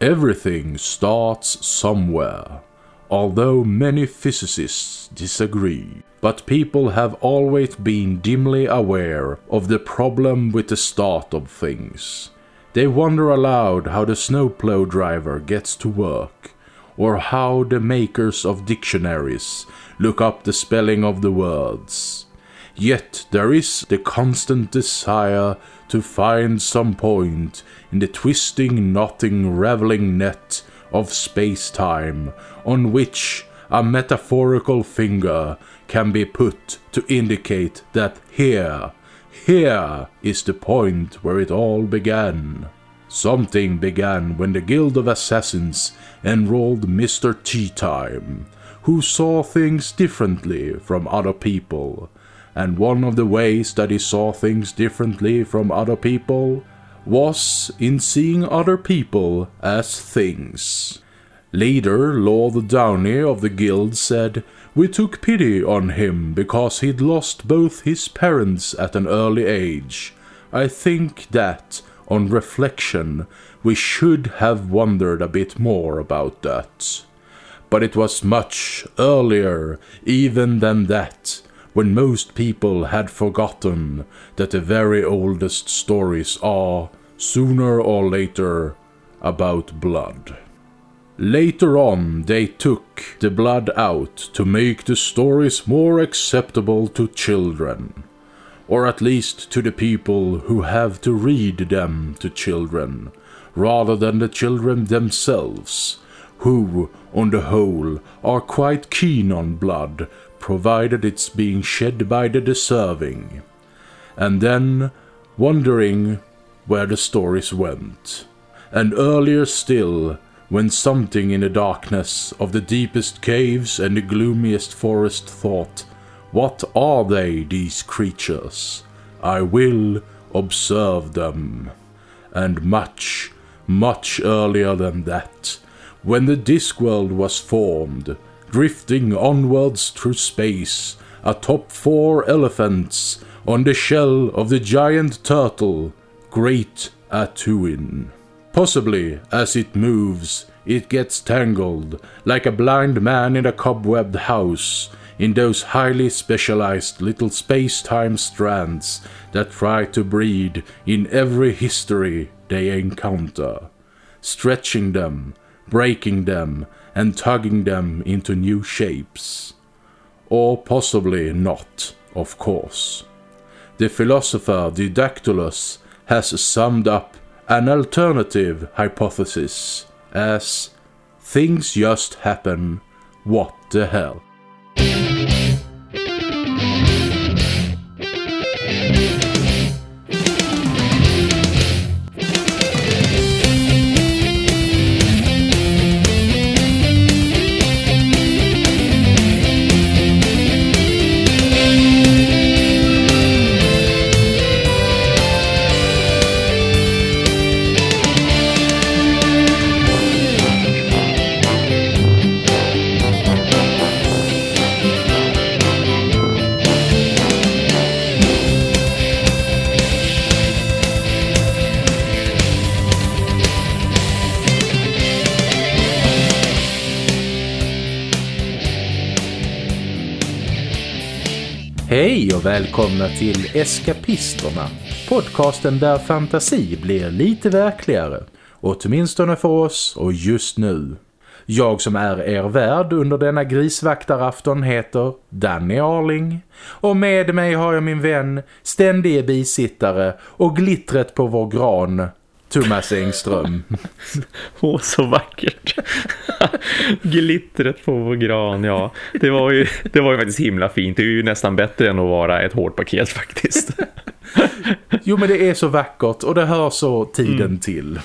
Everything starts somewhere, although many physicists disagree. But people have always been dimly aware of the problem with the start of things. They wonder aloud how the snowplow driver gets to work, or how the makers of dictionaries look up the spelling of the words. Yet there is the constant desire to find some point in the twisting, knotting, raveling net of space time on which a metaphorical finger can be put to indicate that here, here is the point where it all began. Something began when the Guild of Assassins enrolled Mr. Tea Time, who saw things differently from other people and one of the ways that he saw things differently from other people was in seeing other people as things. Later, Lord the Downey of the guild said, We took pity on him because he'd lost both his parents at an early age. I think that, on reflection, we should have wondered a bit more about that. But it was much earlier even than that when most people had forgotten that the very oldest stories are, sooner or later, about blood. Later on, they took the blood out to make the stories more acceptable to children, or at least to the people who have to read them to children, rather than the children themselves, who, on the whole, are quite keen on blood provided it's being shed by the deserving, and then wondering where the stories went. And earlier still, when something in the darkness of the deepest caves and the gloomiest forest thought, What are they, these creatures? I will observe them. And much, much earlier than that, when the Discworld was formed, drifting onwards through space, atop four elephants on the shell of the giant turtle, Great Atuin. Possibly, as it moves, it gets tangled, like a blind man in a cobwebbed house, in those highly specialized little space time strands that try to breed in every history they encounter, stretching them, breaking them, and tugging them into new shapes. Or possibly not, of course. The philosopher Didactylus has summed up an alternative hypothesis as things just happen, what the hell. Hej och välkomna till Eskapisterna, podcasten där fantasi blir lite verkligare, åtminstone för oss och just nu. Jag som är er värd under denna grisvaktarafton heter Danny Arling och med mig har jag min vän, ständige bisittare och glittret på vår gran, Thomas Engström. Åh, så vackert. Glittret på vår gran, ja. Det var, ju, det var ju faktiskt himla fint. Det är ju nästan bättre än att vara ett hårt paket faktiskt. jo, men det är så vackert och det hör så tiden mm. till.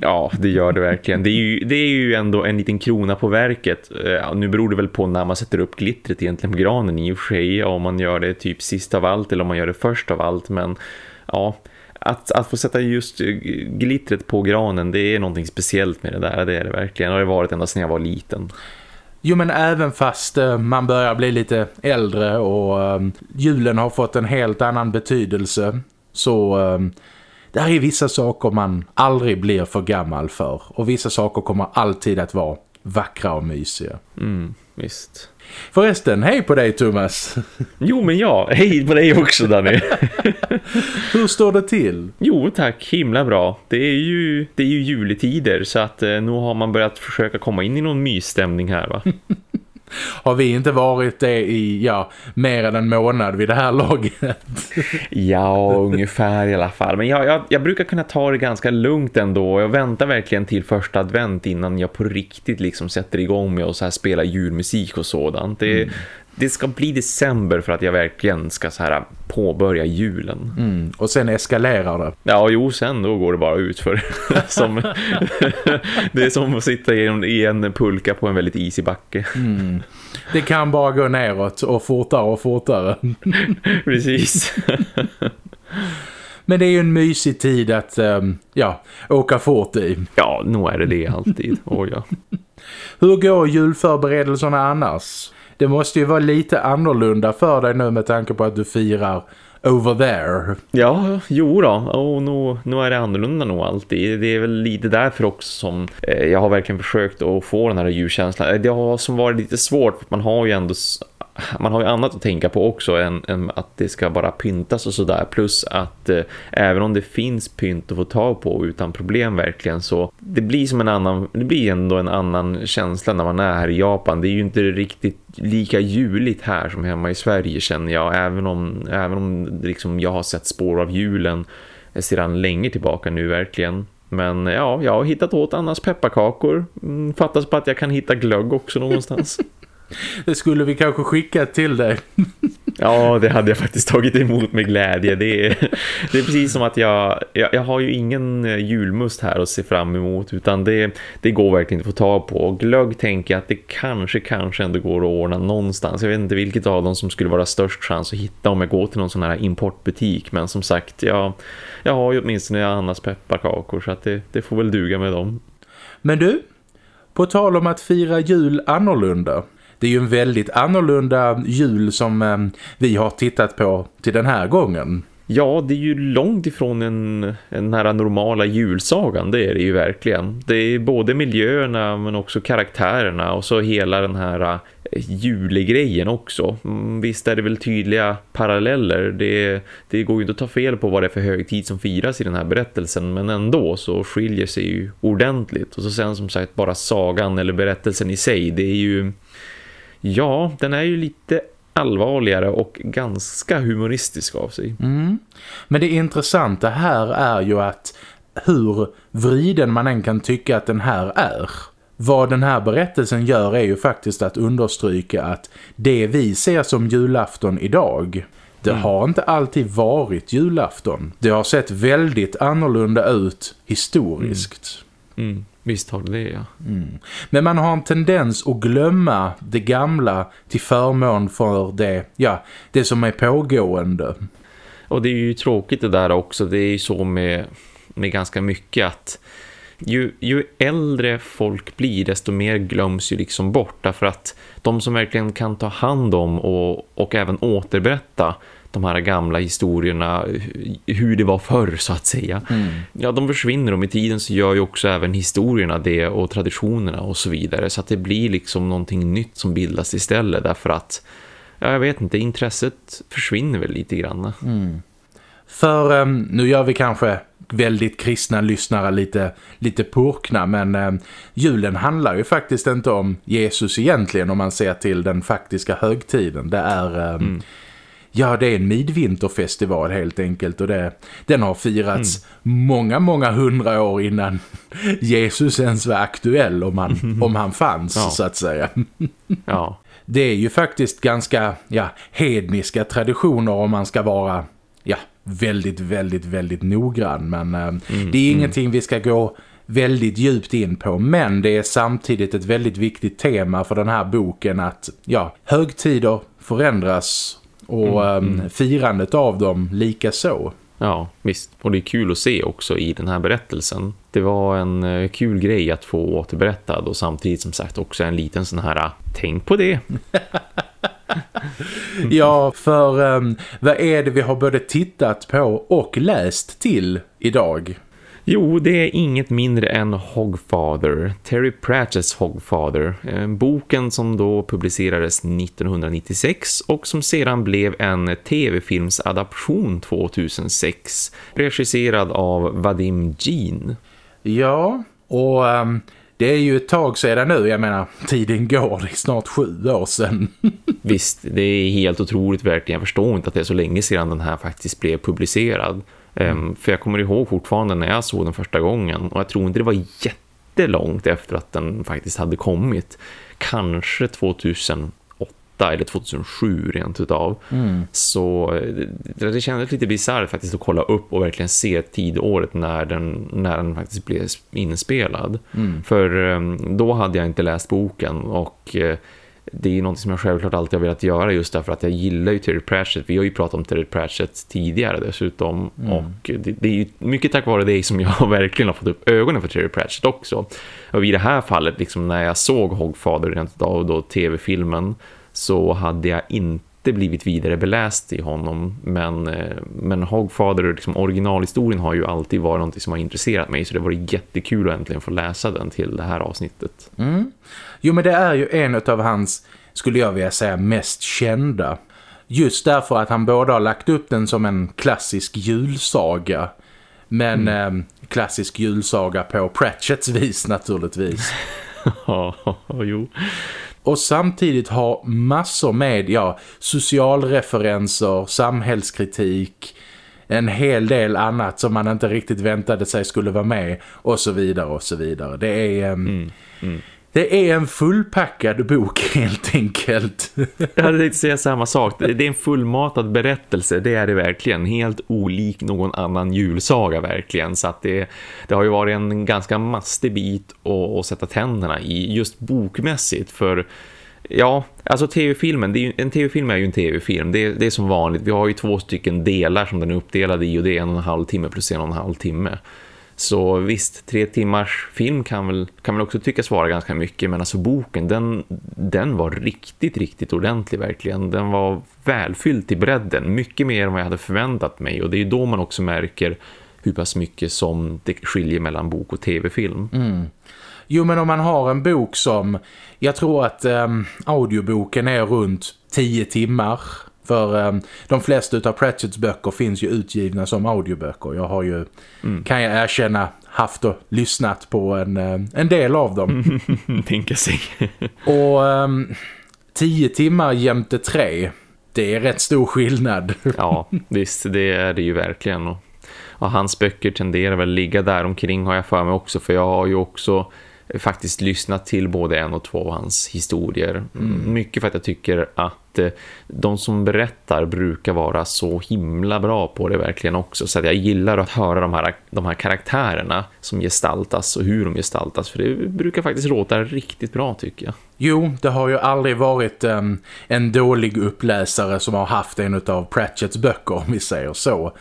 ja, det gör det verkligen. Det är, ju, det är ju ändå en liten krona på verket. Ja, nu beror det väl på när man sätter upp glittret egentligen på granen i och för sig. Om man gör det typ sist av allt eller om man gör det först av allt. Men ja att, att få sätta just glittret på granen, det är någonting speciellt med det där, det är det verkligen. Det har det varit ända sedan jag var liten. Jo men även fast uh, man börjar bli lite äldre och uh, julen har fått en helt annan betydelse så uh, det är vissa saker man aldrig blir för gammal för. Och vissa saker kommer alltid att vara vackra och mysiga. Mm, visst. Förresten, hej på dig Thomas. Jo men ja, hej på dig också Danny. Hur står det till? Jo tack, himla bra. Det är ju, det är ju juletider så att eh, nu har man börjat försöka komma in i någon mysstämning här va. Har vi inte varit det i, ja, mer än en månad vid det här laget? ja, ungefär i alla fall. Men jag, jag, jag, brukar kunna ta det ganska lugnt ändå. Jag väntar verkligen till första advent innan jag på riktigt liksom sätter igång med att så här spela julmusik och sådant. Det, mm det ska bli december för att jag verkligen ska så här påbörja julen. Mm. Och sen eskalerar det. Ja, jo, sen då går det bara ut för som, Det är som att sitta i en pulka på en väldigt isig backe. Mm. Det kan bara gå neråt och fortare och fortare. Precis. Men det är ju en mysig tid att um, ja, åka fort i. Ja, nog är det det alltid. Oh, ja. Hur går julförberedelserna annars? Det måste ju vara lite annorlunda för dig nu med tanke på att du firar over there. Ja, jo då. Och nu, nu är det annorlunda nog alltid. Det är väl lite därför också som eh, jag har verkligen försökt att få den här djurkänslan. Eh, det har som varit lite svårt för man har ju ändå man har ju annat att tänka på också än, än att det ska bara pyntas och sådär. Plus att eh, även om det finns pynt att få tag på utan problem verkligen så det blir som en annan, det blir ändå en annan känsla när man är här i Japan. Det är ju inte riktigt lika juligt här som hemma i Sverige känner jag. Även om, även om liksom jag har sett spår av julen sedan länge tillbaka nu verkligen. Men ja, jag har hittat åt annars pepparkakor. Mm, fattas på att jag kan hitta glögg också någonstans. Det skulle vi kanske skicka till dig. Ja, det hade jag faktiskt tagit emot med glädje. Det är, det är precis som att jag, jag, jag har ju ingen eh, julmust här att se fram emot utan det, det går verkligen inte att få tag på. Glögg tänker jag att det kanske, kanske ändå går att ordna någonstans. Jag vet inte vilket av dem som skulle vara störst chans att hitta om jag går till någon sån här importbutik. Men som sagt, jag, jag har ju åtminstone Annas pepparkakor så att det, det får väl duga med dem. Men du, på tal om att fira jul annorlunda det är ju en väldigt annorlunda jul som eh, vi har tittat på till den här gången. Ja, det är ju långt ifrån en, en här normala julsagan, det är det ju verkligen. Det är både miljöerna men också karaktärerna och så hela den här eh, julegrejen också. Mm, visst är det väl tydliga paralleller, det, det går ju inte att ta fel på vad det är för högtid som firas i den här berättelsen men ändå så skiljer sig ju ordentligt. Och så sen som sagt bara sagan eller berättelsen i sig, det är ju Ja, den är ju lite allvarligare och ganska humoristisk av sig. Mm. Men det intressanta här är ju att hur vriden man än kan tycka att den här är. Vad den här berättelsen gör är ju faktiskt att understryka att det vi ser som julafton idag, det mm. har inte alltid varit julafton. Det har sett väldigt annorlunda ut historiskt. Mm. Visst har det det, ja. Mm. Men man har en tendens att glömma det gamla till förmån för det, ja, det som är pågående. Och det är ju tråkigt det där också. Det är ju så med, med ganska mycket att ju, ju äldre folk blir desto mer glöms ju liksom bort. Därför att de som verkligen kan ta hand om och, och även återberätta de här gamla historierna hur det var förr så att säga. Mm. Ja, de försvinner och med tiden så gör ju också även historierna det och traditionerna och så vidare så att det blir liksom någonting nytt som bildas istället därför att ja, jag vet inte, intresset försvinner väl lite grann. Mm. För um, nu gör vi kanske väldigt kristna lyssnare lite, lite purkna men um, julen handlar ju faktiskt inte om Jesus egentligen om man ser till den faktiska högtiden. Det är mm Ja, det är en midvinterfestival helt enkelt och det, den har firats mm. många, många hundra år innan Jesus ens var aktuell om han, om han fanns ja. så att säga. ja. Det är ju faktiskt ganska ja, hedniska traditioner om man ska vara ja, väldigt, väldigt, väldigt noggrann. Men äh, mm, det är mm. ingenting vi ska gå väldigt djupt in på men det är samtidigt ett väldigt viktigt tema för den här boken att ja, högtider förändras och mm, um, mm. firandet av dem lika så. Ja, visst. Och det är kul att se också i den här berättelsen. Det var en uh, kul grej att få återberättad och samtidigt som sagt också en liten sån här, tänk på det. ja, för um, vad är det vi har både tittat på och läst till idag? Jo, det är inget mindre än Hogfather, Terry Pratchett's Hogfather. Eh, boken som då publicerades 1996 och som sedan blev en tv-filmsadaption 2006. Regisserad av Vadim Jean. Ja, och um, det är ju ett tag sedan nu. Jag menar, tiden går. Det är snart sju år sedan. Visst, det är helt otroligt verkligen. Jag förstår inte att det är så länge sedan den här faktiskt blev publicerad. Mm. för jag kommer ihåg fortfarande när jag såg den första gången och jag tror inte det var jättelångt efter att den faktiskt hade kommit. Kanske 2008 eller 2007 rent utav. Mm. Så det, det kändes lite bisarrt faktiskt att kolla upp och verkligen se tidåret när den, när den faktiskt blev inspelad. Mm. För um, då hade jag inte läst boken och uh, det är något som jag självklart alltid har velat göra just därför att jag gillar ju Terry Pratchett. Vi har ju pratat om Terry Pratchett tidigare dessutom mm. och det, det, är ju mycket tack vare det som jag verkligen har fått upp ögonen för Terry Pratchett också. Och i det här fallet, liksom när jag såg Hogfather rent av då tv-filmen så hade jag inte blivit vidare beläst i honom men, eh, men Hogfather, liksom originalhistorien har ju alltid varit något som har intresserat mig så det var jättekul att äntligen få läsa den till det här avsnittet. Mm. Jo men det är ju en av hans, skulle jag vilja säga, mest kända. Just därför att han både har lagt upp den som en klassisk julsaga men mm. eh, klassisk julsaga på Pratchetts vis naturligtvis. Ja, jo och samtidigt ha massor med ja, socialreferenser, samhällskritik, en hel del annat som man inte riktigt väntade sig skulle vara med och så vidare och så vidare. Det är... Um, mm, mm. Det är en fullpackad bok helt enkelt. Jag hade tänkt säga samma sak. Det är en fullmatad berättelse. Det är det verkligen. Helt olik någon annan julsaga verkligen. Så att det, det har ju varit en ganska mastig bit att, att sätta tänderna i just bokmässigt. För Ja, alltså tv-filmen, en tv-film är ju en tv-film. Det, det, är som vanligt. Vi har ju två stycken delar som den är uppdelad i och det är en och en halv timme plus en och en halv timme. Så visst, tre timmars film kan väl, kan väl också tyckas vara ganska mycket. Men alltså boken, den, den var riktigt, riktigt ordentlig verkligen. Den var välfylld till bredden. Mycket mer än vad jag hade förväntat mig. Och det är då man också märker hur pass mycket som det skiljer mellan bok och tv-film. Mm. Jo men om man har en bok som, jag tror att eh, audioboken är runt 10 timmar. För um, de flesta av Pratchetts böcker finns ju utgivna som audioböcker. Jag har ju, mm. kan jag erkänna, haft och lyssnat på en, um, en del av dem. Tänker sig. och um, 10 timmar jämte tre, det är rätt stor skillnad. ja, visst det är det ju verkligen. Och, och hans böcker tenderar väl ligga där omkring har jag för mig också. För jag har ju också faktiskt lyssnat till både en och två av hans historier. Mm. Mycket för att jag tycker att eh, de som berättar brukar vara så himla bra på det verkligen också. Så att jag gillar att höra de här, de här karaktärerna som gestaltas och hur de gestaltas. För det brukar faktiskt låta riktigt bra tycker jag. Jo, det har ju aldrig varit um, en dålig uppläsare som har haft en av Pratchetts böcker om vi säger så.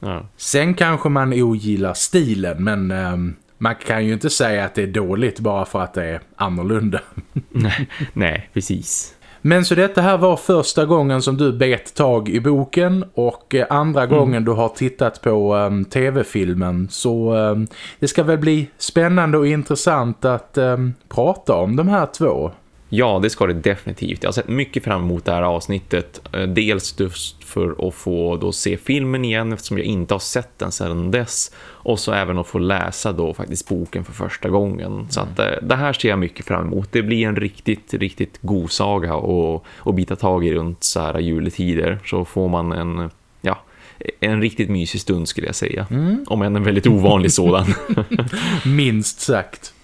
Ja. Sen kanske man ogillar stilen men um, man kan ju inte säga att det är dåligt bara för att det är annorlunda. nej, nej, precis. Men så detta här var första gången som du bet tag i boken och eh, andra mm. gången du har tittat på um, tv-filmen. Så um, det ska väl bli spännande och intressant att um, prata om de här två. Ja, det ska det definitivt. Jag har sett mycket fram emot det här avsnittet. Eh, dels just för att få då se filmen igen eftersom jag inte har sett den sedan dess. Och så även att få läsa då faktiskt boken för första gången. Mm. Så att eh, det här ser jag mycket fram emot. Det blir en riktigt, riktigt god saga och, och bita tag i runt så här juletider. Så får man en, ja, en riktigt mysig stund skulle jag säga. Mm. Om än en väldigt ovanlig sådan. Minst sagt.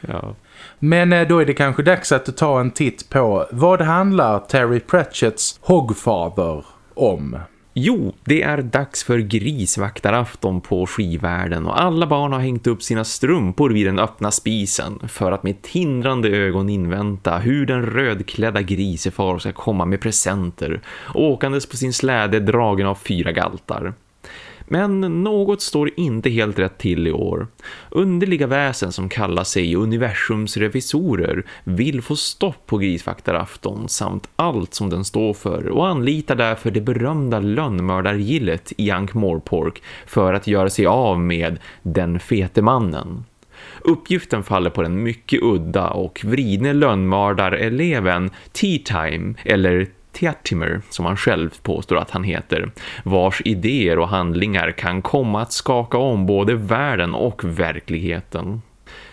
Ja. Men eh, då är det kanske dags att ta en titt på vad handlar Terry Pratchetts Hogfather om? Jo, det är dags för grisvaktarafton på skivvärlden och alla barn har hängt upp sina strumpor vid den öppna spisen för att med tindrande ögon invänta hur den rödklädda grisefar ska komma med presenter åkandes på sin släde dragen av fyra galtar. Men något står inte helt rätt till i år. Underliga väsen som kallar sig universums revisorer vill få stopp på grisvaktarafton samt allt som den står för och anlitar därför det berömda lönnmördargillet i Ankh-Morpork för att göra sig av med den fete mannen. Uppgiften faller på den mycket udda och vridne lönnmördareleven Tea-Time eller Teatimer som han själv påstår att han heter, vars idéer och handlingar kan komma att skaka om både världen och verkligheten.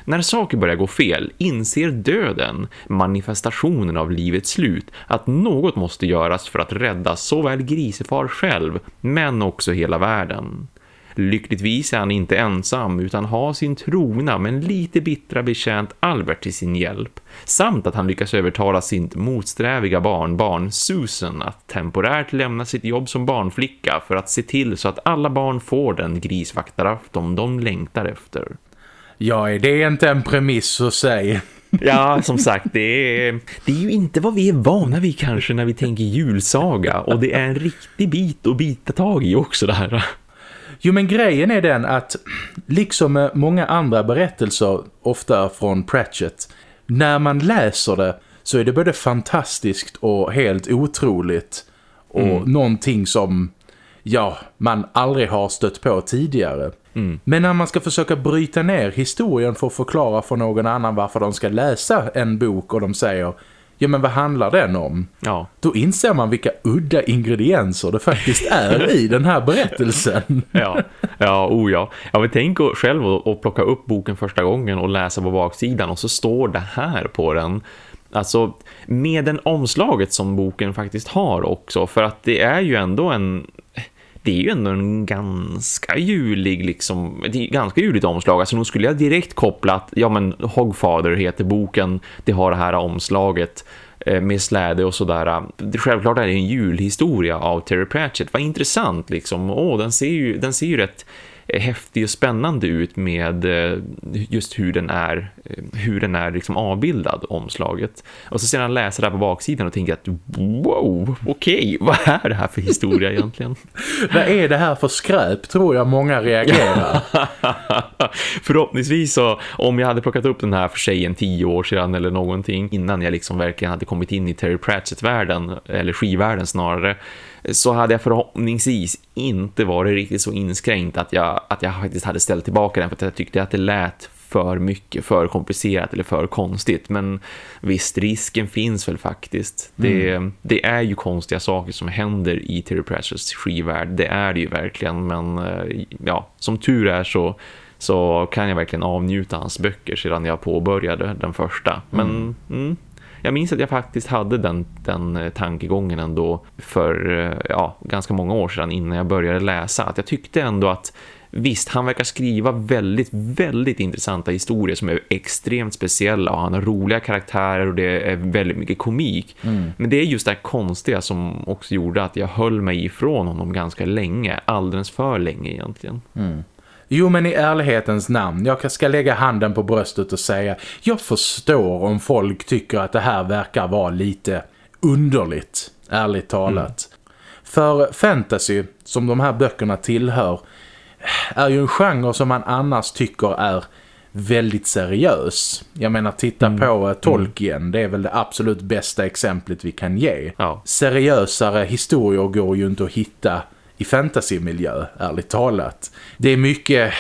När saker börjar gå fel inser döden, manifestationen av livets slut, att något måste göras för att rädda såväl Grisefar själv men också hela världen. Lyckligtvis är han inte ensam utan har sin trogna men lite bittra betjänt Albert till sin hjälp. Samt att han lyckas övertala sin motsträviga barnbarn Susan att temporärt lämna sitt jobb som barnflicka för att se till så att alla barn får den grisvaktarafton de längtar efter. Ja, är det inte en premiss att säga? Ja, som sagt, det är, det är ju inte vad vi är vana vid kanske när vi tänker julsaga. Och det är en riktig bit att bita tag i också det här. Jo men grejen är den att liksom med många andra berättelser ofta från Pratchett när man läser det så är det både fantastiskt och helt otroligt och mm. någonting som ja, man aldrig har stött på tidigare. Mm. Men när man ska försöka bryta ner historien för att förklara för någon annan varför de ska läsa en bok och de säger ja men vad handlar den om? Ja. Då inser man vilka udda ingredienser det faktiskt är i den här berättelsen. ja, ja, oh ja. Jag vill tänka själv att plocka upp boken första gången och läsa på baksidan och så står det här på den. Alltså med den omslaget som boken faktiskt har också för att det är ju ändå en det är ju ändå en ganska julig liksom, det är ganska juligt omslag. Alltså nog skulle jag direkt koppla att, ja men Hogfather heter boken, det har det här omslaget eh, med släde och sådär. Självklart är det en julhistoria av Terry Pratchett. Vad intressant liksom. Åh, den ser ju, den ser ju rätt häftig och spännande ut med eh, just hur den är eh, hur den är liksom avbildad omslaget. Och så sedan läser det här på baksidan och tänker att wow, okej, okay, vad är det här för historia egentligen? vad är det här för skräp tror jag många reagerar. Förhoppningsvis så om jag hade plockat upp den här för sig en tio år sedan eller någonting innan jag liksom verkligen hade kommit in i Terry Pratchett-världen eller skivvärlden snarare så hade jag förhoppningsvis inte varit riktigt så inskränkt att jag, att jag faktiskt hade ställt tillbaka den för att jag tyckte att det lät för mycket, för komplicerat eller för konstigt. Men visst, risken finns väl faktiskt. Mm. Det, det, är ju konstiga saker som händer i Terry Pratchetts skivvärld. Det är det ju verkligen, men eh, ja, som tur är så så kan jag verkligen avnjuta hans böcker sedan jag påbörjade den första. Men mm. Mm, jag minns att jag faktiskt hade den, den eh, tankegången ändå för eh, ja, ganska många år sedan innan jag började läsa. Att jag tyckte ändå att Visst, han verkar skriva väldigt, väldigt intressanta historier som är extremt speciella och han har roliga karaktärer och det är väldigt mycket komik. Mm. Men det är just det här konstiga som också gjorde att jag höll mig ifrån honom ganska länge, alldeles för länge egentligen. Mm. Jo men i ärlighetens namn, jag ska lägga handen på bröstet och säga jag förstår om folk tycker att det här verkar vara lite underligt, ärligt talat. Mm. För fantasy, som de här böckerna tillhör, är ju en genre som man annars tycker är väldigt seriös. Jag menar, titta mm. på uh, Tolkien. Det är väl det absolut bästa exemplet vi kan ge. Ja. Seriösare historier går ju inte att hitta i fantasymiljö, ärligt talat. Det är mycket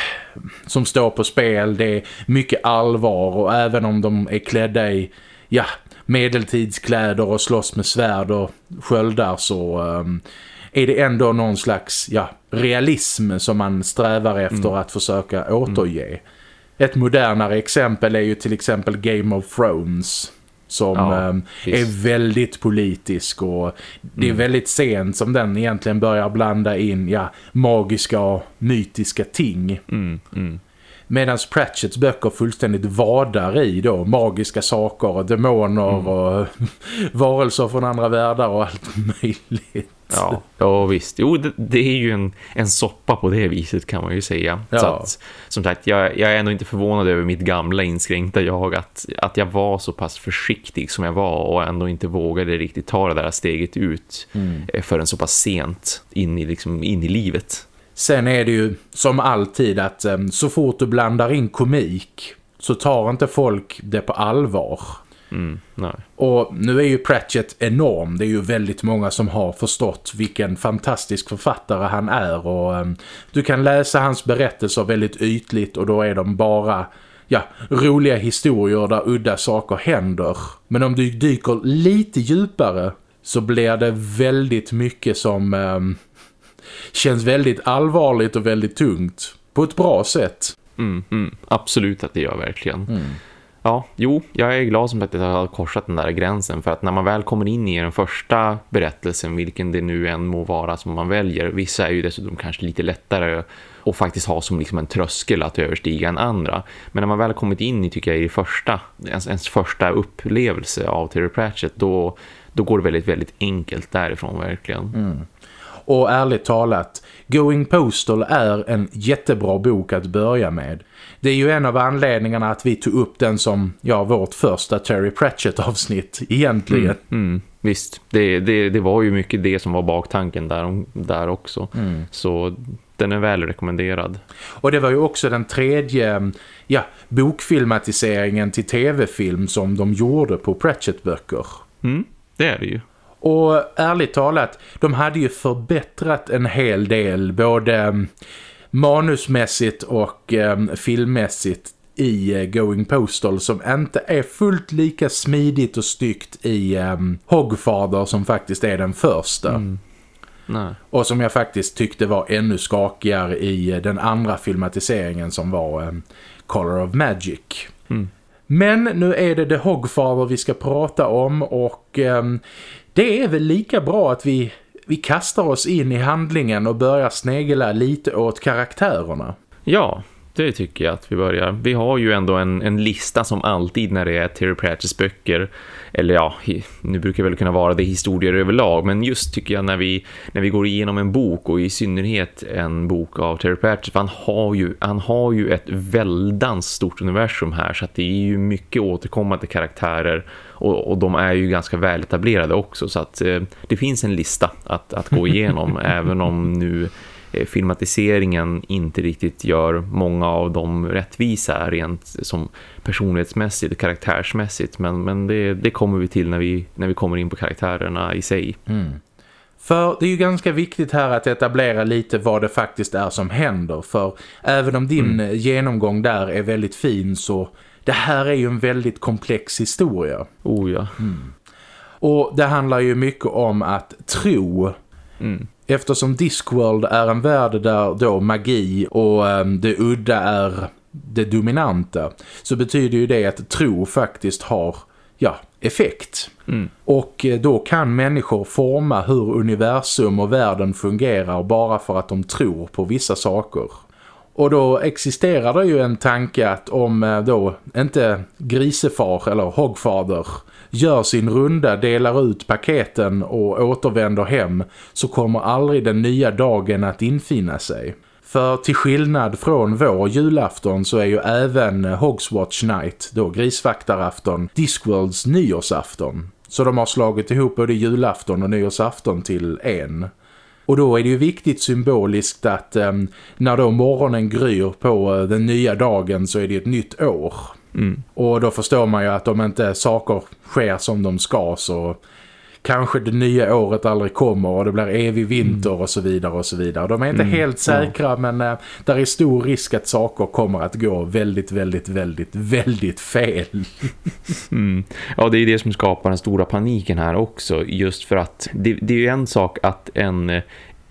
som står på spel, det är mycket allvar och även om de är klädda i ja, medeltidskläder och slåss med svärd och sköldar så um, är det ändå någon slags ja, realism som man strävar efter mm. att försöka återge. Mm. Ett modernare exempel är ju till exempel Game of Thrones som ja, um, är väldigt politisk och det är mm. väldigt sent som den egentligen börjar blanda in ja, magiska och mytiska ting. Mm, mm. Medan Pratchetts böcker fullständigt vadar i då magiska saker och demoner mm. och varelser från andra världar och allt möjligt. Ja, ja visst. Jo, det, det, är ju en, en soppa på det viset kan man ju säga. Ja. Så att, som sagt, jag, jag är ändå inte förvånad över mitt gamla inskränkta jag att, att jag var så pass försiktig som jag var och ändå inte vågade riktigt ta det där steget ut mm. Eh, förrän så pass sent in i, liksom, in i livet. Sen är det ju som alltid att um, så fort du blandar in komik så tar inte folk det på allvar. Mm. Och nu är ju Pratchett enorm. Det är ju väldigt många som har förstått vilken fantastisk författare han är. Och um, Du kan läsa hans berättelser väldigt ytligt och då är de bara ja, roliga historier där udda saker händer. Men om du dyker lite djupare så blir det väldigt mycket som um, känns väldigt allvarligt och väldigt tungt. På ett bra sätt. Mm, mm, absolut att det gör verkligen. Ja, jo, jag är glad som att jag har korsat den där gränsen för att när man väl kommer in i den första berättelsen, vilken det nu än må vara som man väljer, vissa är ju dessutom kanske lite lättare och faktiskt ha som liksom en tröskel att överstiga en andra. Men när man väl kommit in i tycker jag i första, ens, ens första upplevelse av Terry Pratchett, då, då går det väldigt, väldigt enkelt därifrån verkligen. Mm. Och ärligt talat, Going Postal är en jättebra bok att börja med. Det är ju en av anledningarna att vi tog upp den som ja, vårt första Terry Pratchett-avsnitt egentligen. Mm, mm, visst, det, det, det var ju mycket det som var baktanken där, där också. Mm. Så den är väl rekommenderad. Och det var ju också den tredje ja, bokfilmatiseringen till tv-film som de gjorde på Pratchett-böcker. Mm, det är det ju. Och ärligt talat, de hade ju förbättrat en hel del både manusmässigt och um, filmmässigt i uh, Going Postal som inte är fullt lika smidigt och styggt i um, Hogfather som faktiskt är den första. Mm. Och som jag faktiskt tyckte var ännu skakigare i uh, den andra filmatiseringen som var um, Color of Magic. Mm. Men nu är det The Hogfather vi ska prata om och um, det är väl lika bra att vi, vi kastar oss in i handlingen och börjar snegla lite åt karaktärerna. Ja, det tycker jag att vi börjar. Vi har ju ändå en, en lista som alltid när det är Terry Pratchett's böcker. Eller ja, nu brukar det väl kunna vara det historier överlag. Men just tycker jag när vi, när vi går igenom en bok och i synnerhet en bok av Terry Pratchett. För han har ju, han har ju ett väldans stort universum här. Så att det är ju mycket återkommande karaktärer. Och, och de är ju ganska väl etablerade också. Så att eh, det finns en lista att, att gå igenom. även om nu Eh, filmatiseringen inte riktigt gör många av dem rättvisa rent som personlighetsmässigt och karaktärsmässigt men, men det, det kommer vi till när vi, när vi kommer in på karaktärerna i sig. Mm. För det är ju ganska viktigt här att etablera lite vad det faktiskt är som händer för även om din mm. genomgång där är väldigt fin så det här är ju en väldigt komplex historia. Oh ja. Mm. Och det handlar ju mycket om att tro mm. Eftersom Discworld är en värld där då magi och um, det udda är det dominanta så betyder ju det att tro faktiskt har ja, effekt. Mm. Och eh, då kan människor forma hur universum och världen fungerar bara för att de tror på vissa saker. Och då existerar det ju en tanke att om eh, då inte grisefar eller hogfader gör sin runda, delar ut paketen och återvänder hem så kommer aldrig den nya dagen att infinna sig. För till skillnad från vår julafton så är ju även Hogswatch Night, då grisvaktarafton, Discworlds nyårsafton. Så de har slagit ihop både julafton och nyårsafton till en. Och då är det ju viktigt symboliskt att um, när då morgonen gryr på uh, den nya dagen så är det ett nytt år. Mm. Och då förstår man ju att om inte saker sker som de ska så kanske det nya året aldrig kommer och det blir evig vinter mm. och så vidare och så vidare. De är inte mm. helt säkra ja. men äh, där är stor risk att saker kommer att gå väldigt, väldigt, väldigt, väldigt fel. mm. Ja, det är det som skapar den stora paniken här också. Just för att det, det är ju en sak att en,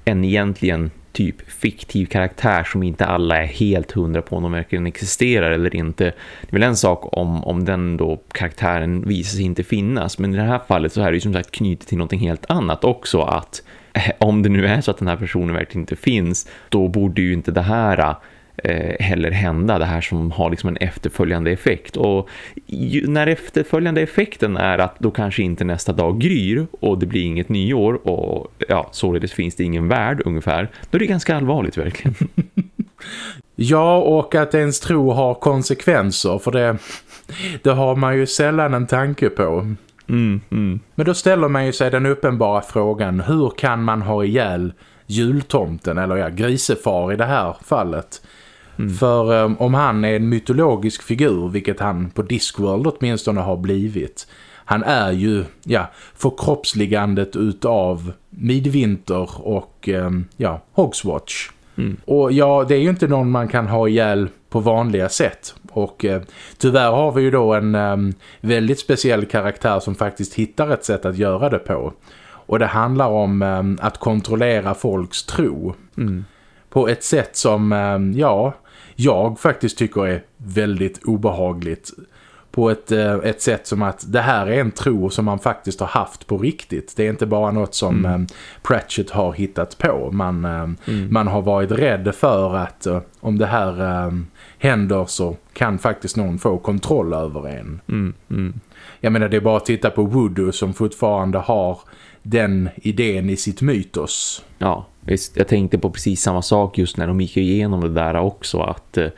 en egentligen typ fiktiv karaktär som inte alla är helt hundra på om de verkligen existerar eller inte. Det är väl en sak om, om den då karaktären visar sig inte finnas. Men i det här fallet så är det ju som sagt knutet till någonting helt annat också att eh, om det nu är så att den här personen verkligen inte finns då borde ju inte det här eh, heller hända det här som har liksom en efterföljande effekt och ju, när efterföljande effekten är att då kanske inte nästa dag gryr och det blir inget nyår och ja, således finns det ingen värld ungefär, då är det ganska allvarligt verkligen. ja, och att ens tro har konsekvenser för det, det har man ju sällan en tanke på. Mm, mm. Men då ställer man ju sig den uppenbara frågan, hur kan man ha ihjäl jultomten eller ja, grisefar i det här fallet. Mm. För um, om han är en mytologisk figur, vilket han på Discworld åtminstone har blivit. Han är ju ja, förkroppsligandet utav Midvinter och um, ja, Hogswatch. Mm. Och ja, det är ju inte någon man kan ha ihjäl på vanliga sätt. Och eh, tyvärr har vi ju då en eh, väldigt speciell karaktär som faktiskt hittar ett sätt att göra det på. Och det handlar om eh, att kontrollera folks tro. Mm. På ett sätt som, eh, ja, jag faktiskt tycker är väldigt obehagligt på ett, eh, ett sätt som att det här är en tro som man faktiskt har haft på riktigt. Det är inte bara något som mm. Pratchett har hittat på. Man, mm. man har varit rädd för att om det här händer så kan faktiskt någon få kontroll över en. Mm, mm. Jag menar det är bara att titta på Voodoo som fortfarande har den idén i sitt mytos. Ja, visst. Jag tänkte på precis samma sak just när de gick igenom det där också. Att eh,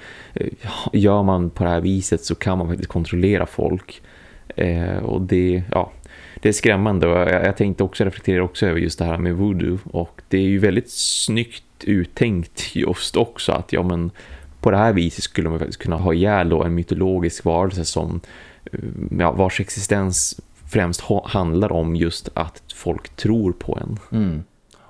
gör man på det här viset så kan man faktiskt kontrollera folk. Eh, och det, ja, det är skrämmande. Och jag, jag tänkte också reflektera också över just det här med voodoo. Och det är ju väldigt snyggt uttänkt just också att ja men på det här viset skulle man faktiskt kunna ha ihjäl då en mytologisk varelse som eh, ja, vars existens främst handlar om just att folk tror på en. Mm.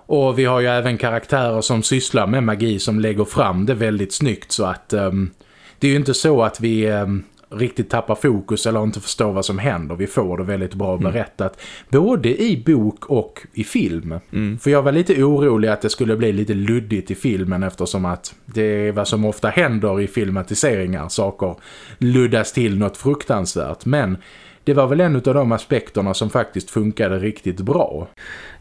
Och vi har ju även karaktärer som sysslar med magi som lägger fram det väldigt snyggt så att um, det är ju inte så att vi um, riktigt tappar fokus eller inte förstår vad som händer. Vi får det väldigt bra mm. berättat. Både i bok och i film. Mm. För jag var lite orolig att det skulle bli lite luddigt i filmen eftersom att det är vad som ofta händer i filmatiseringar. Saker luddas till något fruktansvärt. Men det var väl en av de aspekterna som faktiskt funkade riktigt bra.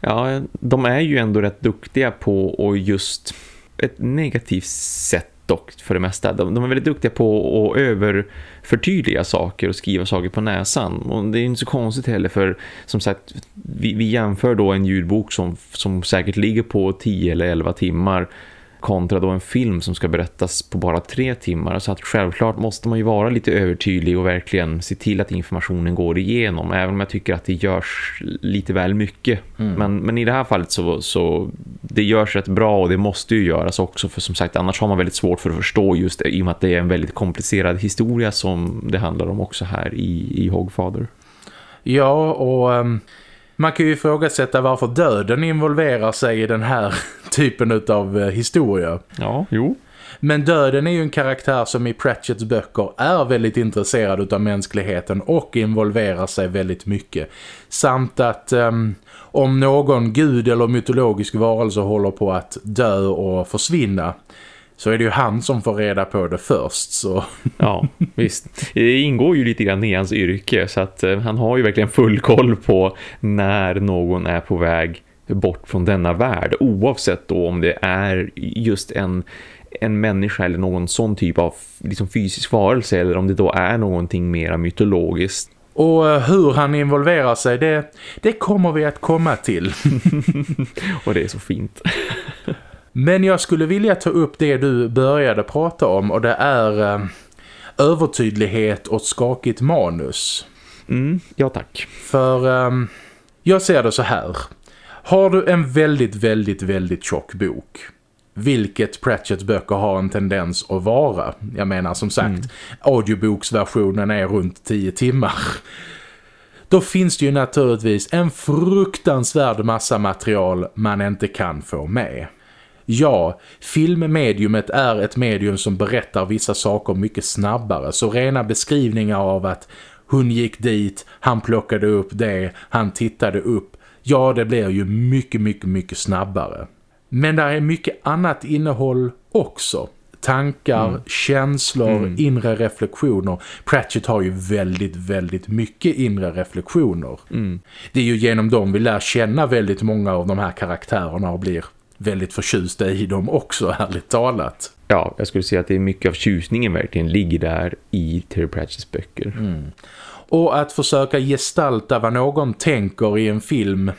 Ja, de är ju ändå rätt duktiga på att just ett negativt sätt dock för det mesta. De, de är väldigt duktiga på att överförtydliga saker och skriva saker på näsan. Och det är inte så konstigt heller för som sagt, vi, vi jämför då en ljudbok som, som säkert ligger på 10 eller 11 timmar kontra då en film som ska berättas på bara tre timmar. Så att självklart måste man ju vara lite övertydlig och verkligen se till att informationen går igenom. Även om jag tycker att det görs lite väl mycket. Mm. Men, men i det här fallet så, så det görs rätt bra och det måste ju göras också. För som sagt, annars har man väldigt svårt för att förstå just det, i och med att det är en väldigt komplicerad historia som det handlar om också här i, i Hogfather. Ja, och... Man kan ju ifrågasätta varför döden involverar sig i den här typen av eh, historia. Ja, jo. Men döden är ju en karaktär som i Pratchetts böcker är väldigt intresserad av mänskligheten och involverar sig väldigt mycket. Samt att um, om någon gud eller mytologisk varelse håller på att dö och försvinna så är det ju han som får reda på det först. Så. Ja, visst. Det ingår ju lite grann i hans yrke så att eh, han har ju verkligen full koll på när någon är på väg bort från denna värld. Oavsett då om det är just en, en människa eller någon sån typ av liksom fysisk varelse eller om det då är någonting mera mytologiskt. Och eh, hur han involverar sig, det, det kommer vi att komma till. och det är så fint. Men jag skulle vilja ta upp det du började prata om och det är eh, övertydlighet och skakigt manus. Mm, ja tack. För eh, jag ser det så här. Har du en väldigt, väldigt, väldigt tjock bok vilket Pratchetts böcker har en tendens att vara. Jag menar som sagt, mm. audioboksversionen är runt 10 timmar. Då finns det ju naturligtvis en fruktansvärd massa material man inte kan få med. Ja, filmmediumet är ett medium som berättar vissa saker mycket snabbare. Så rena beskrivningar av att hon gick dit, han plockade upp det, han tittade upp. Ja, det blir ju mycket, mycket, mycket snabbare. Men där är mycket annat innehåll också. Tankar, mm. känslor, mm. inre reflektioner. Pratchett har ju väldigt, väldigt mycket inre reflektioner. Mm. Det är ju genom dem vi lär känna väldigt många av de här karaktärerna och blir väldigt förtjusta i dem också, ärligt talat. Ja, jag skulle säga att det är mycket av tjusningen verkligen ligger där i Terry Pratchett's böcker. Mm. Och att försöka gestalta vad någon tänker i en film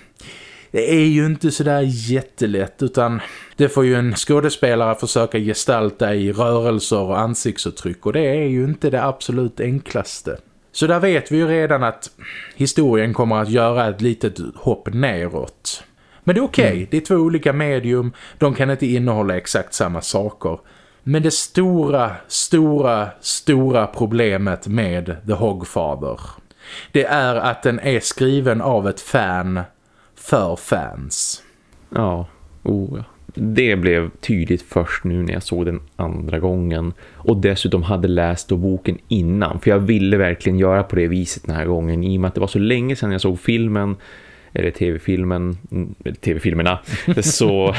det är ju inte sådär jättelätt utan det får ju en skådespelare försöka gestalta i rörelser och ansiktsuttryck och det är ju inte det absolut enklaste. Så där vet vi ju redan att historien kommer att göra ett litet hopp neråt. Men det är okej, okay. mm. det är två olika medium, de kan inte innehålla exakt samma saker. Men det stora, stora, stora problemet med The Hogfather det är att den är skriven av ett fan för fans. Ja, oh ja. Det blev tydligt först nu när jag såg den andra gången. Och dessutom hade läst då boken innan. För jag ville verkligen göra på det viset den här gången. I och med att det var så länge sedan jag såg filmen eller tv-filmen mm, tv-filmerna? Så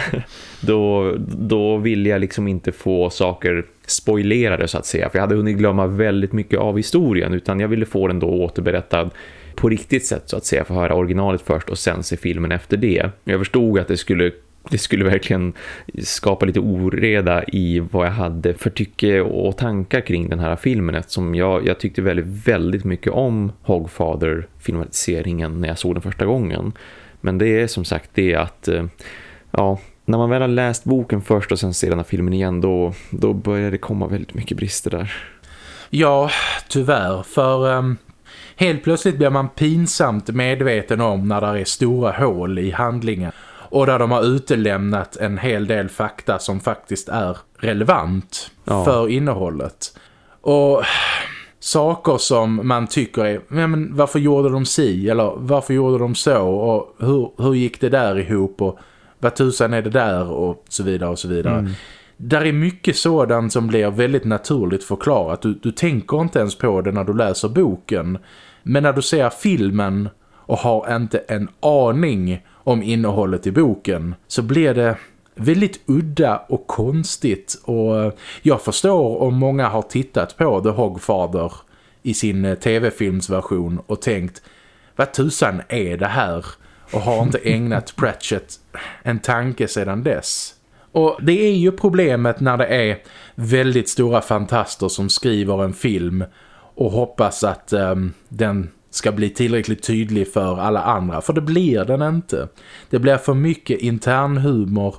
då, då ville jag liksom inte få saker spoilerade så att säga. För jag hade hunnit glömma väldigt mycket av historien utan jag ville få den då återberättad på riktigt sätt så att säga. Få höra originalet först och sen se filmen efter det. Jag förstod att det skulle det skulle verkligen skapa lite oreda i vad jag hade för tycke och tankar kring den här filmen eftersom jag, jag tyckte väldigt, väldigt mycket om Hogfather-filmatiseringen när jag såg den första gången. Men det är som sagt det att eh, ja, när man väl har läst boken först och sen ser den här filmen igen då, då börjar det komma väldigt mycket brister där. Ja, tyvärr. För um, helt plötsligt blir man pinsamt medveten om när det är stora hål i handlingen. Och där de har utelämnat en hel del fakta som faktiskt är relevant ja. för innehållet. Och saker som man tycker är, men varför gjorde de si? Eller varför gjorde de så? Och hur, hur gick det där ihop? Och vad tusan är det där? Och så vidare och så vidare. Mm. Där är mycket sådant som blir väldigt naturligt förklarat. Du, du tänker inte ens på det när du läser boken. Men när du ser filmen och har inte en aning om innehållet i boken så blir det väldigt udda och konstigt och jag förstår om många har tittat på The Hogfather i sin eh, tv-filmsversion och tänkt vad tusan är det här och har inte ägnat Pratchett en tanke sedan dess. Och det är ju problemet när det är väldigt stora fantaster som skriver en film och hoppas att um, den ska bli tillräckligt tydlig för alla andra. För det blir den inte. Det blir för mycket intern humor.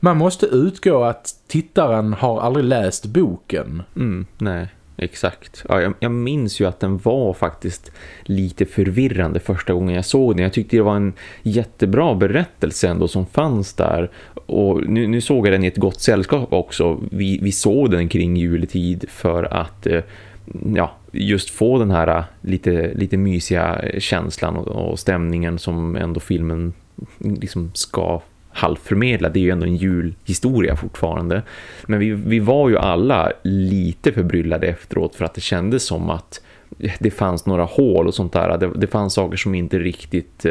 Man måste utgå att tittaren har aldrig läst boken. Mm, nej, exakt. Ja, jag, jag, minns ju att den var faktiskt lite förvirrande första gången jag såg den. Jag tyckte det var en jättebra berättelse ändå som fanns där. Och nu, nu såg jag den i ett gott sällskap också. Vi, vi såg den kring juletid för att... Eh, ja, just få den här äh, lite, lite mysiga känslan och, och stämningen som ändå filmen liksom ska halvförmedla. Det är ju ändå en julhistoria fortfarande. Men vi, vi var ju alla lite förbryllade efteråt för att det kändes som att det fanns några hål och sånt där. Det, det fanns saker som inte riktigt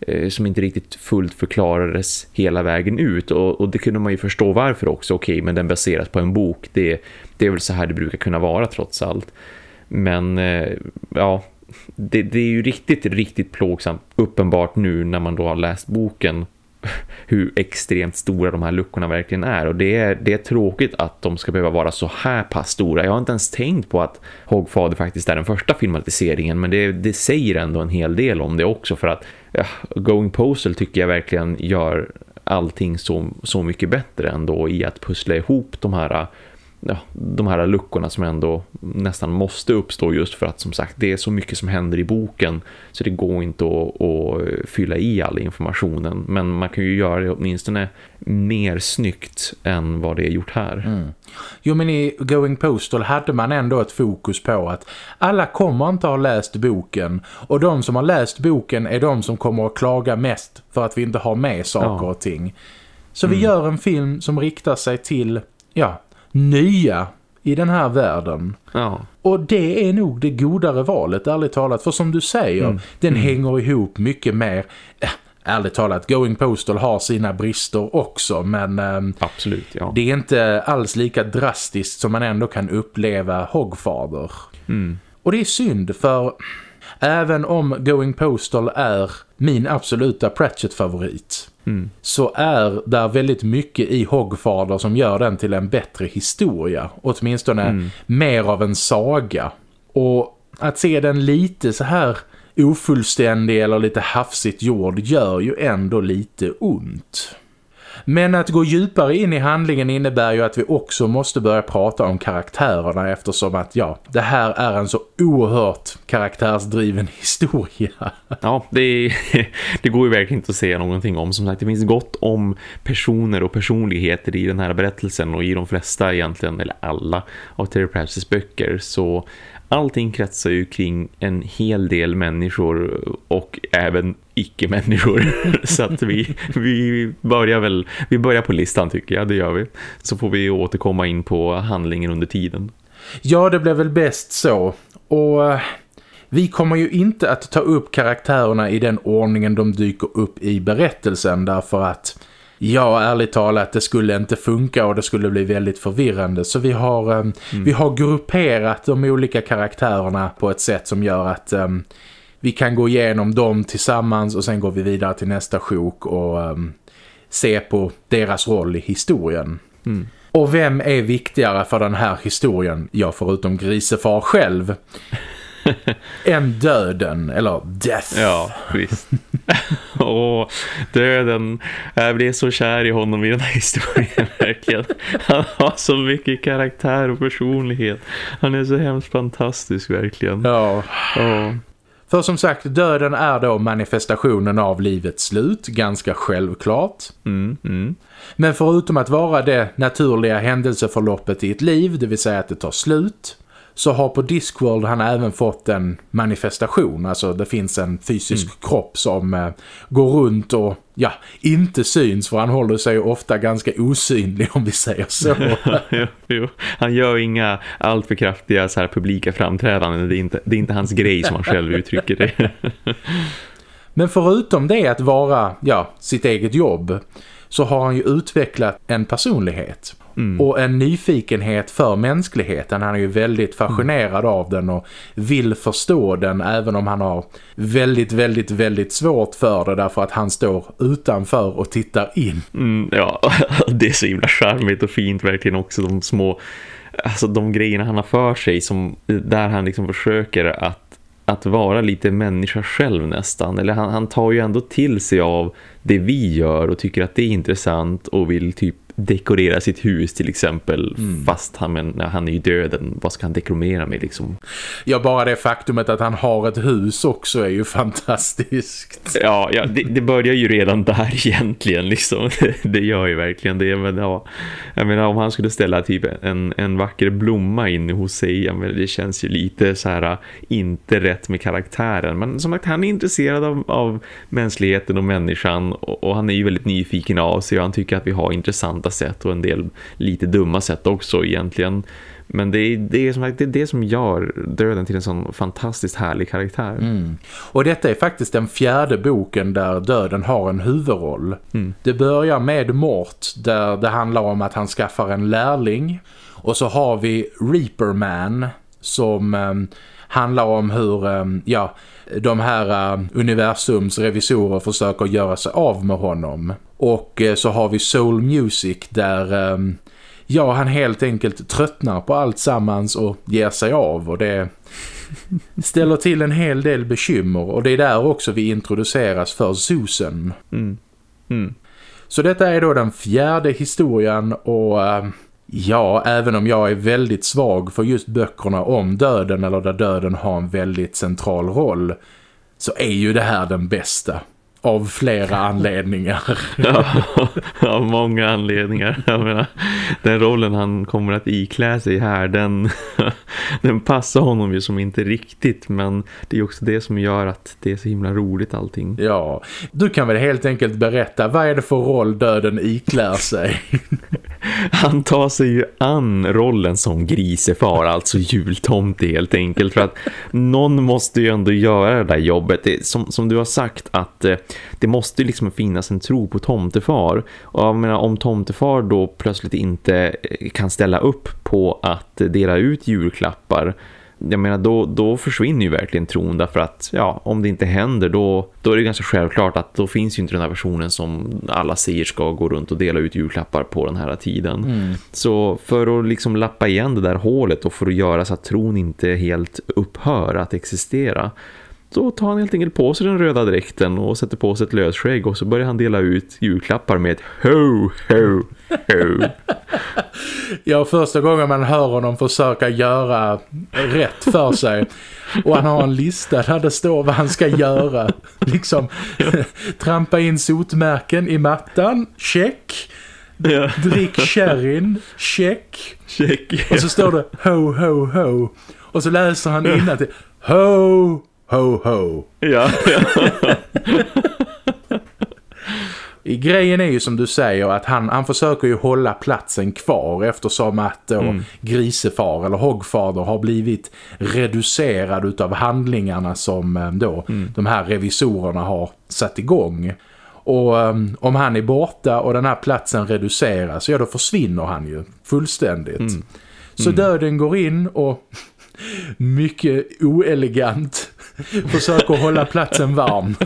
eh, som inte riktigt fullt förklarades hela vägen ut och, och det kunde man ju förstå varför också. Okej, okay, men den baseras på en bok. Det, det är väl så här det brukar kunna vara trots allt. Men eh, ja, det, det, är ju riktigt, riktigt plågsamt uppenbart nu när man då har läst boken hur extremt stora de här luckorna verkligen är. Och det är, det är tråkigt att de ska behöva vara så här pass stora. Jag har inte ens tänkt på att Hogfather faktiskt är den första filmatiseringen. Men det, det säger ändå en hel del om det också. För att ja, Going Postal tycker jag verkligen gör allting så, så mycket bättre ändå i att pussla ihop de här ja, de här luckorna som ändå nästan måste uppstå just för att som sagt det är så mycket som händer i boken så det går inte att, att fylla i all informationen men man kan ju göra det åtminstone mer snyggt än vad det är gjort här. Mm. Jo men i Going Postal hade man ändå ett fokus på att alla kommer inte ha läst boken och de som har läst boken är de som kommer att klaga mest för att vi inte har med saker ja. och ting. Så mm. vi gör en film som riktar sig till ja, nya i den här världen. Ja. Och det är nog det godare valet, ärligt talat. För som du säger, mm. den mm. hänger ihop mycket mer... Äh, ärligt talat, Going Postal har sina brister också. Men ähm, Absolut, ja. det är inte alls lika drastiskt som man ändå kan uppleva Hogfather. Mm. Och det är synd för... Även om Going Postal är min absoluta Pratchett-favorit mm. så är där väldigt mycket i Hogfather som gör den till en bättre historia. Åtminstone mm. mer av en saga. Och att se den lite så här ofullständig eller lite hafsigt gjord gör ju ändå lite ont. Men att gå djupare in i handlingen innebär ju att vi också måste börja prata om karaktärerna eftersom att ja, det här är en så oerhört karaktärsdriven historia. Ja, det, det går ju verkligen inte att säga någonting om. Som sagt, det finns gott om personer och personligheter i den här berättelsen och i de flesta egentligen, eller alla av Terry Pratchett's böcker. Så allting kretsar ju kring en hel del människor och även icke-människor. så att vi, vi börjar väl vi börjar på listan tycker jag, det gör vi. Så får vi återkomma in på handlingen under tiden. Ja, det blir väl bäst så. Och eh, vi kommer ju inte att ta upp karaktärerna i den ordningen de dyker upp i berättelsen därför att Ja, ärligt talat, det skulle inte funka och det skulle bli väldigt förvirrande. Så vi har, um, mm. vi har grupperat de olika karaktärerna på ett sätt som gör att um, vi kan gå igenom dem tillsammans och sen går vi vidare till nästa sjok och um, se på deras roll i historien. Mm. Och vem är viktigare för den här historien? Ja, förutom Grisefar själv. än döden, eller death. Ja, visst. Åh, döden. Jag blir så kär i honom i den här historien, verkligen. Han har så mycket karaktär och personlighet. Han är så hemskt fantastisk, verkligen. Ja. Oh. För som sagt, döden är då manifestationen av livets slut, ganska självklart. Mm, mm. Men förutom att vara det naturliga händelseförloppet i ett liv, det vill säga att det tar slut, så har på Discworld han även fått en manifestation. Alltså det finns en fysisk mm. kropp som eh, går runt och ja, inte syns för han håller sig ofta ganska osynlig om vi säger så. jo, jo. Han gör inga alltför kraftiga så här publika framträdanden. Det är, inte, det är inte hans grej som han själv uttrycker det. Men förutom det att vara ja, sitt eget jobb så har han ju utvecklat en personlighet. Mm. Och en nyfikenhet för mänskligheten. Han är ju väldigt fascinerad mm. av den och vill förstå den även om han har väldigt, väldigt, väldigt svårt för det därför att han står utanför och tittar in. Mm, ja, det är så himla charmigt och fint verkligen också de små, alltså de grejerna han har för sig som där han liksom försöker att att vara lite människa själv nästan. Eller han, han tar ju ändå till sig av det vi gör och tycker att det är intressant och vill typ dekorera sitt hus till exempel mm. fast han, men, han är ju döden vad ska han dekorera med liksom? Ja bara det faktumet att han har ett hus också är ju fantastiskt. Ja, ja det, det börjar ju redan där egentligen liksom. Det gör ju verkligen det men ja, jag menar om han skulle ställa typ en, en vacker blomma inne hos sig ja, men det känns ju lite så här inte rätt med karaktären. Men som sagt han är intresserad av, av mänskligheten och människan och, och han är ju väldigt nyfiken av sig och han tycker att vi har intressanta smarta sätt och en del lite dumma sätt också egentligen. Men det är det som, det är det som gör döden till en sån fantastiskt härlig karaktär. Mm. Och detta är faktiskt den fjärde boken där döden har en huvudroll. Mm. Det börjar med Mort där det handlar om att han skaffar en lärling. Och så har vi Reaperman som um, handlar om hur um, ja, de här uh, universums revisorer försöker göra sig av med honom. Och uh, så har vi Soul Music där um, ja, han helt enkelt tröttnar på allt sammans och ger sig av och det ställer till en hel del bekymmer och det är där också vi introduceras för Susan. Mm. Mm. Så detta är då den fjärde historien och uh, Ja, även om jag är väldigt svag för just böckerna om döden eller där döden har en väldigt central roll så är ju det här den bästa. Av flera anledningar. ja, av många anledningar. Jag menar, den rollen han kommer att iklä sig här, den, den passar honom ju som inte riktigt. Men det är också det som gör att det är så himla roligt allting. Ja, du kan väl helt enkelt berätta, vad är det för roll döden iklär sig? han tar sig ju an rollen som grisefar, alltså jultomte helt enkelt. För att någon måste ju ändå göra det där jobbet. Det, som, som du har sagt att eh, det måste liksom finnas en tro på tomtefar. Och jag menar, om tomtefar då plötsligt inte eh, kan ställa upp på att dela ut julklappar jag menar då, då försvinner ju verkligen tron därför att ja, om det inte händer då, då är det ganska självklart att då finns ju inte den här personen som alla säger ska gå runt och dela ut julklappar på den här tiden. Mm. Så för att liksom lappa igen det där hålet och för att göra så att tron inte helt upphör att existera då tar han helt enkelt på sig den röda dräkten och sätter på sig ett lösskägg och så börjar han dela ut julklappar med ett ho, ho, ho. ja, första gången man hör honom försöka göra rätt för sig och han har en lista där det står vad han ska göra. Liksom trampa in sotmärken i mattan, check. Ja. Drick sherrin, check. check. Och så står det ho, ho, ho. Och så läser han innan till ho, ho, ho. Ja, grejen är ju som du säger att han, han försöker ju hålla platsen kvar eftersom att då mm. grisefar eller hoggfader har blivit reducerad utav handlingarna som eh, då mm. de här revisorerna har satt igång. Och um, om han är borta och den här platsen reduceras, ja då försvinner han ju fullständigt. Mm. Så mm. döden går in och mycket oelegant försöker hålla platsen varm.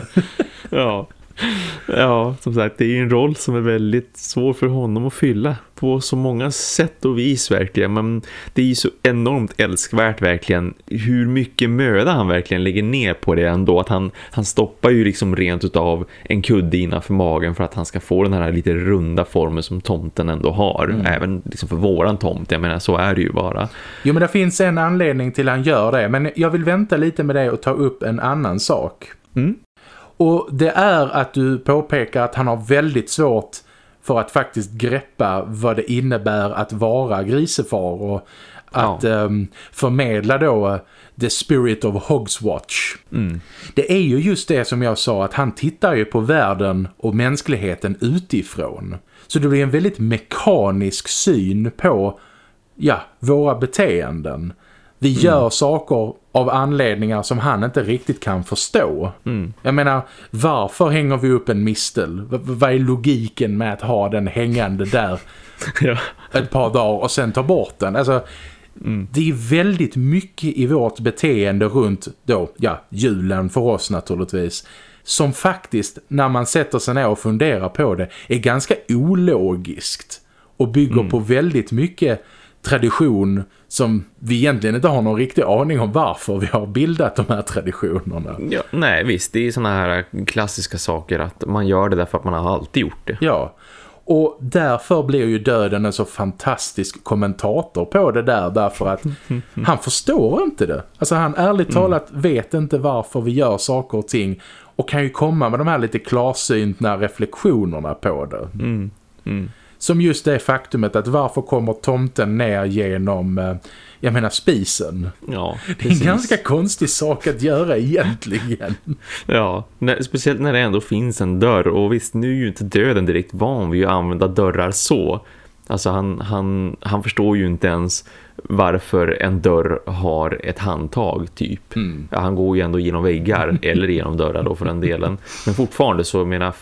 ja. Ja, som sagt, det är en roll som är väldigt svår för honom att fylla på så många sätt och vis verkligen. Men det är ju så enormt älskvärt verkligen hur mycket möda han verkligen lägger ner på det ändå. Att han, han stoppar ju liksom rent utav en kudde innanför magen för att han ska få den här lite runda formen som tomten ändå har. Mm. Även liksom för våran tomt, jag menar så är det ju bara. Jo men det finns en anledning till han gör det. Men jag vill vänta lite med det och ta upp en annan sak. Mm. Och det är att du påpekar att han har väldigt svårt för att faktiskt greppa vad det innebär att vara grisefar och att ja. um, förmedla då uh, the spirit of Hogswatch. Mm. Det är ju just det som jag sa att han tittar ju på världen och mänskligheten utifrån. Så det blir en väldigt mekanisk syn på ja, våra beteenden. Vi mm. gör saker av anledningar som han inte riktigt kan förstå. Mm. Jag menar, varför hänger vi upp en mistel? V vad är logiken med att ha den hängande där ja. ett par dagar och sen ta bort den? Alltså, mm. det är väldigt mycket i vårt beteende runt då, ja, julen för oss naturligtvis som faktiskt, när man sätter sig ner och funderar på det, är ganska ologiskt och bygger mm. på väldigt mycket tradition som vi egentligen inte har någon riktig aning om varför vi har bildat de här traditionerna. Ja, nej, visst. Det är såna här klassiska saker att man gör det därför att man har alltid gjort det. Ja, och därför blir ju döden en så fantastisk kommentator på det där därför att han förstår inte det. Alltså han ärligt mm. talat vet inte varför vi gör saker och ting och kan ju komma med de här lite klarsyntna reflektionerna på det. Mm. Mm. Som just det faktumet att varför kommer tomten ner genom, eh, jag menar, spisen? Ja, Det är en ganska konstig sak att göra egentligen. ja, när, speciellt när det ändå finns en dörr. Och visst, nu är ju inte döden direkt van vid att använda dörrar så. Alltså han, han, han förstår ju inte ens varför en dörr har ett handtag typ. Mm. Ja, han går ju ändå genom väggar eller genom dörrar då för den delen. Men fortfarande så menar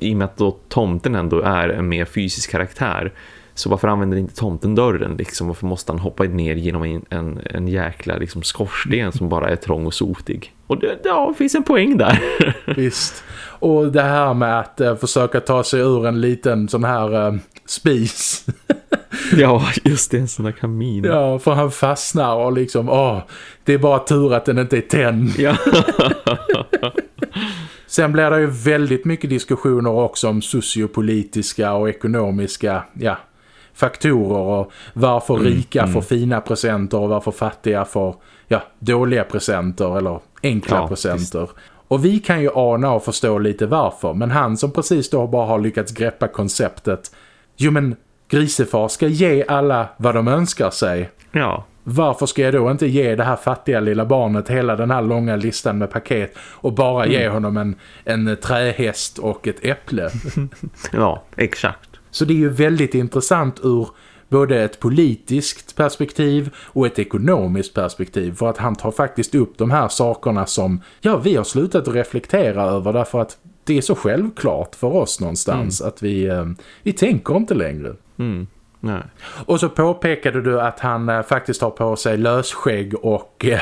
i och med att då tomten ändå är en mer fysisk karaktär så varför använder inte tomten dörren liksom? Varför måste han hoppa ner genom en, en, en jäkla liksom, skorsten som bara är trång och sotig? Och det ja, finns en poäng där. Visst. Och det här med att uh, försöka ta sig ur en liten sån här uh, spis. ja, just det, en sån här kamin. Ja, för han fastnar och liksom, åh, det är bara tur att den inte är tänd. Ja. Sen blir det ju väldigt mycket diskussioner också om sociopolitiska och ekonomiska ja, faktorer och varför mm, rika mm. får fina presenter och varför fattiga får ja, dåliga presenter eller enkla ja, presenter. Visst. Och vi kan ju ana och förstå lite varför, men han som precis då bara har lyckats greppa konceptet jo men grisefar ska ge alla vad de önskar sig. Ja varför ska jag då inte ge det här fattiga lilla barnet hela den här långa listan med paket och bara mm. ge honom en, en trähäst och ett äpple? ja, exakt. Så det är ju väldigt intressant ur både ett politiskt perspektiv och ett ekonomiskt perspektiv för att han tar faktiskt upp de här sakerna som ja, vi har slutat att reflektera över därför att det är så självklart för oss någonstans mm. att vi, eh, vi tänker inte längre. Mm. Nej. Och så påpekade du att han äh, faktiskt har på sig lösskägg och äh,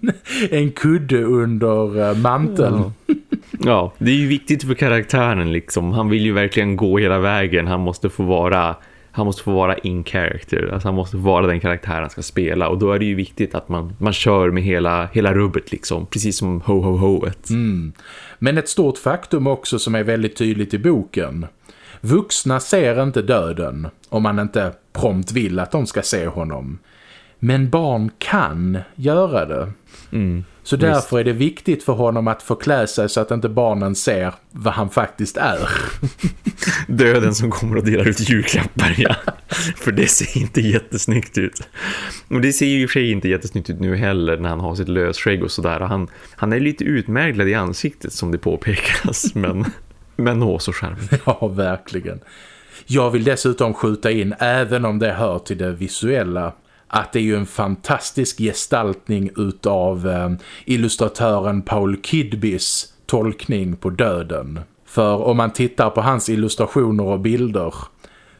en kudde under äh, manteln. Ja. ja, det är ju viktigt för karaktären liksom. Han vill ju verkligen gå hela vägen. Han måste få vara han måste få vara in character. Alltså han måste få vara den karaktär han ska spela. Och då är det ju viktigt att man, man kör med hela, hela rubbet liksom. Precis som ho ho hoet. Mm. Men ett stort faktum också som är väldigt tydligt i boken. Vuxna ser inte döden om man inte prompt vill att de ska se honom. Men barn kan göra det. Mm. Så därför är det viktigt för honom att förklä sig så att inte barnen ser vad han faktiskt är. Döden som kommer och delar ut julklappar, ja. För det ser inte jättesnyggt ut. Och det ser ju i och för sig inte jättesnyggt ut nu heller när han har sitt lösskägg och sådär. Han, han är lite utmärglad i ansiktet som det påpekas, men, men nå så charmig. Ja, verkligen. Jag vill dessutom skjuta in, även om det hör till det visuella, att det är ju en fantastisk gestaltning utav eh, illustratören Paul Kidbys tolkning på döden. För om man tittar på hans illustrationer och bilder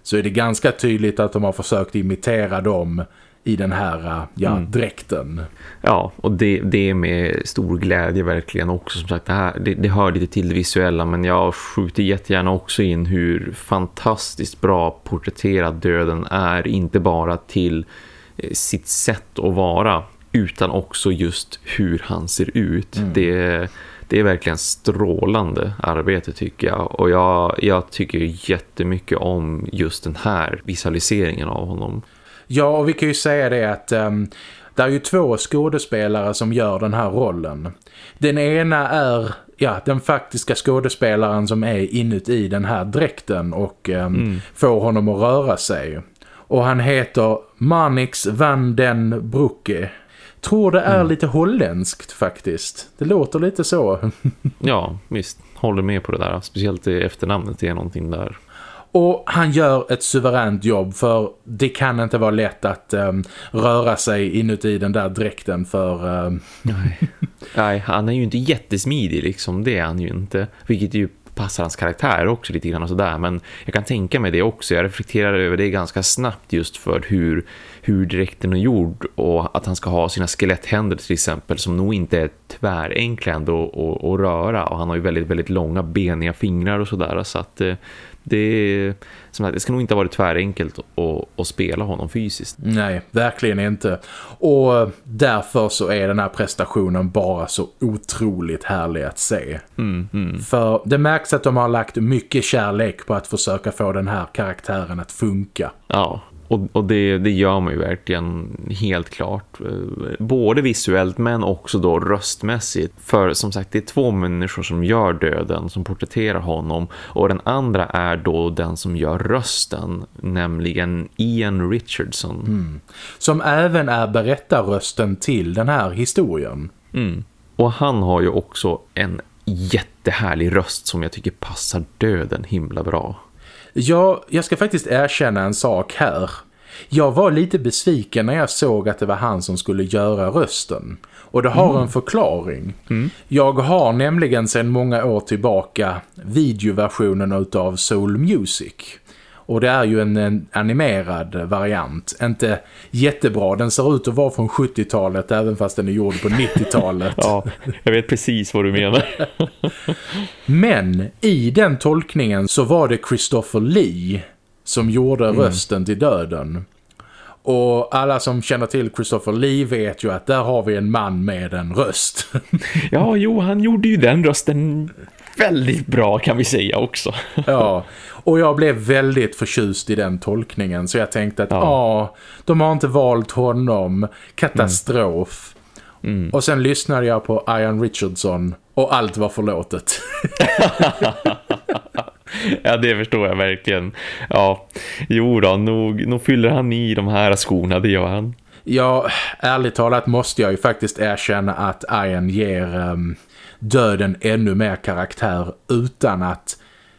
så är det ganska tydligt att de har försökt imitera dem i den här eh, ja, mm. dräkten. Ja, och det, det är med stor glädje verkligen också. Som sagt, det, här, det, det hör lite till det visuella men jag skjuter jättegärna också in hur fantastiskt bra porträtterad döden är. Inte bara till Eh, sitt sätt att vara utan också just hur han ser ut. Mm. Det, det är verkligen strålande arbete tycker jag. Och jag, jag tycker jättemycket om just den här visualiseringen av honom. Ja, och vi kan ju säga det att um, det är ju två skådespelare som gör den här rollen. Den ena är ja, den faktiska skådespelaren som är inuti den här dräkten och um, mm. får honom att röra sig. Och han heter Manix van den Brucke. Tror det är mm. lite holländskt faktiskt. Det låter lite så. ja, visst. Håller med på det där. Speciellt efternamnet är någonting där. Och han gör ett suveränt jobb för det kan inte vara lätt att um, röra sig inuti den där dräkten för... Um... Nej. Nej, han är ju inte jättesmidig liksom, det är han ju inte. Vilket ju passar hans karaktär också lite grann och sådär. Men jag kan tänka mig det också. Jag reflekterar över det ganska snabbt just för hur, hur dräkten är gjord och att han ska ha sina skeletthänder till exempel som nog inte är tvärenkla ändå att, röra. Och han har ju väldigt, väldigt långa beniga fingrar och sådär. Så att eh, det, som att det ska nog inte ha varit tvärenkelt att, att spela honom fysiskt. Nej, verkligen inte. Och därför så är den här prestationen bara så otroligt härlig att se. Mm, mm. För det märks att de har lagt mycket kärlek på att försöka få den här karaktären att funka. Ja, och, och det, det gör man ju verkligen helt klart. Eh, både visuellt men också då röstmässigt. För som sagt det är två människor som gör döden, som porträtterar honom. Och den andra är då den som gör rösten, nämligen Ian Richardson. Mm. Som även är berättarrösten till den här historien. Mm. Och han har ju också en jättehärlig röst som jag tycker passar döden himla bra. Ja, jag ska faktiskt erkänna en sak här. Jag var lite besviken när jag såg att det var han som skulle göra rösten. Och det har mm. en förklaring. Mm. Jag har nämligen sedan många år tillbaka videoversionen av Soul Music. Och det är ju en, en, animerad variant. Inte jättebra. Den ser ut att vara från 70-talet även fast den är gjord på 90-talet. ja, jag vet precis vad du menar. Men i den tolkningen så var det Christopher Lee som gjorde mm. rösten till döden. Och alla som känner till Christopher Lee vet ju att där har vi en man med en röst. ja, jo, han gjorde ju den rösten väldigt bra kan vi säga också. ja, och jag blev väldigt förtjust i den tolkningen så jag tänkte att ja, ah, de har inte valt honom. Katastrof. Mm. Mm. Och sen lyssnade jag på Ian Richardson och allt var förlåtet. ja, det förstår jag verkligen. Ja, jo då, nog, nog fyller han i de här skorna, det gör han. Ja, ärligt talat måste jag ju faktiskt erkänna att Ian ger um, döden ännu mer karaktär utan att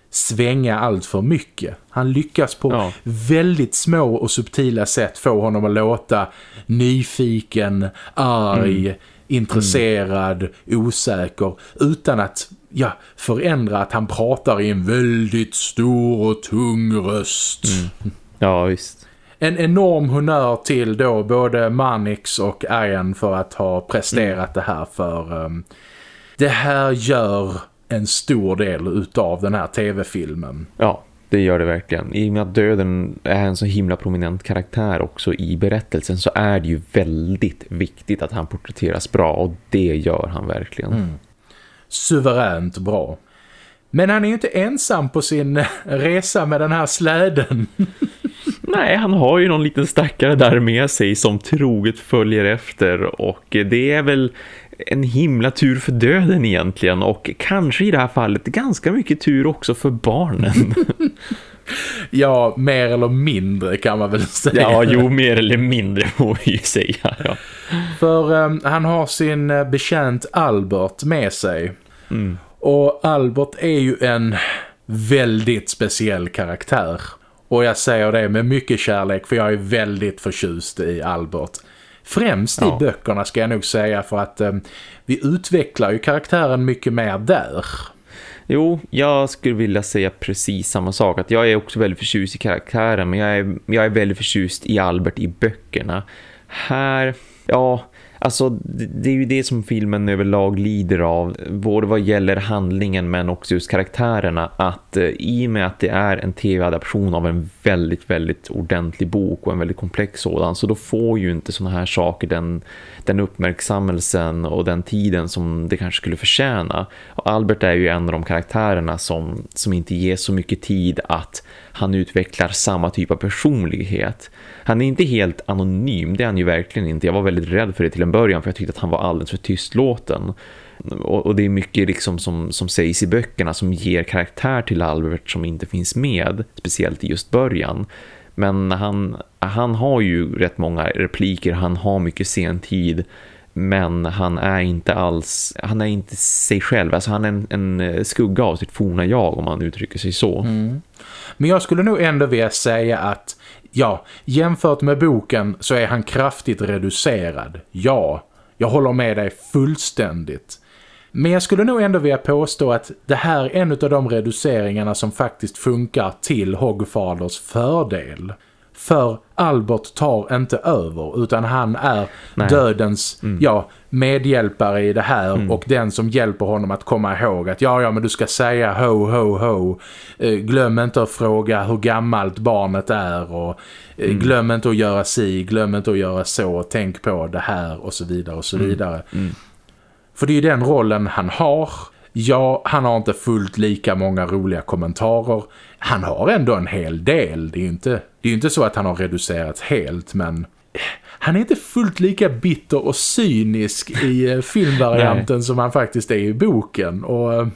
svänga allt för mycket. Han lyckas på ja. väldigt små och subtila sätt få honom att låta nyfiken, arg, mm. intresserad, mm. osäker utan att ja, förändra att han pratar i en väldigt stor och tung röst. Mm. Ja, visst. En enorm honör till då både Manix och Ian för att ha presterat mm. det här för um, det här gör en stor del utav den här tv-filmen. Ja, det gör det verkligen. I och med att döden är en så himla prominent karaktär också i berättelsen så är det ju väldigt viktigt att han porträtteras bra och det gör han verkligen. Mm. Suveränt bra. Men han är ju inte ensam på sin resa med den här släden. Nej, han har ju någon liten stackare där med sig som troget följer efter och det är väl en himla tur för döden egentligen och kanske i det här fallet ganska mycket tur också för barnen. ja, mer eller mindre kan man väl säga. Ja, jo, mer eller mindre får vi ju säga. Ja. För um, han har sin uh, bekänt Albert med sig. Mm. Och Albert är ju en väldigt speciell karaktär. Och jag säger det med mycket kärlek för jag är väldigt förtjust i Albert. Främst ja. i böckerna ska jag nog säga för att um, vi utvecklar ju karaktären mycket mer där. Jo, jag skulle vilja säga precis samma sak. Att jag är också väldigt förtjust i karaktären men jag är, jag är väldigt förtjust i Albert i böckerna. Här, ja, Alltså det är ju det som filmen överlag lider av, både vad gäller handlingen men också just karaktärerna, att eh, i och med att det är en tv-adaption av en väldigt, väldigt ordentlig bok och en väldigt komplex sådan, så då får ju inte såna här saker den, den uppmärksammelsen och den tiden som det kanske skulle förtjäna. Och Albert är ju en av de karaktärerna som, som inte ger så mycket tid att han utvecklar samma typ av personlighet. Han är inte helt anonym, det är han ju verkligen inte. Jag var väldigt rädd för det till en början för jag tyckte att han var alldeles för tystlåten. Och, och det är mycket liksom som, som sägs i böckerna som ger karaktär till Albert som inte finns med, speciellt i just början. Men han, han har ju rätt många repliker, han har mycket sen tid men han är inte alls han är inte sig själv, alltså han är en, en eh, skugga av sitt forna jag om man uttrycker sig så. Mm. Men jag skulle nog ändå vilja säga att ja, jämfört med boken så är han kraftigt reducerad. Ja, jag håller med dig fullständigt. Men jag skulle nog ändå vilja påstå att det här är en av de reduceringarna som faktiskt funkar till Hogfaders fördel. För Albert tar inte över utan han är Nej. dödens mm. ja, medhjälpare i det här mm. och den som hjälper honom att komma ihåg att ja, ja men du ska säga ho, ho, ho. Eh, glöm inte att fråga hur gammalt barnet är och eh, mm. glöm inte att göra si, glöm inte att göra så, tänk på det här och så vidare och så mm. vidare. Mm. För det är ju den rollen han har. Ja, han har inte fullt lika många roliga kommentarer. Han har ändå en hel del. Det är ju inte, det är inte så att han har reducerats helt, men han är inte fullt lika bitter och cynisk i eh, filmvarianten som han faktiskt är i boken. Och eh,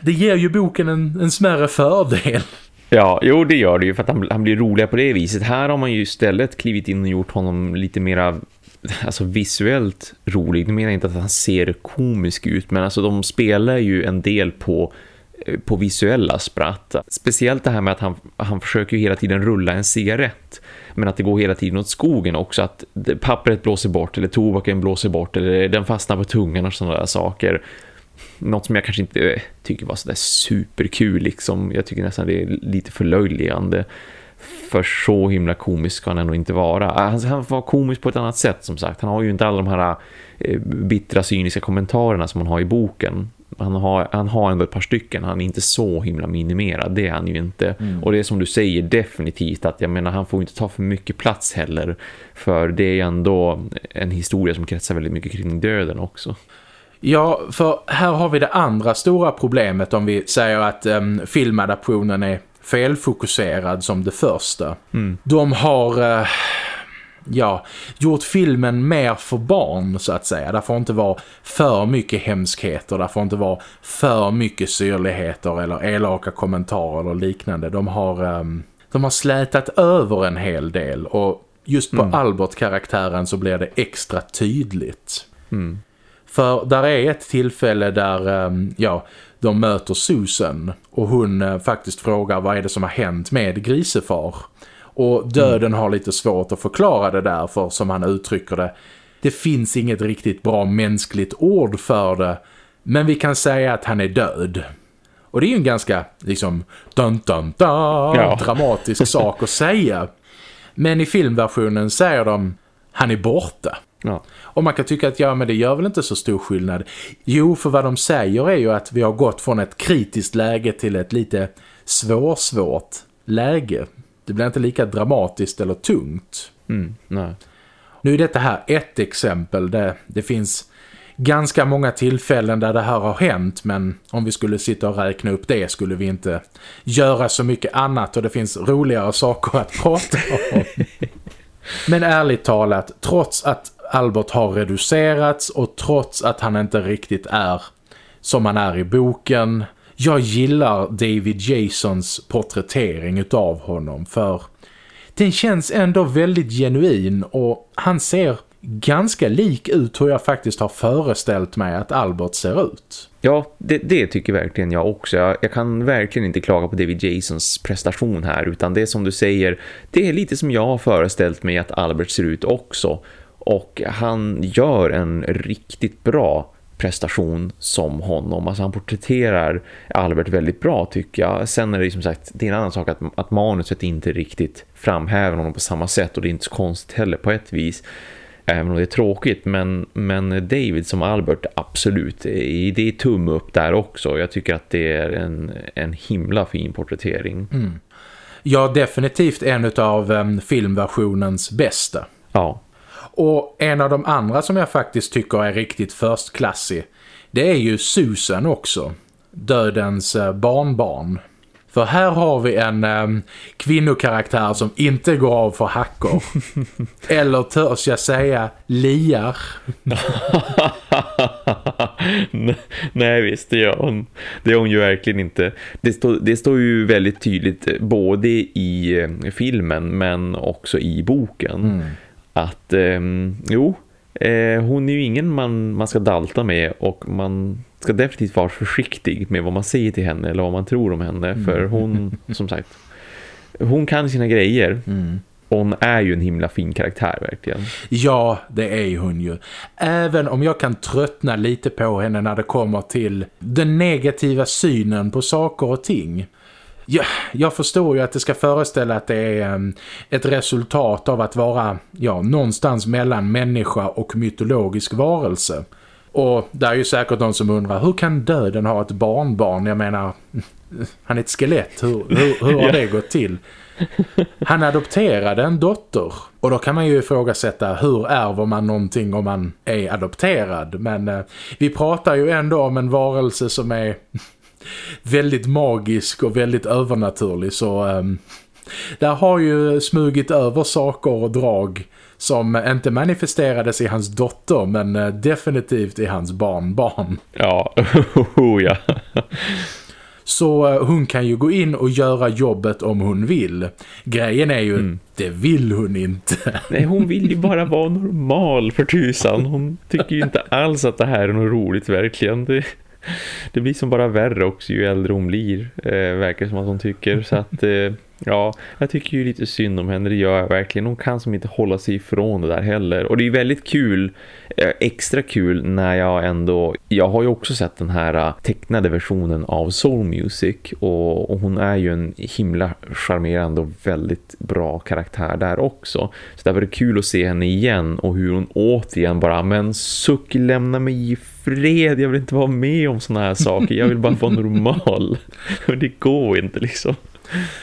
det ger ju boken en, en smärre fördel. Ja, jo det gör det ju för att han, han blir roligare på det viset. Här har man ju istället klivit in och gjort honom lite mera alltså visuellt rolig. Nu menar jag inte att han ser komisk ut men alltså de spelar ju en del på på visuella spratt. Speciellt det här med att han, han försöker hela tiden rulla en cigarett men att det går hela tiden åt skogen också att pappret blåser bort eller tobaken blåser bort eller den fastnar på tungan och sådana där saker. Något som jag kanske inte eh, tycker var sådär superkul liksom. Jag tycker nästan det är lite förlöjligande för så himla komisk ska han ändå inte vara. Ah, han, han var komisk på ett annat sätt som sagt. Han har ju inte alla de här eh, bittra cyniska kommentarerna som han har i boken. Han har, han har ändå ett par stycken. Han är inte så himla minimerad. Det är han ju inte. Mm. Och det är som du säger definitivt att jag menar han får inte ta för mycket plats heller. För det är ändå en historia som kretsar väldigt mycket kring döden också. Ja, för här har vi det andra stora problemet om vi säger att um, filmadaptionen är felfokuserad som det första. Mm. De har... Uh, ja, gjort filmen mer för barn så att säga. Det får inte vara för mycket hemskheter, det får inte vara för mycket syrligheter eller elaka kommentarer eller liknande. De har, um, de har slätat över en hel del och just på mm. Albert-karaktären så blir det extra tydligt. Mm. För där är ett tillfälle där, um, ja, de möter Susan och hon uh, faktiskt frågar vad är det som har hänt med Grisefar. Och döden mm. har lite svårt att förklara det där för som han uttrycker det. Det finns inget riktigt bra mänskligt ord för det. Men vi kan säga att han är död. Och det är ju en ganska liksom dun, dun, dun, ja. dramatisk sak att säga. Men i filmversionen säger de han är borta. Ja. Och man kan tycka att ja men det gör väl inte så stor skillnad. Jo för vad de säger är ju att vi har gått från ett kritiskt läge till ett lite svårsvårt läge. Det blir inte lika dramatiskt eller tungt. Mm, nej. Nu är detta här ett exempel. Det, det finns ganska många tillfällen där det här har hänt men om vi skulle sitta och räkna upp det skulle vi inte göra så mycket annat och det finns roligare saker att prata om. Men ärligt talat, trots att Albert har reducerats och trots att han inte riktigt är som han är i boken. Jag gillar David Jasons porträttering av honom för den känns ändå väldigt genuin och han ser ganska lik ut hur jag faktiskt har föreställt mig att Albert ser ut. Ja, det, det tycker verkligen jag också. Jag, jag, kan verkligen inte klaga på David Jasons prestation här utan det som du säger, det är lite som jag har föreställt mig att Albert ser ut också. Och han gör en riktigt bra prestation som honom. Alltså han porträtterar Albert väldigt bra tycker jag. Sen är det som sagt, det är en annan sak att, att manuset inte riktigt framhäver honom på samma sätt och det är inte så konstigt heller på ett vis. Även om det är tråkigt, men, men David som Albert, absolut. Det är tumme upp där också. Jag tycker att det är en, en himla fin porträttering. Mm. Ja, definitivt en av um, filmversionens bästa. Ja. Och en av de andra som jag faktiskt tycker är riktigt förstklassig, det är ju Susan också. Dödens uh, barnbarn. För här har vi en um, kvinnokaraktär som inte går av för hackor. Eller törs jag säga liar. Nej visst, det gör hon. Det är hon ju verkligen inte. Det, stå, det står ju väldigt tydligt eh, både i eh, filmen men också i boken. Mm. Att, eh, jo, eh, hon är ju ingen man, man ska dalta med och man ska definitivt vara försiktig med vad man säger till henne eller vad man tror om henne. Mm. För hon, som sagt, hon kan sina grejer. Mm. Hon är ju en himla fin karaktär verkligen. Ja, det är hon ju. Även om jag kan tröttna lite på henne när det kommer till den negativa synen på saker och ting. Ja, jag förstår ju att det ska föreställa att det är um, ett resultat av att vara ja, någonstans mellan människa och mytologisk varelse. Och det är ju säkert någon som undrar, hur kan döden ha ett barnbarn? Jag menar, han är ett skelett. Hur, hur, hur har det gått till? Han adopterade en dotter. Och då kan man ju ifrågasätta hur ärver man någonting om man är adopterad. Men eh, vi pratar ju ändå om en varelse som är väldigt magisk och väldigt övernaturlig. Så eh, där har ju smugit över saker och drag som inte manifesterades i hans dotter men eh, definitivt i hans barnbarn. Ja, oh, ja. Så eh, hon kan ju gå in och göra jobbet om hon vill. Grejen är ju, mm. det vill hon inte. Nej, hon vill ju bara vara normal för tusan. Hon tycker ju inte alls att det här är något roligt verkligen. Det, det blir som bara värre också ju äldre hon blir. Eh, verkar som att hon tycker. Så att... Eh, Ja, jag tycker ju lite synd om henne, det gör jag verkligen. Hon kan som inte hålla sig ifrån det där heller. Och det är väldigt kul, eh, extra kul när jag ändå... Jag har ju också sett den här eh, tecknade versionen av Soul Music. Och, och hon är ju en himla charmerande och väldigt bra karaktär där också. Så det var det kul att se henne igen och hur hon återigen bara, men suck, lämna mig ifrån fred. Jag vill inte vara med om såna här saker. Jag vill bara vara normal. det går inte liksom.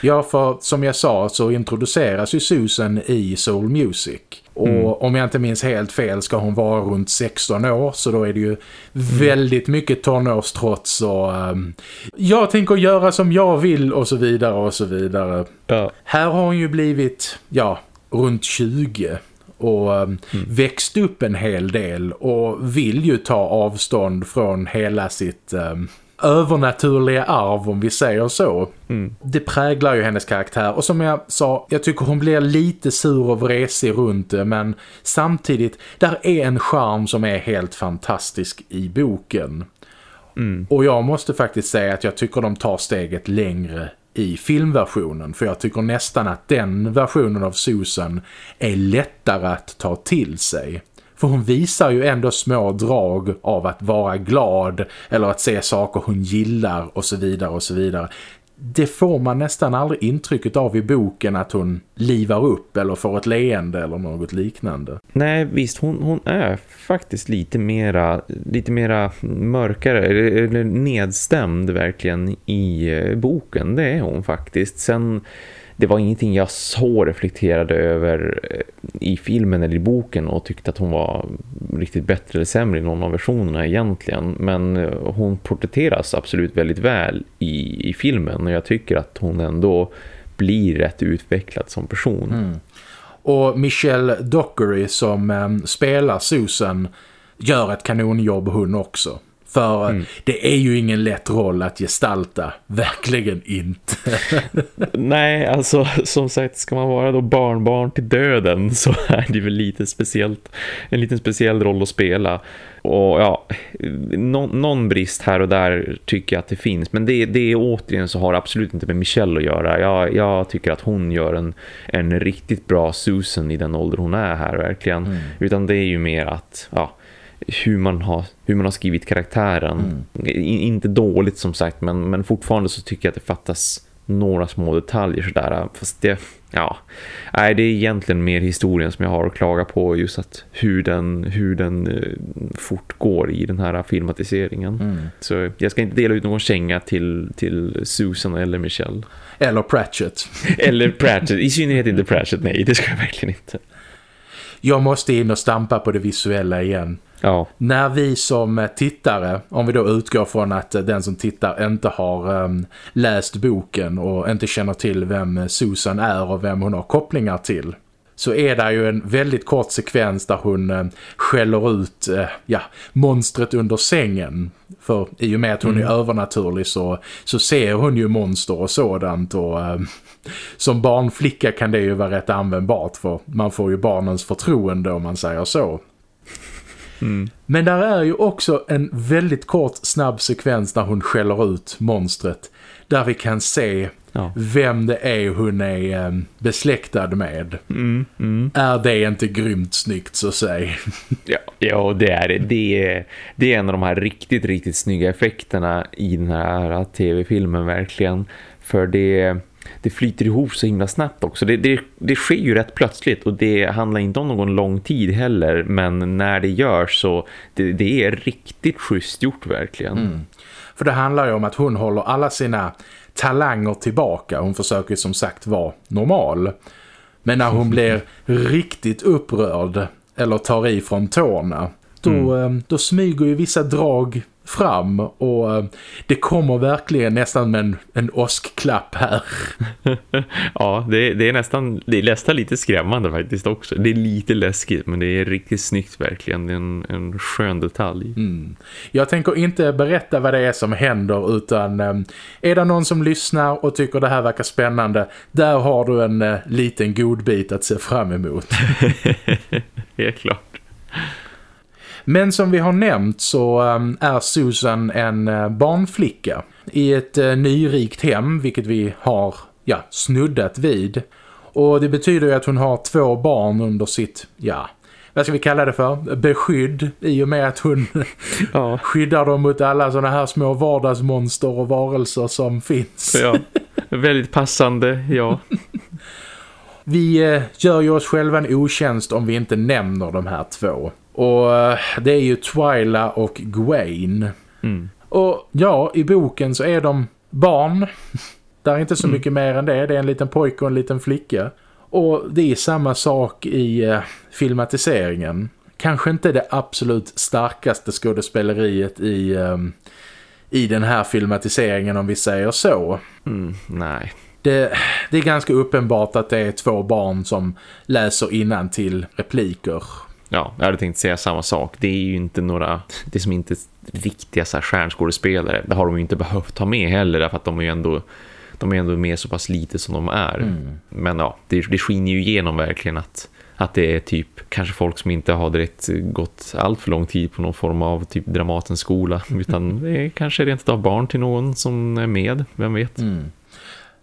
Ja, för som jag sa så introduceras ju Susan i Soul Music. Och mm. om jag inte minns helt fel ska hon vara runt 16 år så då är det ju mm. väldigt mycket tonårstrots och um, jag tänker göra som jag vill och så vidare och så vidare. Ja. Här har hon ju blivit, ja, runt 20 och mm. växt upp en hel del och vill ju ta avstånd från hela sitt um, övernaturliga arv om vi säger så. Mm. Det präglar ju hennes karaktär och som jag sa, jag tycker hon blir lite sur och vresig runt det men samtidigt, där är en charm som är helt fantastisk i boken. Mm. Och jag måste faktiskt säga att jag tycker de tar steget längre i filmversionen för jag tycker nästan att den versionen av Susan är lättare att ta till sig. För hon visar ju ändå små drag av att vara glad eller att se saker hon gillar och så vidare och så vidare det får man nästan aldrig intrycket av i boken att hon livar upp eller får ett leende eller något liknande. Nej, visst, hon, hon är faktiskt lite mera, lite mera mörkare eller, nedstämd verkligen i eh, boken. Det är hon faktiskt. Sen det var ingenting jag så reflekterade över eh, i filmen eller i boken och tyckte att hon var riktigt bättre eller sämre i någon av versionerna egentligen. Men eh, hon porträtteras absolut väldigt väl i, i filmen och jag tycker att hon ändå blir rätt utvecklad som person. Mm. Och Michelle Dockery som eh, spelar Susan gör ett kanonjobb hon också. För mm. det är ju ingen lätt roll att gestalta. Verkligen inte. Nej, alltså som sagt ska man vara då barnbarn till döden så är det väl lite speciellt, en liten speciell roll att spela. Och ja, no någon brist här och där tycker jag att det finns. Men det, det är återigen så har absolut inte med Michelle att göra. Jag, jag tycker att hon gör en, en riktigt bra Susan i den ålder hon är här verkligen. Mm. Utan det är ju mer att, ja hur man har, hur man har skrivit karaktären. Mm. Inte dåligt som sagt, men, men fortfarande så tycker jag att det fattas några små detaljer sådär. Fast det, ja, nej, det är egentligen mer historien som jag har att klaga på just att hur den, hur den uh, fortgår i den här filmatiseringen. Mm. Så jag ska inte dela ut någon känga till, till Susan eller Michelle. Eller Pratchett. eller Pratchett, i synnerhet inte Pratchett, nej det ska jag verkligen inte. Jag måste in och stampa på det visuella igen. Ja. När vi som tittare, om vi då utgår från att den som tittar inte har um, läst boken och inte känner till vem Susan är och vem hon har kopplingar till så är det ju en väldigt kort sekvens där hon eh, skäller ut eh, ja, monstret under sängen. För i och med att hon mm. är övernaturlig så, så ser hon ju monster och sådant och eh, som barnflicka kan det ju vara rätt användbart för man får ju barnens förtroende om man säger så. Mm. Men där är ju också en väldigt kort snabb sekvens där hon skäller ut monstret. Där vi kan se ja. vem det är hon är um, besläktad med. Mm, mm. Är det inte grymt snyggt så säg? ja, ja, det är det. Det är, det är en av de här riktigt, riktigt snygga effekterna i den här tv-filmen verkligen. För det det flyter ihop så himla snabbt också. Det, det, det sker ju rätt plötsligt och det handlar inte om någon lång tid heller. Men när det görs så det, det är riktigt schysst gjort verkligen. Mm. För det handlar ju om att hon håller alla sina talanger tillbaka. Hon försöker som sagt vara normal. Men när hon blir riktigt upprörd eller tar i från tårna då, mm. Eh, då smyger ju vissa drag fram och eh, det kommer verkligen nästan med en, en åskklapp här. ja, det, det, är nästan det är nästan lite skrämmande faktiskt också. Det är lite läskigt men det är riktigt snyggt verkligen. Det är en, en skön detalj. Mm. Jag tänker inte berätta vad det är som händer utan eh, är det någon som lyssnar och tycker det här verkar spännande, där har du en uh, liten godbit att se fram emot. Helt klart. Men som vi har nämnt så um, är Susan en uh, barnflicka i ett uh, nyrikt hem vilket vi har ja, snuddat vid. Och det betyder ju att hon har två barn under sitt, ja, vad ska vi kalla det för? Beskydd i och med att hon ja. skyddar dem mot alla sådana här små vardagsmonster och varelser som finns. Ja, väldigt passande, ja. vi uh, gör ju oss själva en otjänst om vi inte nämner de här två. Och eh, det är ju Twyla och Gwaine. Mm. Och ja, i boken så är de barn. Det är inte så mm. mycket mer än det. Det är en liten pojke och en liten flicka. Och det är samma sak i uh, filmatiseringen. Kanske inte det absolut starkaste skådespeleriet i, um, i den här filmatiseringen om vi säger så. Mm, nej. Det, det, är ganska uppenbart att det är två barn som läser innan till repliker Ja, jag hade tänkt säga samma sak. Det är ju inte några, det är som inte riktiga så här stjärnskådespelare. Det har de ju inte behövt ta med heller därför att de är ju ändå de är ändå med så pass lite som de är. Mm. Men ja, det, det skiner ju igenom verkligen att, att det är typ kanske folk som inte har direkt gått allt för lång tid på någon form av typ Dramatens skola. Utan det är kanske rent av barn till någon som är med, vem vet. Mm.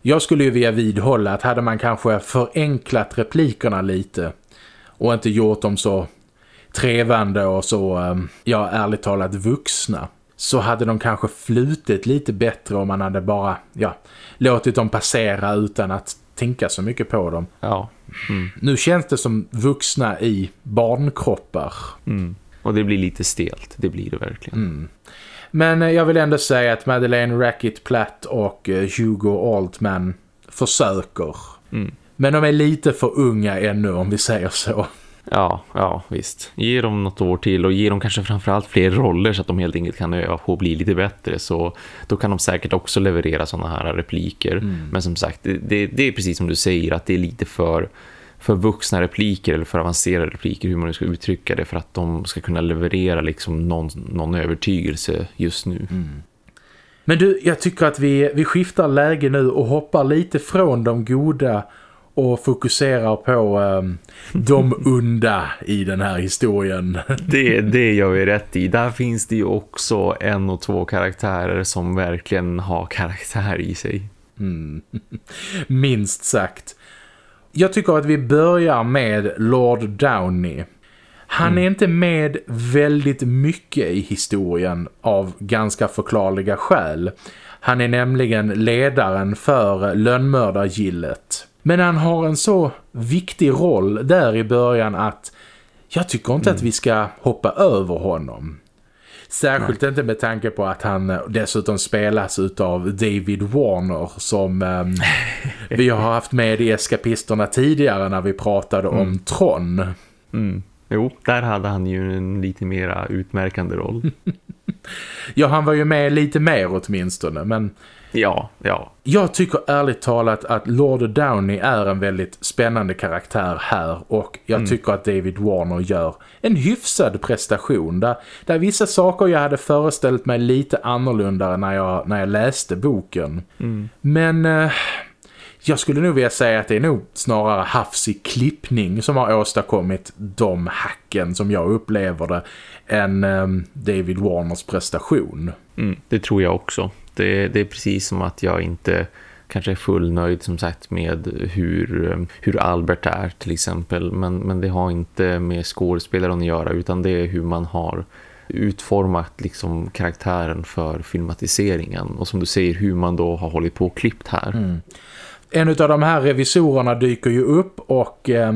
Jag skulle ju vilja vidhålla att hade man kanske förenklat replikerna lite och inte gjort dem så trevande och så, ehm, ja ärligt talat vuxna så hade de kanske flutit lite bättre om man hade bara ja, låtit dem passera utan att tänka så mycket på dem. Ja. Mm. Nu känns det som vuxna i barnkroppar. Mm. Och det blir lite stelt, det blir det verkligen. Mm. Men eh, jag vill ändå säga att Madeleine Rackett Platt och eh, Hugo Altman försöker. Mm. Men de är lite för unga ännu om vi säger så. Ja, ja visst. Ge dem något år till och ge dem kanske framförallt fler roller så att de helt enkelt kan öva på att bli lite bättre. Så då kan de säkert också leverera sådana här repliker. Mm. Men som sagt, det, det, är precis som du säger att det är lite för, för vuxna repliker eller för avancerade repliker, hur man nu ska uttrycka det för att de ska kunna leverera liksom någon, någon övertygelse just nu. Mm. Men du, jag tycker att vi, vi skiftar läge nu och hoppar lite från de goda och fokuserar på um, de onda i den här historien. Det, det gör vi rätt i. Där finns det ju också en och två karaktärer som verkligen har karaktär i sig. Mm. Minst sagt. Jag tycker att vi börjar med Lord Downey. Han mm. är inte med väldigt mycket i historien av ganska förklarliga skäl. Han är nämligen ledaren för lönnmördargillet. Men han har en så viktig roll där i början att jag tycker inte mm. att vi ska hoppa över honom. Särskilt Nej. inte med tanke på att han dessutom spelas av David Warner som um, vi har haft med i Eskapisterna tidigare när vi pratade mm. om Tron. Mm. Jo, där hade han ju en lite mera utmärkande roll. ja, han var ju med lite mer åtminstone, men... Ja, ja. Jag tycker ärligt talat att Lord Downey är en väldigt spännande karaktär här och jag mm. tycker att David Warner gör en hyfsad prestation där, där vissa saker jag hade föreställt mig lite annorlunda när jag, när jag läste boken. Mm. Men... Eh, jag skulle nog vilja säga att det är nog snarare hafsig klippning som har åstadkommit de hacken som jag upplever det än um, David Warners prestation. Mm, det tror jag också. Det, det, är precis som att jag inte kanske är fullnöjd som sagt med hur, ehm, hur Albert är till exempel. Men, men det har inte med skådespelaren att göra utan det är hur man har utformat liksom karaktären för filmatiseringen. Och som du säger hur man då har hållit på och klippt här. Mm en av de här revisorerna dyker ju upp och eh,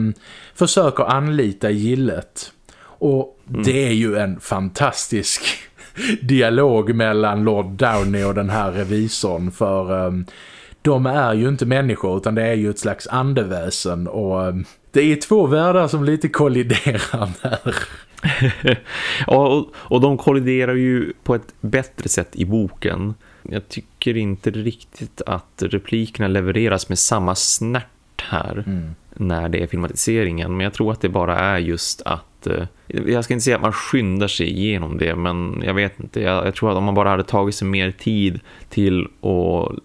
försöker anlita gillet. Och mm. det är ju en fantastisk dialog mellan Lord Downey och den här revisorn för eh, de är ju inte människor utan det är ju ett slags andeväsen och eh, det är två världar som lite kolliderar där. och, och de kolliderar ju på ett bättre sätt i boken. Jag tycker inte riktigt att replikerna levereras med samma snärt här mm. när det är filmatiseringen. Men jag tror att det bara är just att eh, jag ska inte säga att man skyndar sig igenom det men jag vet inte. Jag, jag, tror att om man bara hade tagit sig mer tid till att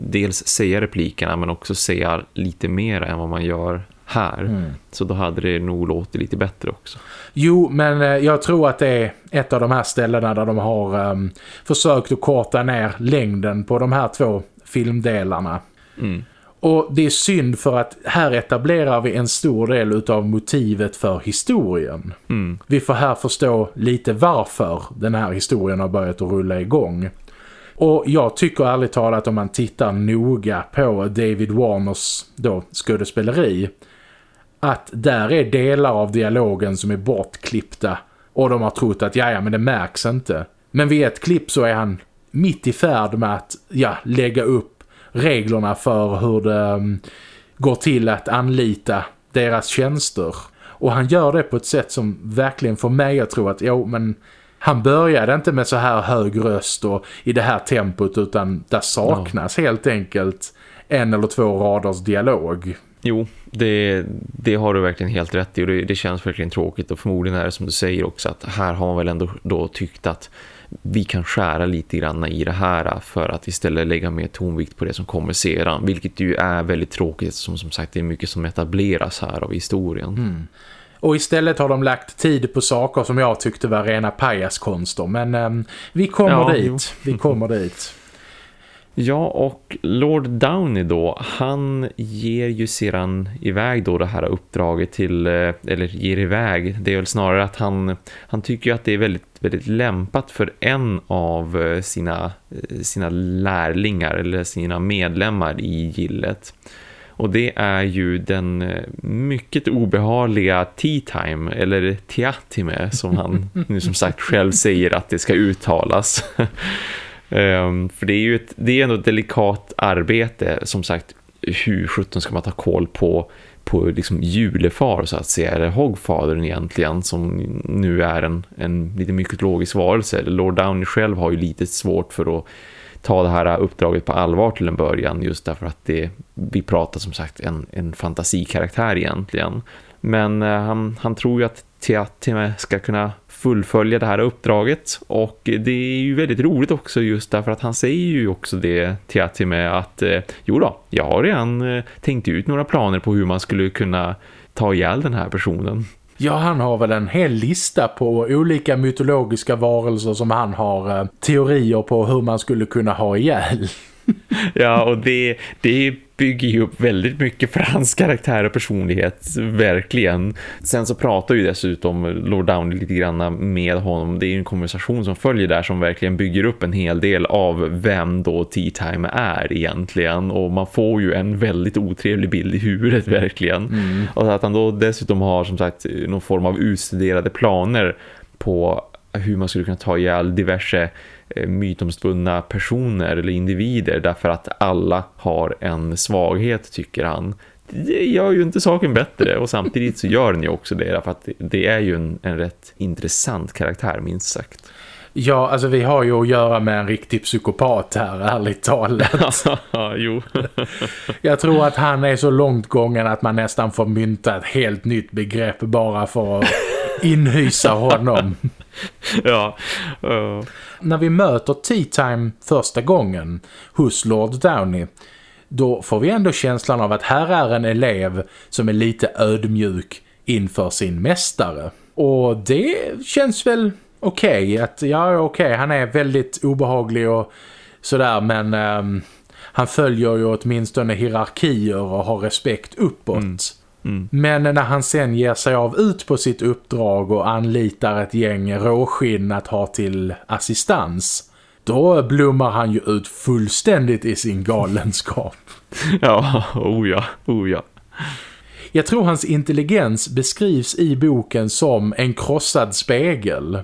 dels säga replikerna men också säga lite mer än vad man gör här. Mm. Så då hade det nog låtit lite bättre också. Jo, men eh, jag tror att det är ett av de här ställena där de har um, försökt att korta ner längden på de här två filmdelarna. Mm. Och det är synd för att här etablerar vi en stor del av motivet för historien. Mm. Vi får här förstå lite varför den här historien har börjat att rulla igång. Och jag tycker ärligt talat om man tittar noga på David Warners då, skådespeleri att där är delar av dialogen som är bortklippta och de har trott att ja men det märks inte. Men vid ett klipp så är han mitt i färd med att ja, lägga upp reglerna för hur det um, går till att anlita deras tjänster. Och han gör det på ett sätt som verkligen får mig att tro att jo men han började inte med så här hög röst och i det här tempot utan där saknas ja. helt enkelt en eller två raders dialog. Jo, det, det har du verkligen helt rätt i och det, det, känns verkligen tråkigt och förmodligen är det som du säger också att här har man väl ändå då tyckt att vi kan skära lite grann i det här för att istället lägga mer tonvikt på det som kommer sedan. Vilket ju är väldigt tråkigt som som sagt det är mycket som etableras här av historien. Mm. Och istället har de lagt tid på saker som jag tyckte var rena pajaskonster. Men um, vi kommer ja, dit. Jo. Vi kommer dit. Ja, och Lord Downey då, han ger ju sedan iväg då det här uppdraget till, eh, eller ger iväg, det är väl snarare att han, han tycker att det är väldigt, väldigt lämpat för en av eh, sina, eh, sina lärlingar eller sina medlemmar i gillet. Och det är ju den mycket obehagliga Tea Time eller Teatime som han nu som sagt själv säger att det ska uttalas. Um, för det är ju ett, det är ändå ett delikat arbete, som sagt, hur sjutton ska man ta koll på på liksom julefar så att säga, eller Hogfadern egentligen som nu är en, en lite mycket varelse. Lord Downey själv har ju lite svårt för att ta det här uppdraget på allvar till en början just därför att det, vi pratar som sagt en, en fantasikaraktär egentligen. Men eh, han, han tror ju att Teatime ska kunna fullfölja det här uppdraget och det är ju väldigt roligt också just därför att han säger ju också det till Atime att eh, jo då, jag har redan eh, tänkt ut några planer på hur man skulle kunna ta ihjäl den här personen. Ja, han har väl en hel lista på olika mytologiska varelser som han har eh, teorier på hur man skulle kunna ha ihjäl. ja, och det, det bygger ju upp väldigt mycket för hans karaktär och personlighet, verkligen. Sen så pratar ju dessutom Lord Downey lite grann med honom. Det är en konversation som följer där som verkligen bygger upp en hel del av vem då Tea Time är egentligen. Och man får ju en väldigt otrevlig bild i huvudet verkligen. Mm. Och att han då dessutom har som sagt någon form av utstuderade planer på hur man skulle kunna ta ihjäl diverse mytomspunna personer eller individer därför att alla har en svaghet tycker han. Det gör ju inte saken bättre och samtidigt så gör den ju också det därför att det är ju en, en rätt intressant karaktär minst sagt. Ja, alltså vi har ju att göra med en riktig psykopat här, ärligt talat. jo. Jag tror att han är så långt gången att man nästan får mynta ett helt nytt begrepp bara för att inhysa honom. ja. Uh. När vi möter Tea Time första gången hos Lord Downey då får vi ändå känslan av att här är en elev som är lite ödmjuk inför sin mästare. Och det känns väl okej. Okay, att ja, okej, okay, han är väldigt obehaglig och sådär men um, han följer ju åtminstone hierarkier och har respekt uppåt. Mm. Mm. Men när han sen ger sig av ut på sitt uppdrag och anlitar ett gäng råskinn att ha till assistans då blommar han ju ut fullständigt i sin galenskap. ja, oh ja, oh ja. Jag tror hans intelligens beskrivs i boken som en krossad spegel.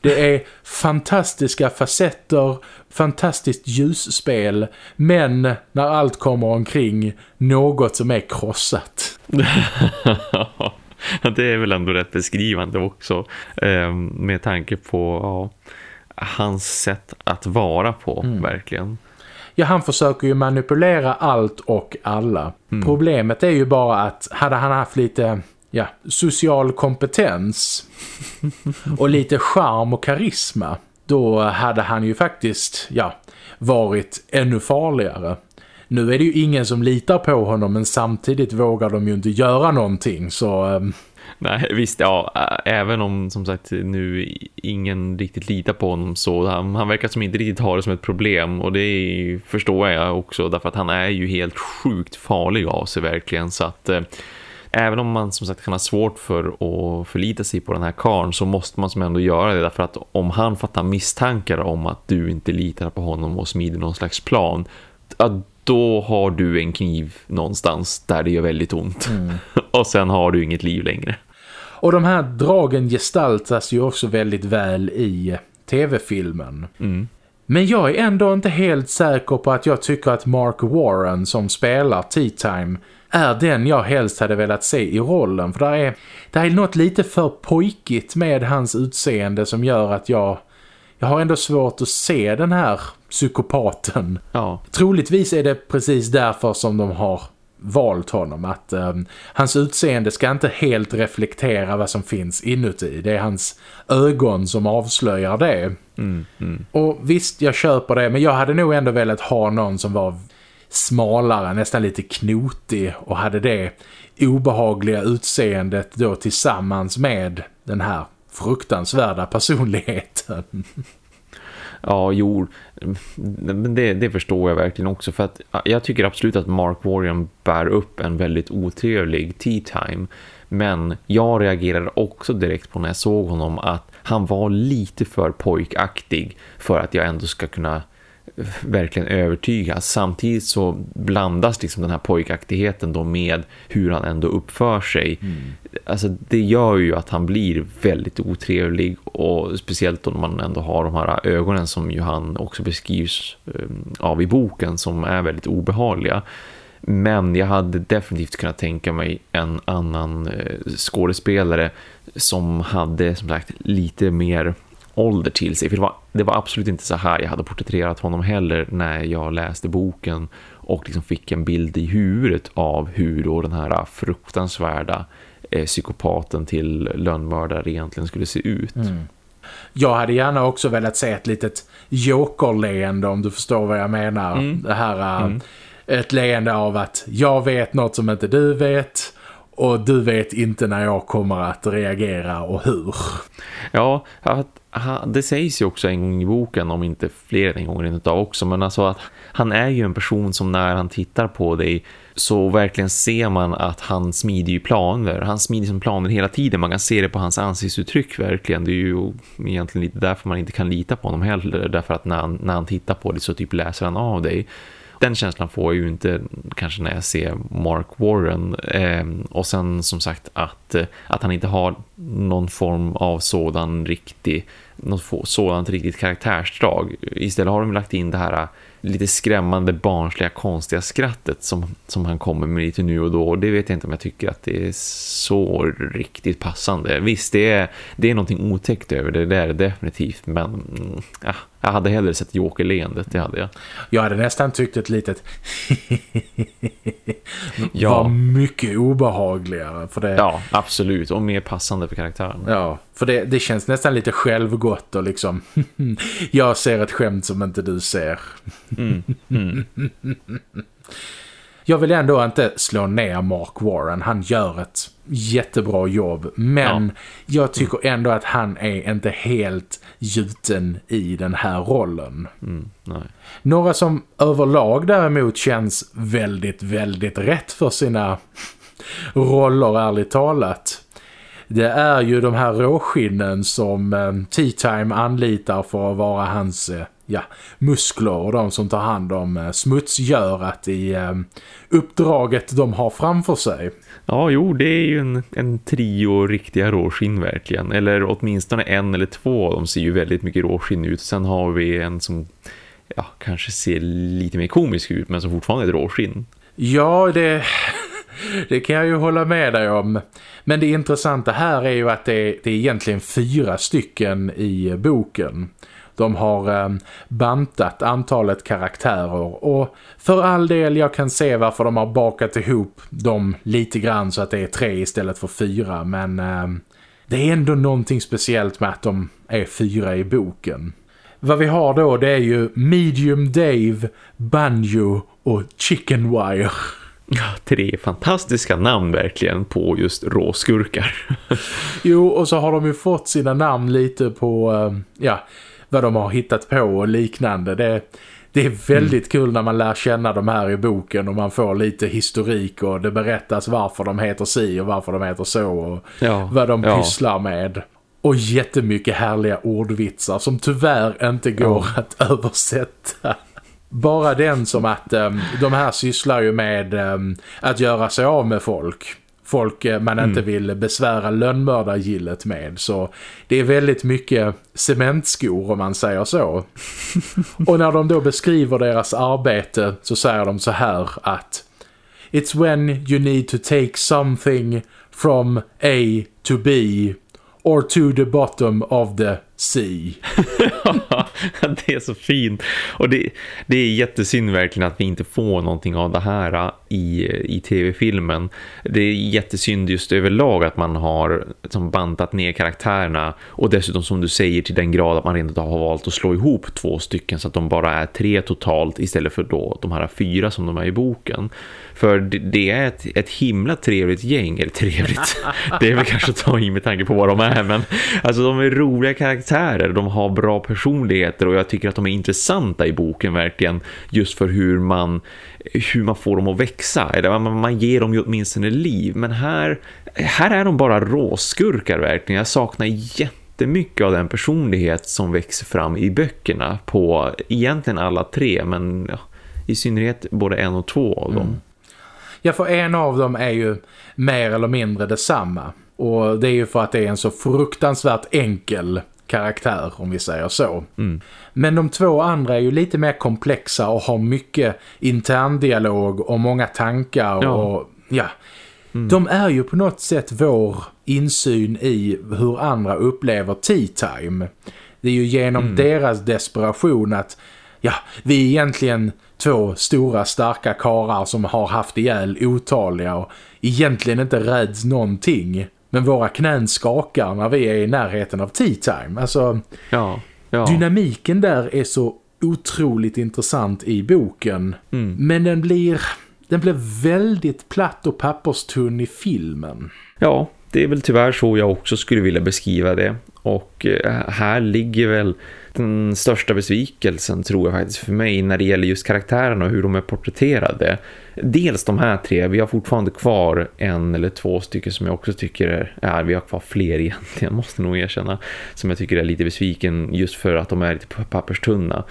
Det är fantastiska facetter, fantastiskt ljusspel, men när allt kommer omkring något som är krossat. Det är väl ändå rätt beskrivande också ehm, med tanke på ja, hans sätt att vara på, mm. verkligen. Ja, han försöker ju manipulera allt och alla. Mm. Problemet är ju bara att hade han haft lite ja, social kompetens och lite charm och karisma då hade han ju faktiskt ja, varit ännu farligare. Nu är det ju ingen som litar på honom men samtidigt vågar de ju inte göra någonting så... Ehm. Nej, visst, ja, även om som sagt nu ingen riktigt litar på honom så han, han verkar som inte riktigt ha det som ett problem och det är, förstår jag också därför att han är ju helt sjukt farlig av sig verkligen. Så att eh, även om man som sagt kan ha svårt för att förlita sig på den här karn så måste man som ändå göra det därför att om han fattar misstankar om att du inte litar på honom och smider någon slags plan då har du en kniv någonstans där det gör väldigt ont. Mm. och sen har du inget liv längre. Och de här dragen gestaltas ju också väldigt väl i tv-filmen. Mm. Men jag är ändå inte helt säker på att jag tycker att Mark Warren som spelar Tea Time är den jag helst hade velat se i rollen. För där är, där är något lite för pojkigt med hans utseende som gör att jag, jag har ändå svårt att se den här psykopaten. Ja. Troligtvis är det precis därför som de har valt honom. Att um, hans utseende ska inte helt reflektera vad som finns inuti. Det är hans ögon som avslöjar det. Mm, mm. Och visst, jag köper det. Men jag hade nog ändå velat ha någon som var smalare, nästan lite knotig och hade det obehagliga utseendet då tillsammans med den här fruktansvärda personligheten. Ja, jo, men det, det förstår jag verkligen också för att jag tycker absolut att Mark Warren bär upp en väldigt otrevlig tea time. Men jag reagerade också direkt på när jag såg honom att han var lite för pojkaktig för att jag ändå ska kunna verkligen övertygas. Samtidigt så blandas liksom den här pojkaktigheten då med hur han ändå uppför sig. Mm. Alltså det gör ju att han blir väldigt otrevlig och speciellt då man ändå har de här ögonen som ju han också beskrivs um, av i boken som är väldigt obehagliga. Men jag hade definitivt kunnat tänka mig en annan eh, skådespelare som hade som sagt lite mer ålder till sig. För det var, det var absolut inte så här jag hade porträtterat honom heller när jag läste boken och liksom fick en bild i huvudet av hur då den här fruktansvärda eh, psykopaten till lönnmördare egentligen skulle se ut. Mm. Jag hade gärna också velat se ett litet jokerleende om du förstår vad jag menar. Mm. Det här uh, mm. ett leende av att jag vet något som inte du vet och du vet inte när jag kommer att reagera och hur. Ja, det sägs ju också en gång i boken, om inte fler en gång utav också, men alltså att han är ju en person som när han tittar på dig så verkligen ser man att han smider ju planer. Han smider som planer hela tiden. Man kan se det på hans ansiktsuttryck verkligen. Det är ju egentligen lite därför man inte kan lita på honom heller. Därför att när han, när han tittar på dig så typ läser han av dig den känslan får jag ju inte kanske när jag ser Mark Warren eh, och sen som sagt att, eh, att han inte har någon form av sådan riktig något sådant riktigt karaktärsdrag. Istället har de lagt in det här eh, lite skrämmande, barnsliga, konstiga skrattet som, som han kommer med lite nu och då. Och det vet jag inte om jag tycker att det är så riktigt passande. Visst, det är, det är någonting otäckt över det, det är det definitivt. Men ja, jag hade hellre sett Joker-leendet, det hade jag. Jag hade nästan tyckt ett litet ja. var mycket obehagligare. För det... Ja, absolut. Och mer passande för karaktären. Ja, för det, det känns nästan lite självgott och liksom jag ser ett skämt som inte du ser. Mm. Mm. Jag vill ändå inte slå ner Mark Warren. Han gör ett jättebra jobb. Men ja. jag tycker ändå att han är inte helt gjuten i den här rollen. Mm, Några som överlag däremot känns väldigt, väldigt rätt för sina roller, ärligt talat. Det är ju de här råskinnen som eh, Tea Time anlitar för att vara hans eh, ja, muskler och de som tar hand om eh, smutsgörat i eh, uppdraget de har framför sig. Ja, jo, det är ju en, en trio riktiga råskinn verkligen. Eller åtminstone en eller två de ser ju väldigt mycket råskinn ut. Sen har vi en som ja, kanske ser lite mer komisk ut men som fortfarande är ett råskinn. Ja, det, det kan jag ju hålla med dig om. Men det intressanta här är ju att det, det är egentligen fyra stycken i boken. De har eh, bantat antalet karaktärer och för all del jag kan se varför de har bakat ihop dem lite grann så att det är tre istället för fyra men eh, det är ändå någonting speciellt med att de är fyra i boken. Vad vi har då det är ju Medium Dave, Banjo och Chicken Wire. Ja, tre fantastiska namn verkligen på just råskurkar. jo, och så har de ju fått sina namn lite på, eh, ja, vad de har hittat på och liknande. Det, det är väldigt mm. kul när man lär känna de här i boken och man får lite historik och det berättas varför de heter si och varför de heter så och ja, vad de ja. pysslar med. Och jättemycket härliga ordvitsar som tyvärr inte går ja. att översätta. Bara den som att um, de här sysslar ju med um, att göra sig av med folk folk eh, man inte mm. vill besvära lönnmördargillet med. Så det är väldigt mycket cementskor om man säger så. och när de då beskriver deras arbete så säger de så här att It's when you need to take something from A to B or to the bottom of the sea. det är så fint. Och det, det är jättesynd verkligen att vi inte får någonting av det här äh, i, i tv-filmen. Det är jättesynd just överlag att man har som bantat ner karaktärerna och dessutom som du säger till den grad att man rent har valt att slå ihop två stycken så att de bara är tre totalt istället för då de här fyra som de är i boken. För det är ett, ett himla trevligt gäng, eller trevligt, det är väl kanske att ta i med tanke på vad de är, men alltså de är roliga karaktärer, de har bra personlighet personligheter och jag tycker att de är intressanta i boken verkligen just för hur man hur man får dem att växa. Eller man, man ger dem ju åtminstone liv. Men här, här är de bara råskurkar verkligen. Jag saknar jättemycket av den personlighet som växer fram i böckerna på egentligen alla tre men ja, i synnerhet både en och två av dem. Mm. Ja, för en av dem är ju mer eller mindre detsamma. Och det är ju för att det är en så fruktansvärt enkel karaktär om vi säger så. Mm. Men de två andra är ju lite mer komplexa och har mycket intern dialog och många tankar ja. och ja. Mm. De är ju på något sätt vår insyn i hur andra upplever tea time. Det är ju genom mm. deras desperation att ja, vi är egentligen två stora starka karar som har haft ihjäl otaliga och egentligen inte räds någonting. Men våra knän skakar när vi är i närheten av tea time. Alltså, ja, ja. dynamiken där är så otroligt intressant i boken. Mm. Men den blir, den blir väldigt platt och papperstunn i filmen. Ja, det är väl tyvärr så jag också skulle vilja beskriva det. Och eh, här ligger väl den största besvikelsen tror jag faktiskt för mig när det gäller just karaktärerna och hur de är porträtterade. Dels de här tre, vi har fortfarande kvar en eller två stycken som jag också tycker är, ja, vi har kvar fler egentligen måste nog erkänna, som jag tycker är lite besviken just för att de är lite papperstunna.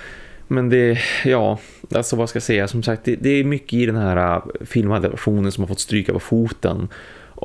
Men det, ja, alltså vad ska jag säga, som sagt, det, det är mycket i den här äh, filmadaptionen som har fått stryka på foten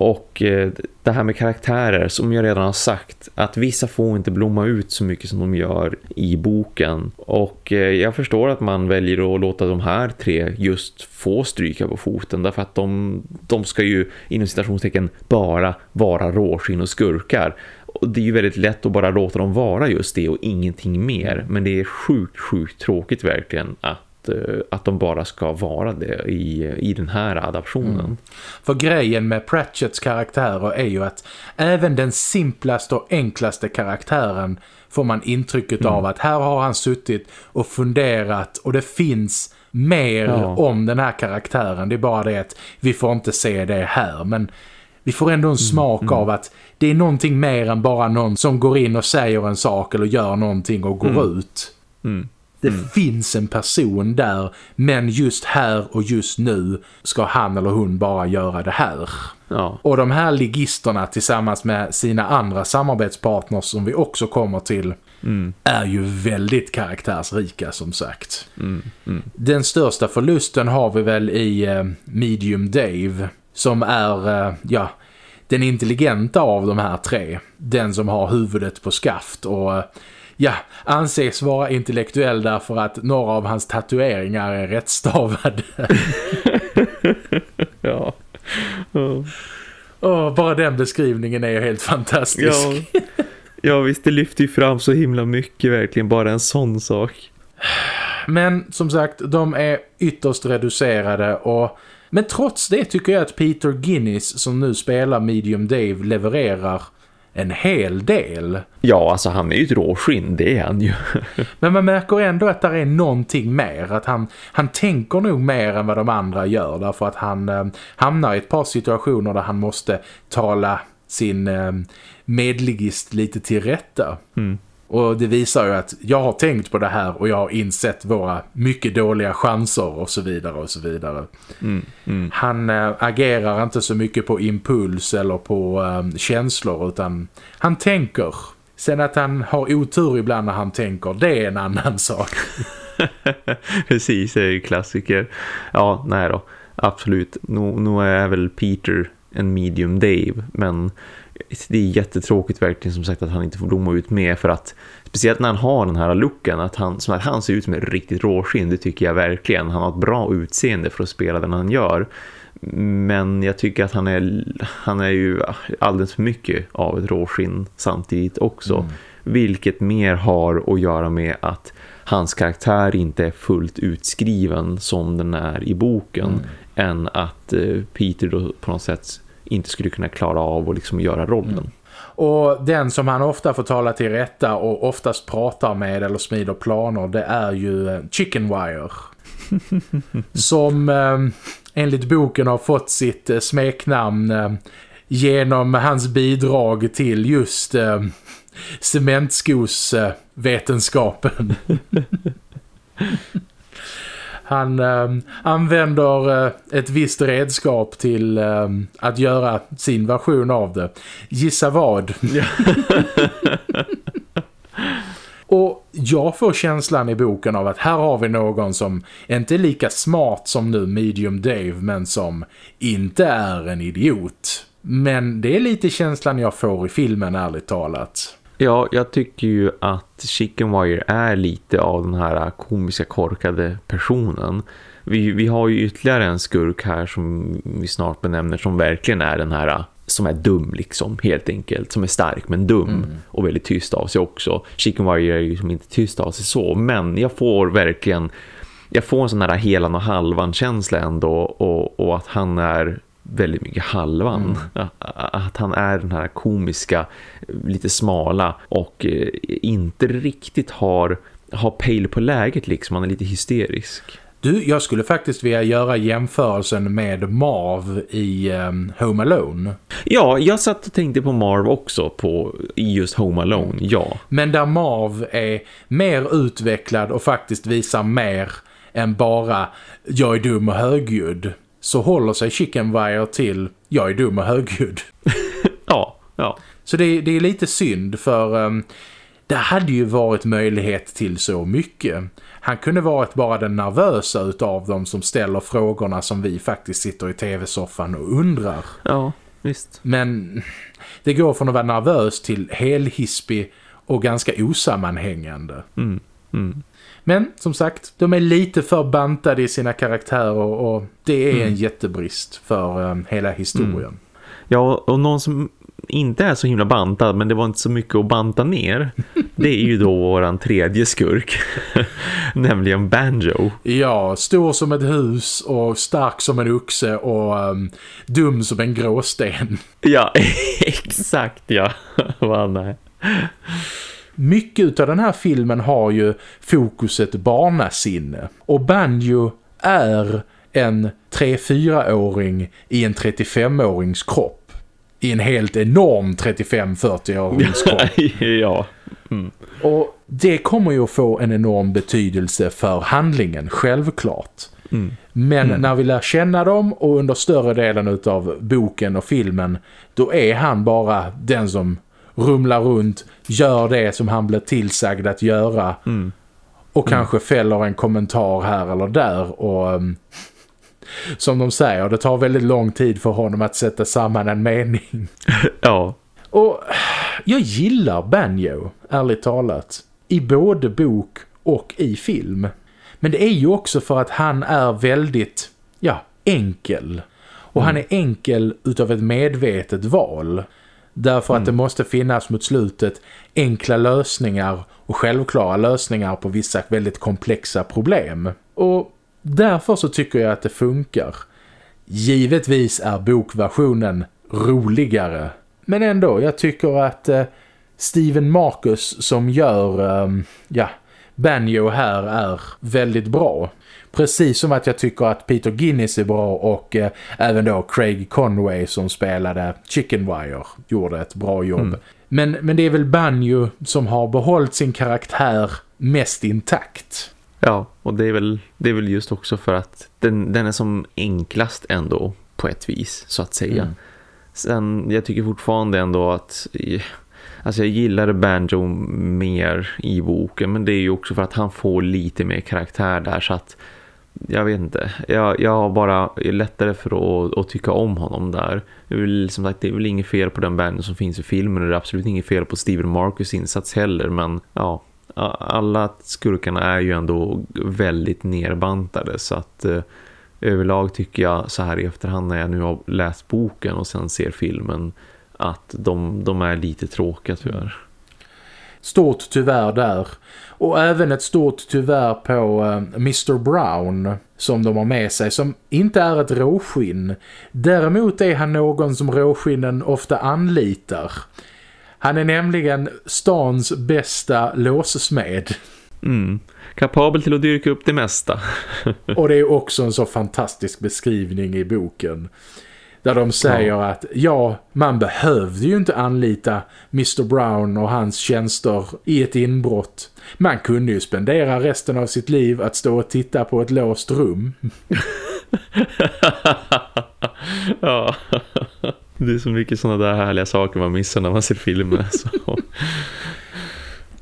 och eh, det här med karaktärer som jag redan har sagt att vissa får inte blomma ut så mycket som de gör i boken. Och eh, jag förstår att man väljer att låta de här tre just få stryka på foten därför att de, de ska ju inom citationstecken bara vara råskinn och skurkar. Och det är ju väldigt lätt att bara låta dem vara just det och ingenting mer. Men det är sjukt, sjukt tråkigt verkligen att Eh, att, de bara ska vara det i, i den här adaptionen. Mm. För grejen med Pratchetts karaktärer är ju att även den simplaste och enklaste karaktären får man intrycket mm. av att här har han suttit och funderat och det finns mer ja. om den här karaktären. Det är bara det att vi får inte se det här men vi får ändå en mm, smak mm. av att det är någonting mer än bara någon som går in och säger en sak eller gör någonting och går mm. ut. Det mm. finns en person där men just här och just nu ska han eller hon bara göra det här. Ja. Och de här ligisterna tillsammans med sina andra samarbetspartners som vi också kommer till mm. är ju väldigt karaktärsrika som sagt. Mm. mm. Den största förlusten har vi väl i uh, Medium Dave som är, uh, ja den intelligenta av de här tre. Den som har huvudet på skaft och uh, ja, anses vara intellektuell därför att några av hans tatueringar är rättstavade. ja. Oh. Oh, bara den beskrivningen är ju helt fantastisk. Ja. ja, visst det lyfter ju fram så himla mycket verkligen, bara en sån sak. Men som sagt, de är ytterst reducerade och men trots det tycker jag att Peter Guinness som nu spelar Medium Dave levererar en hel del. Ja, alltså han är ju ett råskinn, det är han ju. Men man märker ändå att det är någonting mer. Att han, han tänker nog mer än vad de andra gör. Därför att han eh, hamnar i ett par situationer där han måste tala sin eh, medligist lite till rätta. Mm. Och det visar ju att jag har tänkt på det här och jag har insett våra mycket dåliga chanser och så vidare och så vidare. Mm, mm. Han äh, agerar inte så mycket på impuls eller på äh, känslor utan han tänker. Sen att han har otur ibland när han tänker, det är en annan sak. Precis, det är ju klassiker. Ja, nej då. Absolut. Nu, nu är väl Peter en medium Dave, men det är jättetråkigt verkligen som sagt att han inte får blomma ut med för att speciellt när han har den här looken att han, som att han ser ut som en riktigt råskinn det tycker jag verkligen. Han har ett bra utseende för att spela den han gör. Men jag tycker att han är, han är ju alldeles för mycket av ett råskinn samtidigt också. Mm. Vilket mer har att göra med att hans karaktär inte är fullt utskriven som den är i boken. Mm. Än att eh, Peter då på något sätt inte skulle kunna klara av att liksom göra rollen. Mm. Och den som han ofta får tala till rätta och oftast pratar med eller smider planer det är ju eh, Chicken Wire. som eh, enligt boken har fått sitt eh, smeknamn eh, genom hans bidrag till just eh, cementskosvetenskapen. Han äh, använder äh, ett visst redskap till äh, att göra sin version av det. Gissa vad? Och jag får känslan i boken av att här har vi någon som inte är lika smart som nu Medium Dave men som inte är en idiot. Men det är lite känslan jag får i filmen ärligt talat. Ja, jag tycker ju att Chicken Wire är lite av den här komiska korkade personen. Vi, vi har ju ytterligare en skurk här som vi snart benämner som verkligen är den här som är dum liksom, helt enkelt. Som är stark men dum mm. och väldigt tyst av sig också. Chicken Warrior är ju som inte tyst av sig så, men jag får verkligen jag får en sån här helan och halvan känsla ändå och, och att han är väldigt mycket halvan. Mm. Att han är den här komiska, lite smala och eh, inte riktigt har, har pejl på läget liksom. Han är lite hysterisk. Du, jag skulle faktiskt vilja göra jämförelsen med Marv i um, Home Alone. Ja, jag satt och tänkte på Marv också på, just Home Alone, ja. Men där Marv är mer utvecklad och faktiskt visar mer än bara jag är dum och högljudd så håller sig Chicken Wire till jag är dum och högljudd. ja, ja. Så det, det, är lite synd för um, det hade ju varit möjlighet till så mycket. Han kunde varit bara den nervösa utav dem som ställer frågorna som vi faktiskt sitter i tv-soffan och undrar. Ja, visst. Men det går från att vara nervös till helhispig och ganska osammanhängande. Mm, mm. Men som sagt, de är lite för bantade i sina karaktärer och det är mm. en jättebrist för um, hela historien. Mm. Ja, och någon som inte är så himla bantad men det var inte så mycket att banta ner. Det är ju då våran tredje skurk. Nämligen Banjo. Ja, stor som ett hus och stark som en oxe och um, dum som en gråsten. Ja, exakt ja. Vad han är. Mycket av den här filmen har ju fokuset barnasinne. Och Banjo är en 3-4-åring i en 35-årings kropp i en helt enorm 35-40-årings kropp. ja. Mm. Och det kommer ju att få en enorm betydelse för handlingen, självklart. Mm. Men mm. när vi lär känna dem och under större delen av boken och filmen då är han bara den som rumlar runt, gör det som han blir tillsagd att göra mm. och kanske mm. fäller en kommentar här eller där och um, som de säger, det tar väldigt lång tid för honom att sätta samman en mening. ja. Och jag gillar Banjo, ärligt talat. I både bok och i film. Men det är ju också för att han är väldigt, ja, enkel. Och mm. han är enkel utav ett medvetet val. Därför mm. att det måste finnas mot slutet enkla lösningar och självklara lösningar på vissa väldigt komplexa problem. Och Därför så tycker jag att det funkar. Givetvis är bokversionen roligare. Men ändå, jag tycker att eh, Steven Marcus som gör eh, ja, Banjo här är väldigt bra. Precis som att jag tycker att Peter Guinness är bra och eh, även då Craig Conway som spelade Chicken Wire gjorde ett bra jobb. Mm. Men, men det är väl Banjo som har behållit sin karaktär mest intakt. Ja, och det är väl, det är väl just också för att den, den är som enklast ändå på ett vis, så att säga. Mm. Sen, jag tycker fortfarande ändå att... Alltså jag gillar Banjo mer i boken men det är ju också för att han får lite mer karaktär där så att jag vet inte. Jag, jag har bara lättare för att, att tycka om honom där. Det är, väl, som sagt, det är väl inget fel på den banden som finns i filmen och det är absolut inget fel på Steven Marcus insats heller men ja, alla skurkarna är ju ändå väldigt nerbantade så att eh, överlag tycker jag så här i efterhand när jag nu har läst boken och sen ser filmen att de, de är lite tråkiga tyvärr. Stort tyvärr där. Och även ett stort tyvärr på eh, Mr. Brown som de har med sig som inte är ett råskinn. Däremot är han någon som råskinnen ofta anlitar. Han är nämligen stans bästa låssmed. Mm. Kapabel till att dyrka upp det mesta. och det är också en så fantastisk beskrivning i boken. Där de säger ja. att ja, man behövde ju inte anlita Mr. Brown och hans tjänster i ett inbrott. Man kunde ju spendera resten av sitt liv att stå och titta på ett låst rum. ja, det är så mycket sådana där härliga saker man missar när man ser filmer. Så.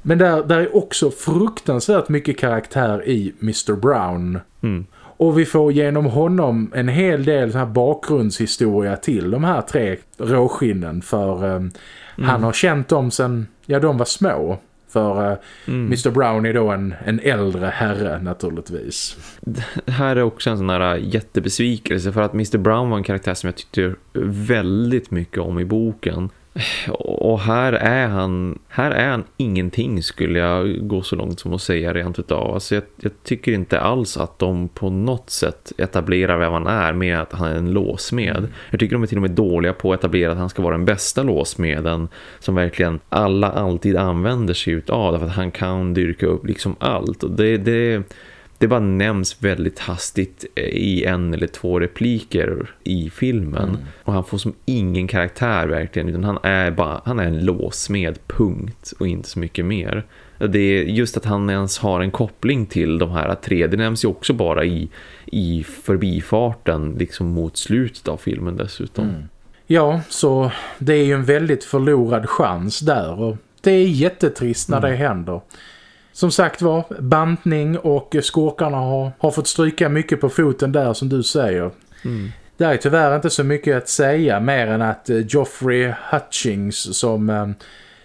Men där, där är också fruktansvärt mycket karaktär i Mr. Brown. Mm. Och vi får genom honom en hel del så här bakgrundshistoria till de här tre råskinnen. För um, mm. han har känt dem sedan ja, de var små. För uh, mm. Mr. Brown är då en, en äldre herre naturligtvis. Det här är också en sån här jättebesvikelse för att Mr. Brown var en karaktär som jag tyckte väldigt mycket om i boken. Och här är han här är han ingenting skulle jag gå så långt som att säga rent utav. Alltså jag, jag tycker inte alls att de på något sätt etablerar vem han är med att han är en låsmed. Mm. Jag tycker de är till och med dåliga på att etablera att han ska vara den bästa låsmeden som verkligen alla alltid använder sig utav. Därför att han kan dyrka upp liksom allt. Och det, det det bara nämns väldigt hastigt eh, i en eller två repliker i filmen. Mm. Och han får som ingen karaktär verkligen utan han är bara han är en låsmed punkt och inte så mycket mer. Det är just att han ens har en koppling till de här tre. Det nämns ju också bara i, i förbifarten liksom mot slutet av filmen dessutom. Mm. Ja, så det är ju en väldigt förlorad chans där och det är jättetrist när mm. det händer. Som sagt var, bantning och skurkarna har, har fått stryka mycket på foten där som du säger. Mm. Det är tyvärr inte så mycket att säga mer än att eh, Geoffrey Hutchings som eh,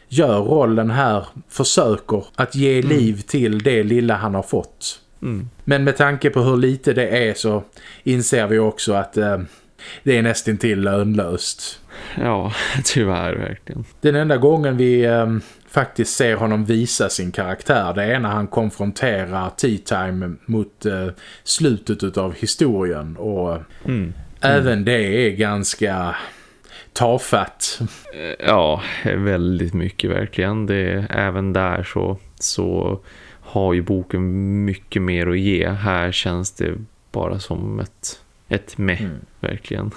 gör rollen här försöker att ge mm. liv till det lilla han har fått. Mm. Men med tanke på hur lite det är så inser vi också att eh, det är nästan till lönlöst. Ja, tyvärr verkligen. Den enda gången vi eh, faktiskt ser honom visa sin karaktär. Det är när han konfronterar Tea Time mot eh, slutet av historien och mm. även mm. det är ganska tafatt. Eh, ja, väldigt mycket verkligen. Det, även där så, så har ju boken mycket mer att ge. Här känns det bara som ett, ett med, mm. verkligen.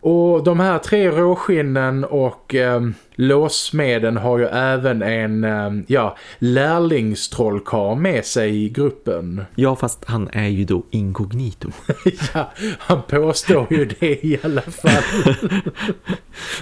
Och de här tre råskinnen och eh, låsmeden har ju även en eh, ja, lärlingstrollkar med sig i gruppen. Ja, fast han är ju då inkognito. ja, han påstår ju det i alla fall.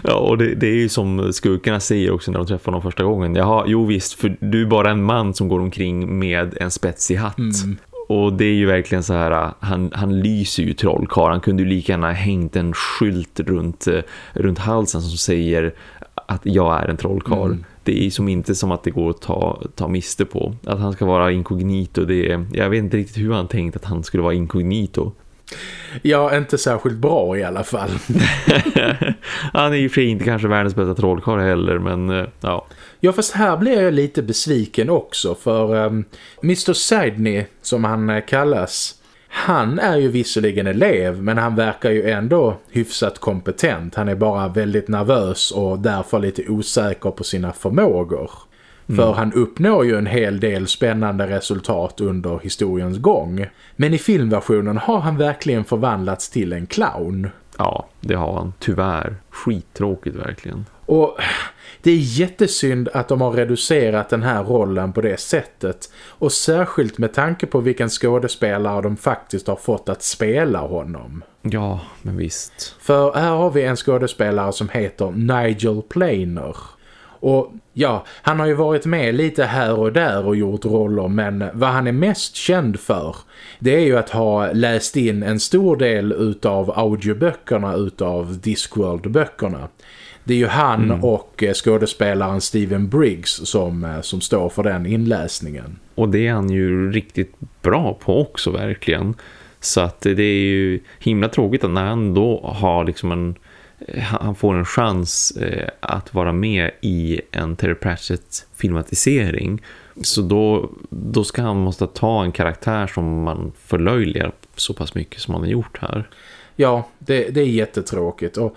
ja, och det, det, är ju som skurkarna säger också när de träffar honom första gången. Jaha, jo visst, för du är bara en man som går omkring med en spetsig hatt. Mm. Och det är ju verkligen så här, han, han lyser ju trollkarl. Han kunde ju lika gärna hängt en skylt runt, eh, runt halsen som säger att jag är en trollkarl. Mm. Det är som inte som att det går att ta, ta miste på. Att han ska vara inkognito, det är, jag vet inte riktigt hur han tänkt att han skulle vara inkognito. Ja, inte särskilt bra i alla fall. han är ju för inte kanske världens bästa trollkarl heller, men eh, ja. Ja, fast här blir jag lite besviken också för um, ehm, Mr. Sidney, som han uh, kallas, han är ju visserligen elev men han verkar ju ändå hyfsat kompetent. Han är bara väldigt nervös och därför lite osäker på sina förmågor. Mm. För han uppnår ju en hel del spännande resultat under historiens gång. Men i filmversionen har han verkligen förvandlats till en clown. Ja, det har han. Tyvärr. Skittråkigt verkligen. Och det är jättesynd att de har reducerat den här rollen på det sättet. Och särskilt med tanke på vilken skådespelare de faktiskt har fått att spela honom. Ja, men visst. För här har vi en skådespelare som heter Nigel Planer. Och ja, han har ju varit med lite här och där och gjort roller men vad han är mest känd för det är ju att ha läst in en stor del utav audioböckerna utav Discworld-böckerna. Det är ju han mm. och eh, skådespelaren Steven Briggs som, eh, som står för den inläsningen. Och det är han ju riktigt bra på också verkligen. Så att det är ju himla tråkigt att när han då har liksom en han får en chans att vara med i en Terry Pratchett filmatisering så då, då ska han måste ta en karaktär som man förlöjligar så pass mycket som han har gjort här. Ja, det, det är jättetråkigt och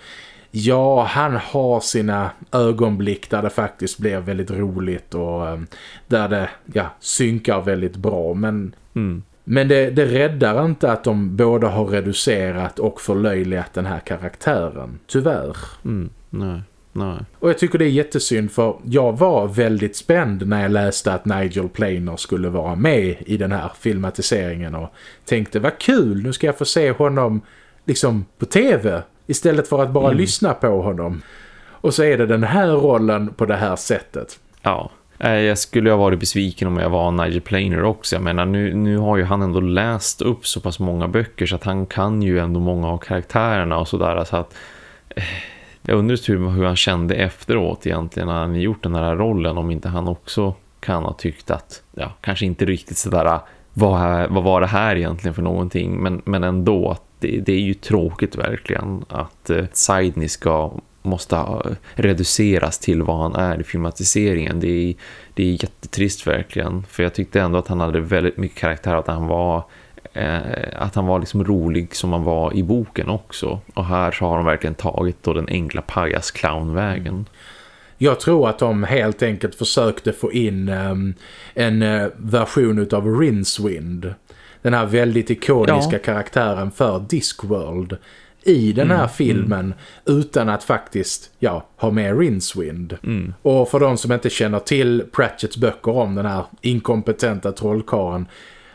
Ja, han har sina ögonblick där det faktiskt blir väldigt roligt och um, där det ja, synkar väldigt bra. Men, mm. Men det, det räddar inte att de både har reducerat och förlöjligat den här karaktären. Tyvärr. Mm, nej. Nej. Och jag tycker det är jättesynd för jag var väldigt spänd när jag läste att Nigel Planer skulle vara med i den här filmatiseringen och tänkte vad kul, nu ska jag få se honom liksom på tv istället för att bara mm. lyssna på honom. Och så är det den här rollen på det här sättet. Ja, Eh, jag skulle ha varit besviken om jag var Nigel Planer också. Jag menar, nu, nu har ju han ändå läst upp så pass många böcker så att han kan ju ändå många av karaktärerna och sådär. Så att eh, jag undrar hur, hur han kände efteråt egentligen när han gjort den här rollen. Om inte han också kan ha tyckt att, ja, kanske inte riktigt sådär vad, vad var det här egentligen för någonting men, men ändå att det, det är ju tråkigt verkligen att eh, Sidney ska måste eh, reduceras till vad han är i filmatiseringen. Det är, det är jättetrist verkligen. För jag tyckte ändå att han hade väldigt mycket karaktär. Att han var, eh, att han var liksom rolig som han var i boken också. Och här så har de verkligen tagit då den enkla pajas clownvägen. Mm. Jag tror att de helt enkelt försökte få in um, en uh, version av Rinswind. Den här väldigt ikoniska ja. karaktären för Discworld i den här mm, filmen mm. utan att faktiskt ja, ha med Rincewind. Mm. Och för de som inte känner till Pratchetts böcker om den här inkompetenta trollkaren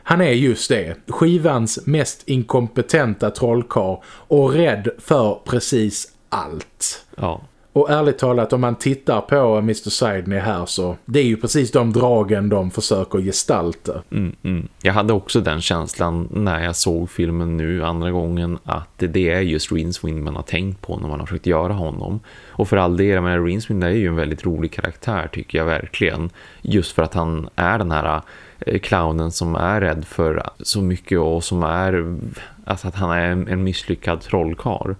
han är just det, skivans mest inkompetenta trollkar och rädd för precis allt. Ja. Och ärligt talat, om man tittar på Mr. Sidney här så det är ju precis de dragen de försöker gestalta. Mm, mm. Jag hade också den känslan när jag såg filmen nu andra gången att det är just Rinswind man har tänkt på när man har försökt göra honom. Och för all del, men Rinswind är ju en väldigt rolig karaktär tycker jag verkligen. Just för att han är den här eh, clownen som är rädd för så mycket och som är alltså att han är en, misslyckad trollkar.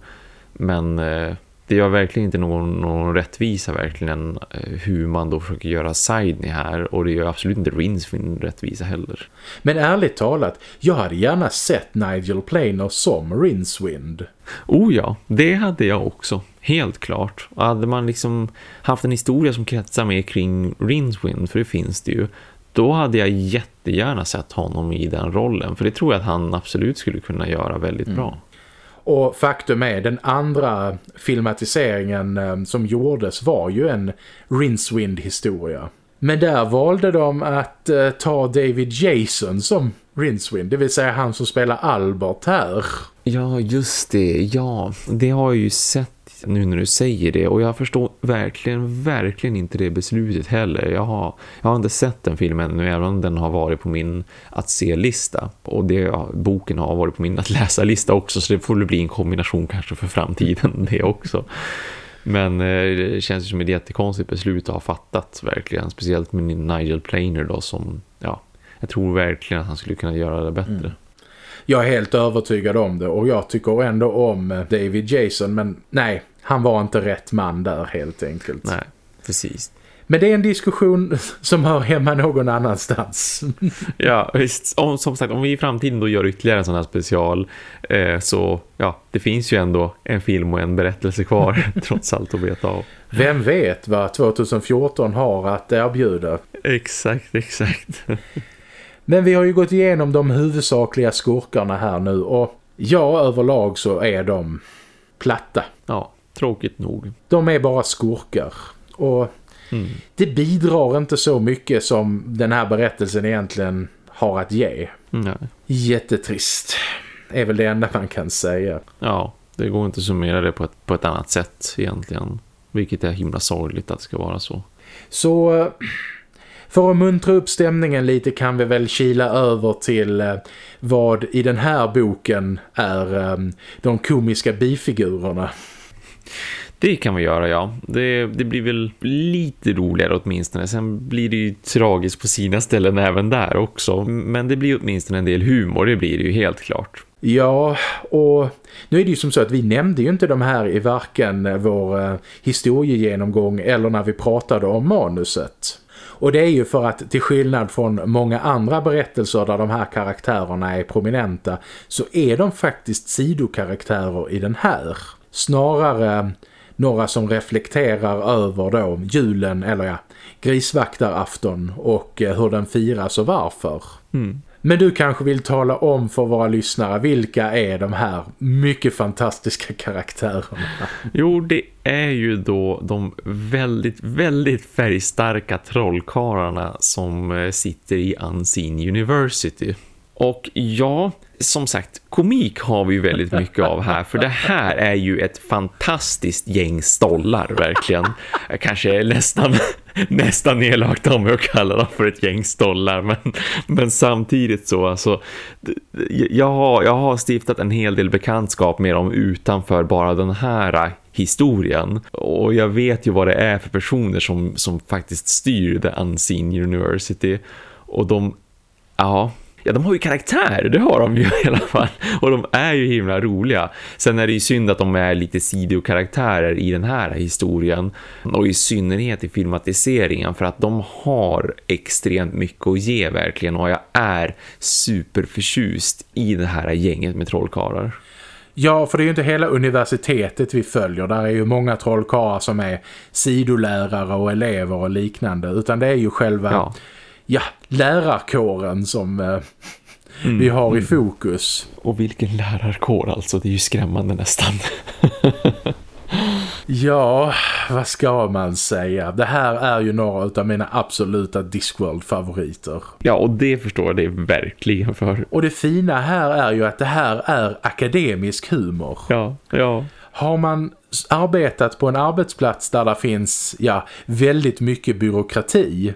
Men eh, det gör verkligen inte någon, någon rättvisa verkligen eh, hur man då försöker göra Sidney här och det gör absolut inte Rincewind rättvisa heller. Men ärligt talat, jag hade gärna sett Nigel Planer som Rincewind. Oh ja, det hade jag också. Helt klart. Hade man liksom haft en historia som kretsar mer kring Rincewind, för det finns det ju, då hade jag jättegärna sett honom i den rollen. För det tror jag att han absolut skulle kunna göra väldigt mm. bra. Och faktum är, den andra filmatiseringen eh, som gjordes var ju en Rincewind-historia. Men där valde de att eh, ta David Jason som Rincewind, det vill säga han som spelar Albert här. Ja, just det. Ja, det har jag ju sett nu när du säger det och jag förstår verkligen, verkligen inte det beslutet heller. Jag har, jag har inte sett den filmen nu även om den har varit på min att se-lista och det, ja, boken har varit på min att läsa-lista också så det får bli en kombination kanske för framtiden det också. Men eh, det känns som ett jättekonstigt beslut att ha fattat verkligen, speciellt med Nigel Planer då som, ja, jag tror verkligen att han skulle kunna göra det bättre. Mm. Jag är helt övertygad om det och jag tycker ändå om eh, David Jason men nej, han var inte rätt man där helt enkelt. Nej, precis. Men det är en diskussion som hör hemma någon annanstans. ja, visst. Om, som sagt, om vi i framtiden då gör ytterligare en sån här special eh, så ja, det finns ju ändå en film och en berättelse kvar trots allt att veta av. Vem vet vad 2014 har att erbjuda? Exakt, exakt. Men vi har ju gått igenom de huvudsakliga skurkarna här nu och ja, överlag så är de platta. Ja, tråkigt nog. De är bara skurkar och mm. det bidrar inte så mycket som den här berättelsen egentligen har att ge. Nej. Jättetrist är väl det enda man kan säga. Ja, det går inte att summera det på ett, på ett annat sätt egentligen. Vilket är himla sorgligt att det ska vara så. Så för att muntra upp stämningen lite kan vi väl kila över till eh, vad i den här boken är eh, de komiska bifigurerna. Det kan vi göra, ja. Det, det blir väl lite roligare åtminstone. Sen blir det ju tragiskt på sina ställen även där också. Men det blir åtminstone en del humor, det blir det ju helt klart. Ja, och nu är det ju som så att vi nämnde ju inte de här i varken vår eh, historiegenomgång eller när vi pratade om manuset. Och det är ju för att till skillnad från många andra berättelser där de här karaktärerna är prominenta så är de faktiskt sidokaraktärer i den här. Snarare några som reflekterar över då julen eller ja, grisvaktarafton och eh, hur den firas och varför. Mm. Men du kanske vill tala om för våra lyssnare vilka är de här mycket fantastiska karaktärerna? Jo, det är ju då de väldigt, väldigt färgstarka trollkarlarna som eh, sitter i Unseen University. Och ja, som sagt, komik har vi väldigt mycket av här. För det här är ju ett fantastiskt gäng stollar, verkligen. Jag kanske är nästan, nästan elakt om jag kallar dem för ett gäng stollar. Men, men samtidigt så, alltså, jag har, jag har stiftat en hel del bekantskap med dem utanför bara den här historien. Och jag vet ju vad det är för personer som, som faktiskt styr The Unseen University. Och de, ja, ja, de har ju karaktär, det har de ju i alla fall. Och de är ju himla roliga. Sen är det ju synd att de är lite sidokaraktärer i den här historien. Och i synnerhet i filmatiseringen för att de har extremt mycket att ge verkligen. Och jag är superförtjust i det här gänget med trollkarlar. Ja, för det är ju inte hela universitetet vi följer. Där är ju många trollkarlar som är sidolärare och elever och liknande. Utan det är ju själva ja ja, lärarkåren som eh, mm. vi har i fokus. Och vilken lärarkår alltså, det är ju skrämmande nästan. ja, vad ska man säga? Det här är ju några av mina absoluta Discworld-favoriter. Ja, och det förstår jag det verkligen för. Och det fina här är ju att det här är akademisk humor. Ja, ja. Har man arbetat på en arbetsplats där det finns ja, väldigt mycket byråkrati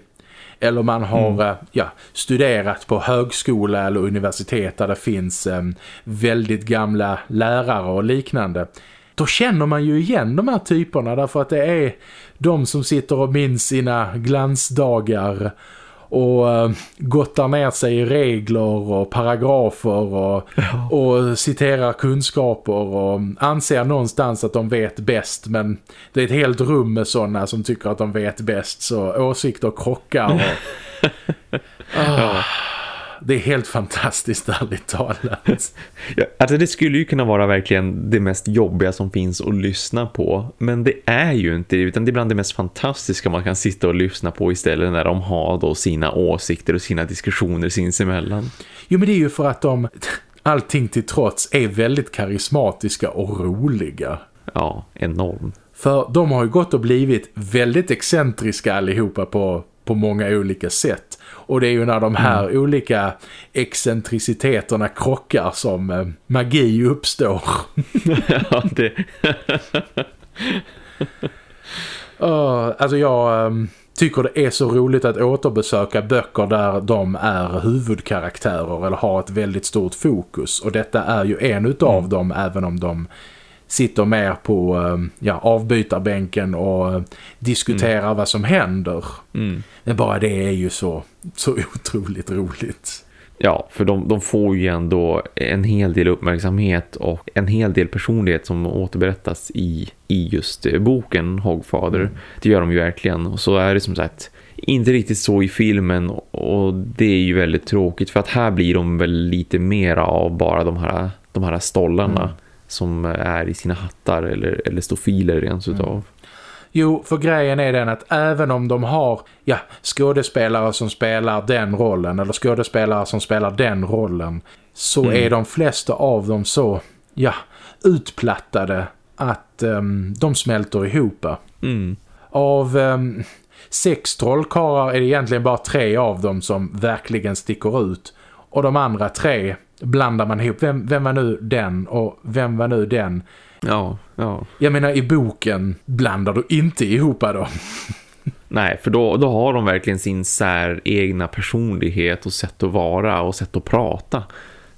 eller man har mm. Eh, ja, studerat på högskola eller universitet där det finns um, väldigt gamla lärare och liknande. Då känner man ju igen de här typerna därför att det är de som sitter och minns sina glansdagar och uh, gottar ner sig i regler och paragrafer och, ja. och citerar kunskaper och anser någonstans att de vet bäst. Men det är ett helt rum med sådana som tycker att de vet bäst. Så åsikter krockar och, uh, det är helt fantastiskt ärligt talat. Ja, alltså det skulle ju kunna vara verkligen det mest jobbiga som finns att lyssna på. Men det är ju inte det, utan det är bland det mest fantastiska man kan sitta och lyssna på istället när de har då sina åsikter och sina diskussioner sinsemellan. Jo men det är ju för att de, allting till trots, är väldigt karismatiska och roliga. Ja, enormt. För de har ju gått och blivit väldigt excentriska allihopa på, på många olika sätt. Och det är ju när de här mm. olika excentriciteterna krockar som eh, magi uppstår. ja, det... uh, alltså jag um, tycker det är så roligt att återbesöka böcker där de är huvudkaraktärer eller har ett väldigt stort fokus. Och detta är ju en utav mm. dem även om de sitter mer på ehm, ja, avbytarbänken och eh, diskuterar mm. vad som händer. Mm. Men bara det är ju så, så otroligt roligt. Ja, för de, de får ju ändå en hel del uppmärksamhet och en hel del personlighet som återberättas i, i just eh, boken Hogfather. Mm. Det gör de ju verkligen. Och så är det som sagt inte riktigt så i filmen och det är ju väldigt tråkigt för att här blir de väl lite mer av bara de här, de här stollarna. Mm som är i sina hattar eller, eller stofiler rent mm. utav. Jo, för grejen är den att även om de har ja, skådespelare som spelar den rollen eller skådespelare som spelar den rollen så mm. är de flesta av dem så ja, utplattade att um, de smälter ihop. Mm. Av um, sex trollkarlar är det egentligen bara tre av dem som verkligen sticker ut och de andra tre blandar man ihop. Vem, vem var nu den och vem var nu den? Ja, ja. Jag menar i boken blandar du inte ihop dem. Nej, för då, då har de verkligen sin sär egna personlighet och sätt att vara och sätt att prata.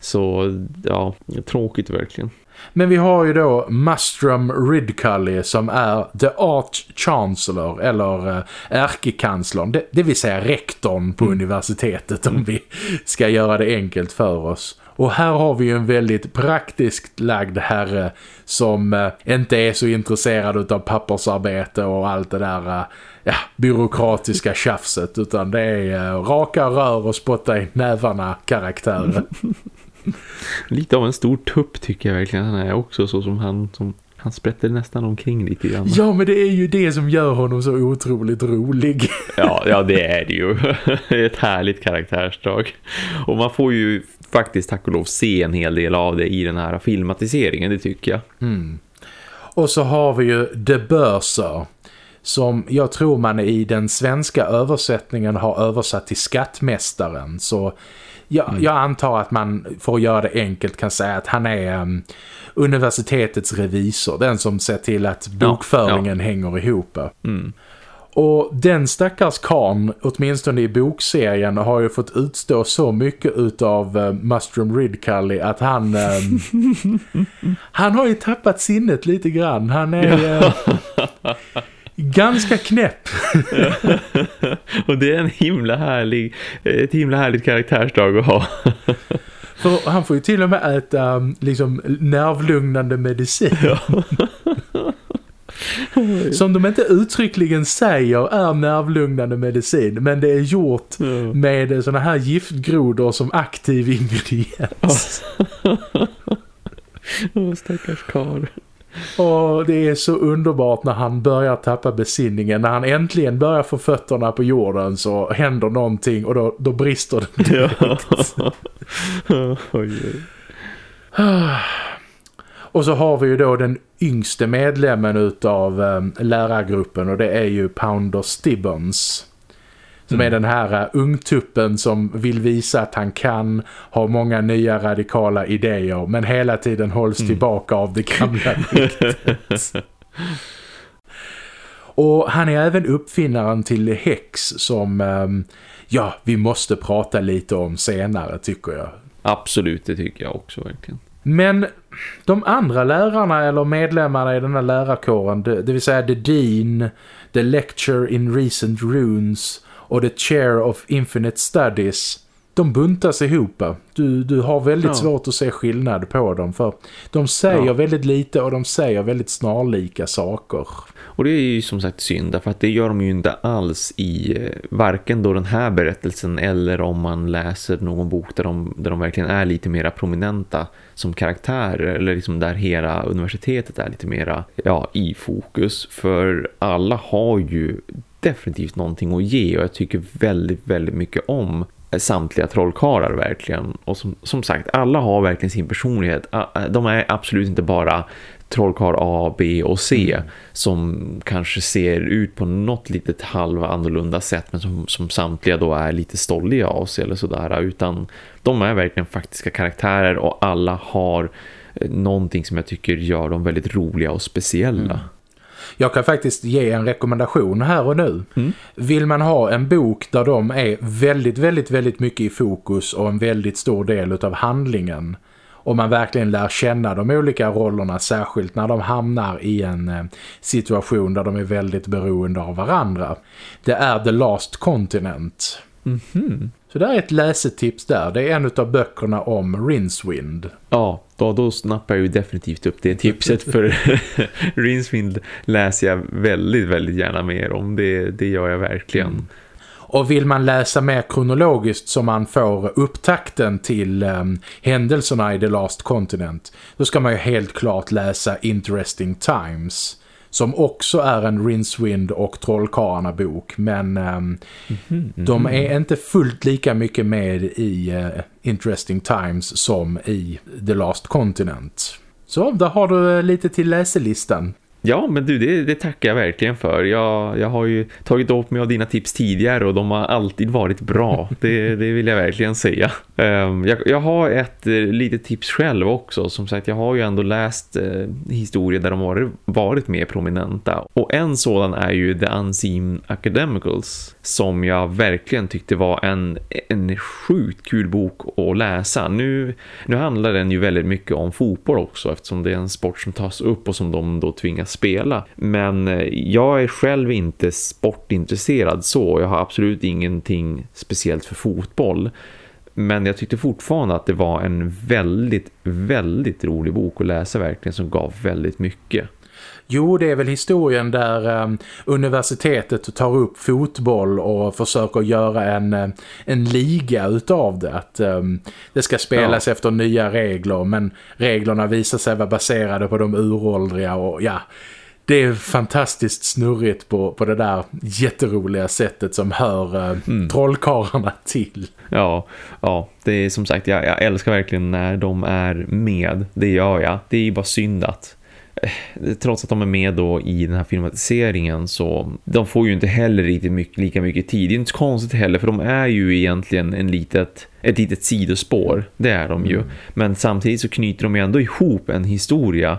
Så ja, tråkigt verkligen. Men vi har ju då Mustrum Ridcully som är The Art Chancellor eller äh, ärkekanslern. Det, det vill säga rektorn på mm. universitetet om vi ska göra det enkelt för oss. Och här har vi ju en väldigt praktiskt lagd herre som eh, inte är så intresserad av pappersarbete och allt det där eh, ja, byråkratiska tjafset utan det är eh, raka rör och spotta i nävarna karaktärer. Lite av en stor tupp tycker jag verkligen han är också så som han som han sprätter nästan omkring lite grann. Ja, men det är ju det som gör honom så otroligt rolig. ja, ja, det är det ju. Ett härligt karaktärsdrag. Och man får ju faktiskt tack och lov se en hel del av det i den här filmatiseringen, det tycker jag. Mm. Och så har vi ju The Börser som jag tror man i den svenska översättningen har översatt till skattmästaren. Så jag, mm. jag antar att man för att göra det enkelt kan säga att han är um, universitetets revisor. Den som ser till att bokföringen ja, ja. hänger ihop. Mm. Och den stackars kan, åtminstone i bokserien, har ju fått utstå så mycket av uh, Mustrum Ridcully att han um, han har ju tappat sinnet lite grann. Han är uh, ganska knäpp. och det är en himla härlig ett himla härligt karaktärsdrag att ha. För han får ju till och med äta um, liksom nervlugnande medicin. Ja. Som de inte uttryckligen säger är nervlugnande medicin. Men det är gjort ja. med såna här giftgrodor som aktiv ingrediens. Åh, stackars karl. Och det är så underbart när han börjar tappa besinningen. När han äntligen börjar få fötterna på jorden så händer någonting och då, då brister det direkt. Och så har vi ju då den yngste medlemmen utav um, lärargruppen och det är ju Pounder Stibbons. Som mm. är den här uh, ungtuppen som vill visa att han kan ha många nya radikala idéer men hela tiden hålls mm. tillbaka av det gamla. Och han är även uppfinnaren till Hex som um, ja, vi måste prata lite om senare tycker jag. Absolut, det tycker jag också verkligen. Men de andra lärarna eller medlemmarna i den här lärarkåren, det, det vill säga The Dean, The Lecture in Recent Runes och The Chair of Infinite Studies de buntas ihop. Du, du har väldigt ja. svårt att se skillnad på dem för de säger ja. väldigt lite och de säger väldigt snarlika saker. Och det är ju som sagt synd för att det gör de ju inte alls i eh, varken då den här berättelsen eller om man läser någon bok där de, där de verkligen är lite mer prominenta som karaktärer eller liksom där hela universitetet är lite mera ja, i fokus. För alla har ju definitivt någonting att ge och jag tycker väldigt, väldigt mycket om samtliga trollkarlar verkligen. Och som, som sagt, alla har verkligen sin personlighet. De är absolut inte bara trollkarl A, B och C mm. som kanske ser ut på något litet halv annorlunda sätt men som, som samtliga då är lite stolliga av sig eller sådär utan de är verkligen faktiska karaktärer och alla har eh, någonting som jag tycker gör dem väldigt roliga och speciella. Mm. Jag kan faktiskt ge en rekommendation här och nu. Mm. Vill man ha en bok där de är väldigt, väldigt, väldigt mycket i fokus och en väldigt stor del av handlingen och man verkligen lär känna de olika rollerna särskilt när de hamnar i en eh, situation där de är väldigt beroende av varandra. Det är The Last Continent. Mm -hmm. Så det är ett läsetips där. Det är en av böckerna om Rincewind. Ja, då, då snappar jag ju definitivt upp det tipset för Rincewind läser jag väldigt, väldigt gärna mer om. Det, det gör jag verkligen. Mm. Och vill man läsa mer kronologiskt så man får upptakten till um, händelserna i The Last Continent då ska man ju helt klart läsa Interesting Times som också är en Rincewind och Trollkarlarna bok men um, mm -hmm. de är inte fullt lika mycket med i uh, Interesting Times som i The Last Continent. Så där har du eh, lite till läselistan. Ja, men du, det, det, tackar jag verkligen för. Jag, jag har ju tagit upp mig av dina tips tidigare och de har alltid varit bra. Det, det vill jag verkligen säga. Ehm, jag, jag, har ett eh, litet tips själv också. Som sagt, jag har ju ändå läst eh, historier där de har varit mer prominenta. Och en sådan är ju The Unseen Academicals som jag verkligen tyckte var en, en sjukt kul bok att läsa. Nu, nu handlar den ju väldigt mycket om fotboll också eftersom det är en sport som tas upp och som de då tvingas spela. Men eh, jag är själv inte sportintresserad så. Jag har absolut ingenting speciellt för fotboll. Men jag tyckte fortfarande att det var en väldigt, väldigt rolig bok att läsa verkligen som gav väldigt mycket. Jo, det är väl historien där um, universitetet tar upp fotboll och försöker göra en, eh, en liga utav det. Att um, det ska spelas ja. efter nya regler men reglerna visar sig vara baserade på de uråldriga och ja det är fantastiskt snurrigt på, på det där jätteroliga sättet som hör uh, mm. trollkarlarna till. Ja, ja, det är som sagt, jag, jag älskar verkligen när de är med. Det gör jag. Det är bara synd att eh, trots att de är med då i den här filmatiseringen så de får ju inte heller riktigt mycket, lika mycket tid. Det är inte så konstigt heller för de är ju egentligen en litet, ett litet sidospår. Det är de ju. Mm. Men samtidigt så knyter de ju ändå ihop en historia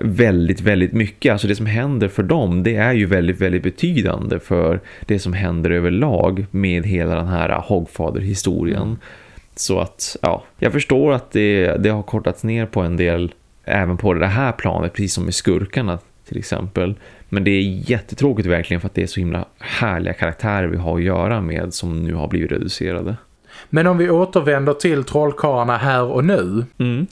väldigt, väldigt mycket. Alltså det som händer för dem, det är ju väldigt, väldigt betydande för det som händer överlag med hela den här Hogfather-historien. Mm. Så att, ja, jag förstår att det, det har kortats ner på en del även på det här planet, precis som med skurkarna till exempel. Men det är jättetråkigt verkligen för att det är så himla härliga karaktärer vi har att göra med som nu har blivit reducerade. Men om vi återvänder till trollkarlarna här och nu mm.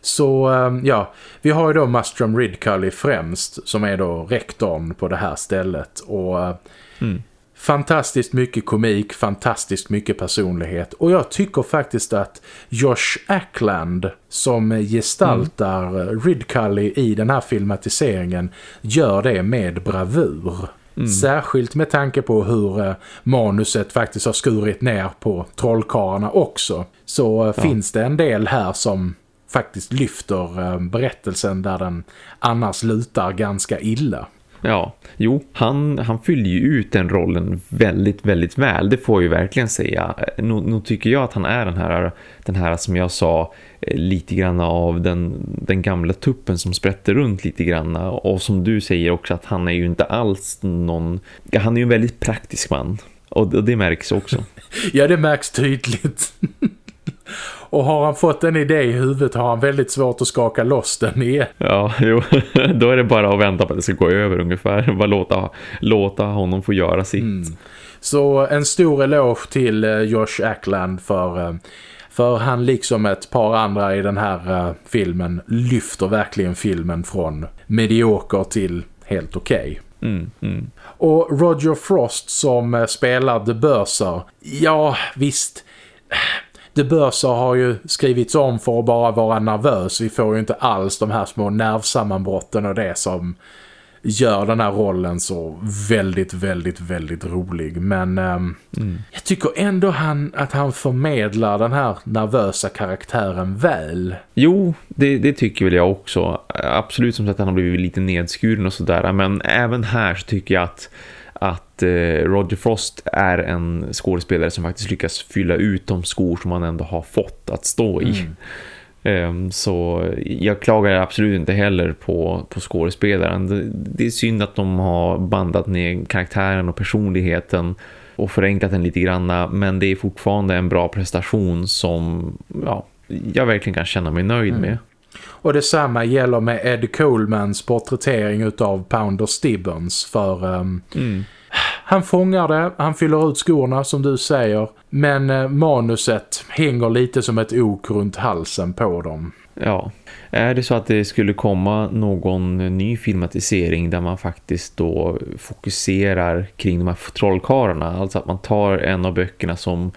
Så ehm, ja, vi har ju då Mustrum Ridcully främst som är då rektorn på det här stället och eh, mm. Fantastiskt mycket komik, fantastiskt mycket personlighet och jag tycker faktiskt att Josh Ackland som gestaltar mm. Ridcully i den här filmatiseringen gör det med bravur. Mm. Särskilt med tanke på hur eh, manuset faktiskt har skurit ner på trollkarlarna också. Så eh, ja. finns det en del här som faktiskt lyfter eh, berättelsen där den annars lutar ganska illa. Ja, jo, han, han fyller ju ut den rollen väldigt, väldigt väl. Det får jag ju verkligen säga. Nu, nu tycker jag att han är den här, den här som jag sa, eh, lite grann av den, den gamla tuppen som sprätter runt lite grann. Och som du säger också att han är ju inte alls någon... Han är ju en väldigt praktisk man. Och det märks också. ja, det märks tydligt. Och har han fått en idé i huvudet har han väldigt svårt att skaka loss den igen. Ja, jo. Då är det bara att vänta på att det ska gå över ungefär. Bara låta, låta honom få göra sitt. Mm. Så en stor eloge till eh, Josh Ackland för... Eh, för han liksom ett par andra i den här uh, filmen lyfter verkligen filmen från medioker till helt okej. Okay. Mm, mm. Och Roger Frost som spelar The Bursar, ja visst The Börser har ju skrivits om för att bara vara nervös. Vi får ju inte alls de här små nervsammanbrotten och det som gör den här rollen så väldigt, väldigt, väldigt rolig. Men ähm, mm. jag tycker ändå han, att han förmedlar den här nervösa karaktären väl. Jo, det, det tycker väl jag också. Absolut som sagt han har blivit lite nedskuren och sådär. Men även här så tycker jag att att eh, Roger Frost är en skådespelare som faktiskt lyckas fylla ut de skor som han ändå har fått att stå i. Mm. Um, så jag klagar absolut inte heller på, på skådespelaren. Det, det, är synd att de har bandat ner karaktären och personligheten och förenklat den lite grann. Men det är fortfarande en bra prestation som ja, jag verkligen kan känna mig nöjd mm. med. Och detsamma gäller med Ed Colemans porträttering utav Pounder Stibbons för um, mm. han fångar det, han fyller ut skorna som du säger men uh, manuset hänger lite som ett ok runt halsen på dem. Ja, är det så att det skulle komma någon ny filmatisering där man faktiskt då fokuserar kring de här trollkarlarna, alltså att man tar en av böckerna som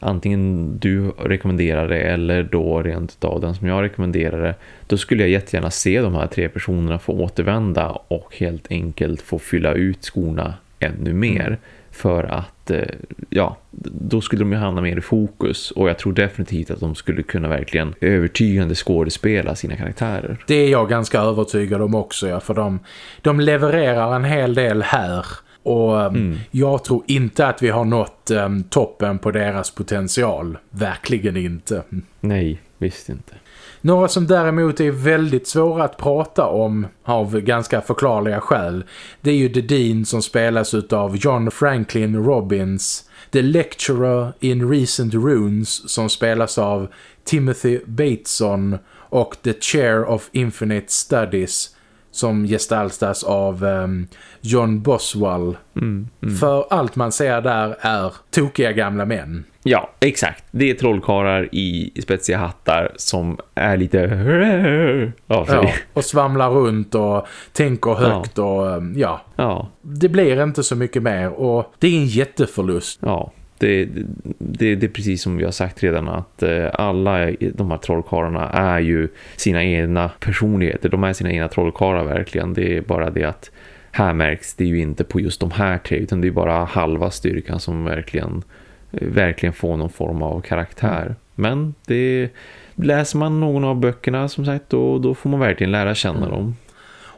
antingen du rekommenderar det eller då rent av den som jag rekommenderar det då skulle jag jättegärna se de här tre personerna få återvända och helt enkelt få fylla ut skorna ännu mer mm. för att eh, ja, då skulle de ju hamna mer i fokus och jag tror definitivt att de skulle kunna verkligen övertygande skådespela sina karaktärer. Det är jag ganska övertygad om också, ja, för de, de levererar en hel del här och um, mm. jag tror inte att vi har nått um, toppen på deras potential. Verkligen inte. Nej, visst inte. Några som däremot är väldigt svåra att prata om av ganska förklarliga skäl. Det är ju The Dean som spelas av John Franklin Robbins. The Lecturer in Recent Runes som spelas av Timothy Bateson och The Chair of Infinite Studies som gestaltas av um, John Boswell. Mm, mm. För allt man ser där är tokiga gamla män. Ja, exakt. Det är trollkarlar i spetsiga hattar som är lite sig. Ja, och svamlar runt och tänker högt ja. och um, ja. ja. Det blir inte så mycket mer och det är en jätteförlust. Ja, det, det, det är precis som vi har sagt redan att eh, alla de här trollkarlarna är ju sina egna personligheter. De är sina egna trollkarlar verkligen. Det är bara det att här märks det ju inte på just de här tre utan det är bara halva styrkan som verkligen verkligen får någon form av karaktär. Men det läser man någon av böckerna som sagt då, då får man verkligen lära känna mm. dem.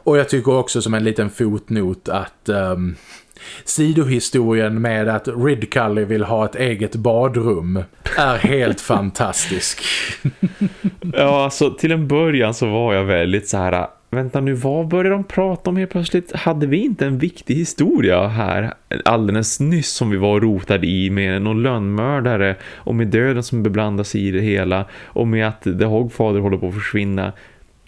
Och jag tycker också som en liten fotnot att um, sidohistorien med att Ridcully vill ha ett eget badrum är helt fantastisk. ja, alltså till en början så var jag väldigt så här vänta nu, vad började de prata om helt plötsligt? Hade vi inte en viktig historia här alldeles nyss som vi var rotade i med någon lönnmördare och med döden som beblandas i det hela och med att The Hogfather håller på att försvinna.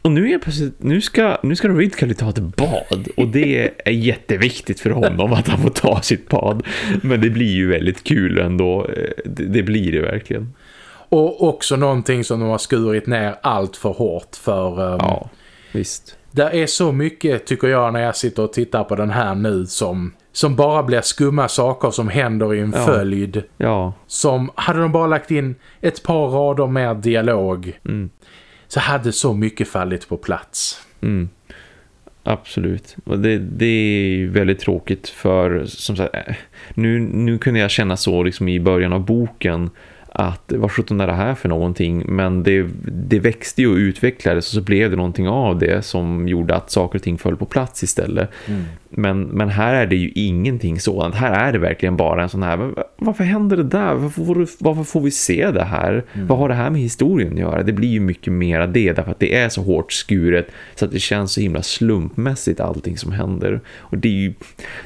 Och nu är plötsligt, nu ska, nu ska Ridcully ta ett bad och det är jätteviktigt för honom att han får ta sitt bad. Men det blir ju väldigt kul ändå, det, det blir det verkligen. Och också någonting som de har skurit ner allt för hårt för... Um... Ja Visst. Det är så mycket tycker jag när jag sitter och tittar på den här nu som, som bara blir skumma saker som händer i en ja. följd. Ja. Som hade de bara lagt in ett par rader mer dialog mm. Så hade så mycket fallit på plats. Mm. Absolut. Och det, det är väldigt tråkigt för som sagt, eh, nu, nu kunde jag känna så liksom i början av boken att vad sjutton är det här för någonting men det, det växte ju och utvecklades och så blev det någonting av det som gjorde att saker och ting föll på plats istället. Mm. Men, men här är det ju ingenting sådant. Här är det verkligen bara en sån här, varför händer det där? Varför får, varför får vi se det här? Mm. Vad har det här med historien att göra? Det blir ju mycket mer av det därför att det är så hårt skuret så att det känns så himla slumpmässigt allting som händer. Och det är ju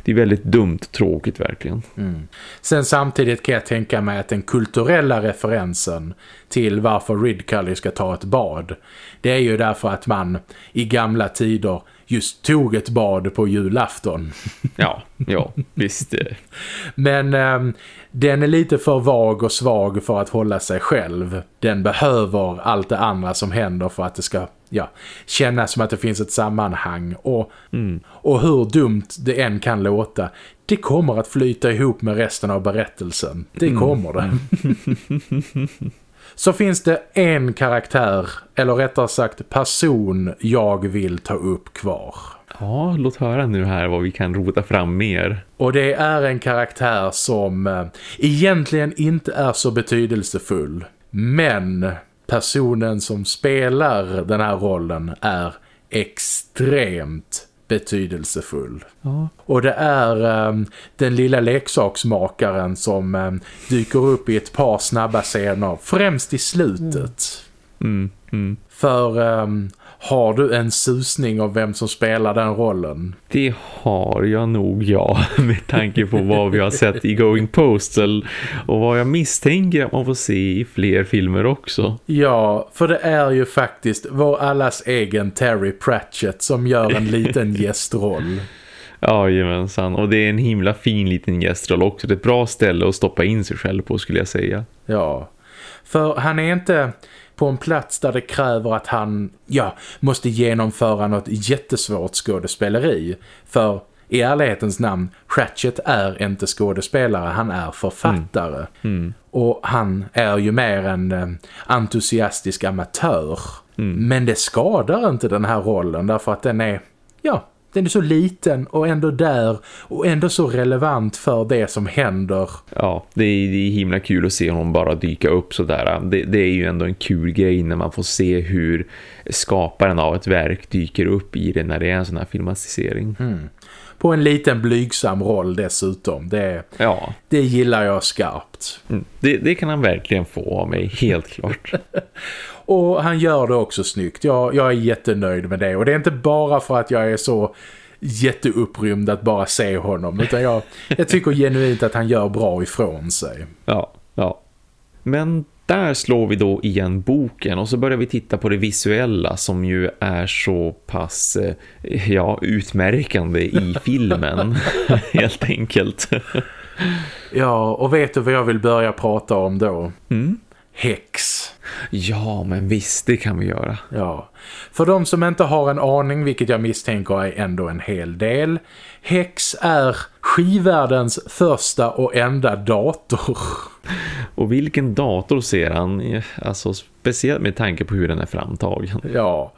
det är väldigt dumt tråkigt verkligen. Mm. Sen samtidigt kan jag tänka mig att den kulturella referensen till varför Ridcully ska ta ett bad det är ju därför att man i gamla tider just tog ett bad på julafton. Ja, ja visst. Men um, den är lite för vag och svag för att hålla sig själv. Den behöver allt det andra som händer för att det ska ja, kännas som att det finns ett sammanhang. Och, mm. och hur dumt det än kan låta, det kommer att flyta ihop med resten av berättelsen. Det mm. kommer det. så finns det en karaktär, eller rättare sagt person jag vill ta upp kvar. Ja, låt höra nu här vad vi kan rota fram mer. Och det är en karaktär som eh, egentligen inte är så betydelsefull. Men personen som spelar den här rollen är extremt betydelsefull. Ja. Och det är um, den lilla leksaksmakaren som um, dyker upp i ett par snabba scener, främst i slutet. Mm, mm. För um, har du en susning av vem som spelar den rollen? Det har jag nog, ja. Med tanke på vad vi har sett i Going Postal. Och vad jag misstänker att man får se i fler filmer också. Ja, för det är ju faktiskt vår allas egen Terry Pratchett som gör en liten gästroll. Ja, gemensan. Och det är en himla fin liten gästroll också. Det är ett bra ställe att stoppa in sig själv på skulle jag säga. Ja, för han är inte på en plats där det kräver att han ja, måste genomföra något jättesvårt skådespeleri. För i ärlighetens namn, Pratchett är inte skådespelare, han är författare. Mm. Mm. Och han är ju mer en eh, entusiastisk amatör. Mm. Men det skadar inte den här rollen därför att den är, ja, den är så liten och ändå där och ändå så relevant för det som händer. Ja, det är, det är himla kul att se honom bara dyka upp sådär. Det, det är ju ändå en kul grej när man får se hur skaparen av ett verk dyker upp i det när det är en sån här filmatisering. Mm. På en liten blygsam roll dessutom. Det, ja. det gillar jag skarpt. Mm. Det, det kan han verkligen få av mig, helt klart. Och han gör det också snyggt. Jag, jag är jättenöjd med det. Och det är inte bara för att jag är så jätteupprymd att bara se honom. Utan jag, jag tycker genuint att han gör bra ifrån sig. Ja, ja. Men där slår vi då igen boken och så börjar vi titta på det visuella som ju är så pass eh, ja, utmärkande i filmen helt enkelt. ja, och vet du vad jag vill börja prata om då? Mm. Häx. Ja, men visst, det kan vi göra. Ja, för de som inte har en aning, vilket jag misstänker är ändå en hel del. Hex är skivvärldens första och enda dator. Och vilken dator ser han? Alltså speciellt med tanke på hur den är framtagen. Ja,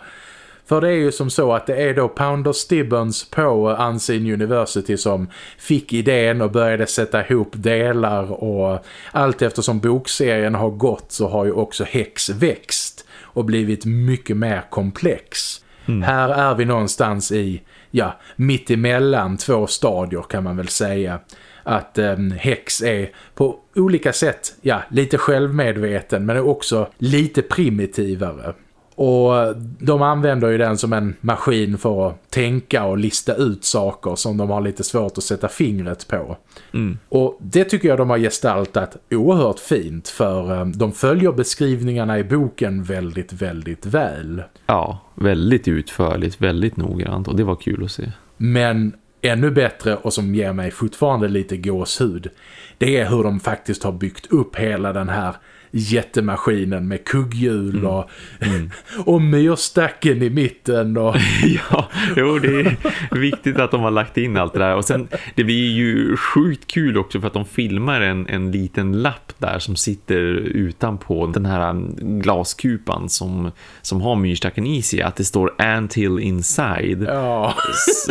för det är ju som så att det är då Pounder Stibbons på Unseen University som fick idén och började sätta ihop delar och allt eftersom bokserien har gått så har ju också Hex växt och blivit mycket mer komplex. Mm. Här är vi någonstans i, ja, mitt emellan två stadier kan man väl säga. Att um, Hex är på olika sätt, ja, lite självmedveten men också lite primitivare. Och de använder ju den som en maskin för att tänka och lista ut saker som de har lite svårt att sätta fingret på. Mm. Och det tycker jag de har gestaltat oerhört fint för eh, de följer beskrivningarna i boken väldigt, väldigt väl. Ja, väldigt utförligt, väldigt noggrant och det var kul att se. Men ännu bättre och som ger mig fortfarande lite gåshud det är hur de faktiskt har byggt upp hela den här jättemaskinen med kugghjul mm. och, mm. och myrstacken i mitten. Och... ja, jo, det är viktigt att de har lagt in allt det där. Och sen, det blir ju sjukt kul också för att de filmar en, en liten lapp där som sitter utanpå den här glaskupan som, som har myrstacken i sig. Att det står Antil Inside. Ja.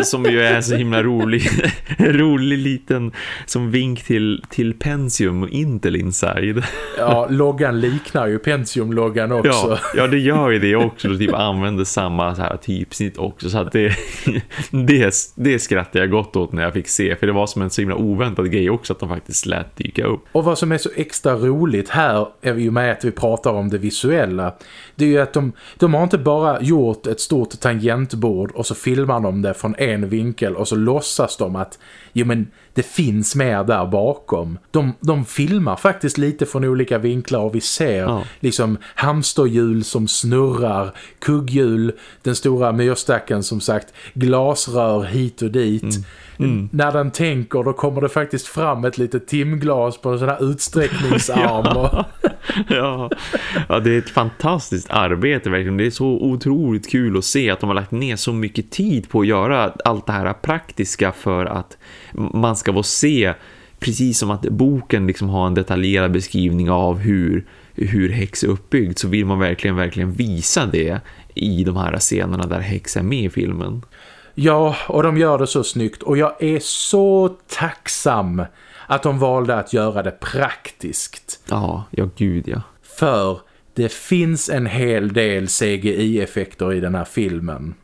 Som ju är så himla rolig, rolig liten som vink till, till Pentium och Intel Inside. Ja, loggan liknar ju Pentium-loggan också. Ja, ja, det gör ju det också. Och typ använder samma så här typsnitt också. Så att det, det, det skrattar jag gott åt när jag fick se. För det var som en så himla oväntad grej också att de faktiskt lät dyka upp. Och vad som är så extra roligt här är ju med att vi pratar om det visuella. Det är ju att de, de har inte bara gjort ett stort tangentbord och så filmar de det från en vinkel och så låtsas de att jo men det finns mer där bakom. De, de filmar faktiskt lite från olika vinklar och vi ser ja. liksom hamsterhjul som snurrar, kugghjul, den stora myrstacken som sagt, glasrör hit och dit. Mm. Mm. När den tänker då kommer det faktiskt fram ett litet timglas på en sån här utsträckningsarm. ja. ja. ja, det är ett fantastiskt arbete verkligen. Det är så otroligt kul att se att de har lagt ner så mycket tid på att göra allt det här praktiska för att man ska få se precis som att boken liksom har en detaljerad beskrivning av hur, hur Hex är uppbyggd så vill man verkligen, verkligen visa det i de här scenerna där Hex är med i filmen. Ja, och de gör det så snyggt och jag är så tacksam att de valde att göra det praktiskt. Ja, ja gud ja. För det finns en hel del CGI-effekter i den här filmen.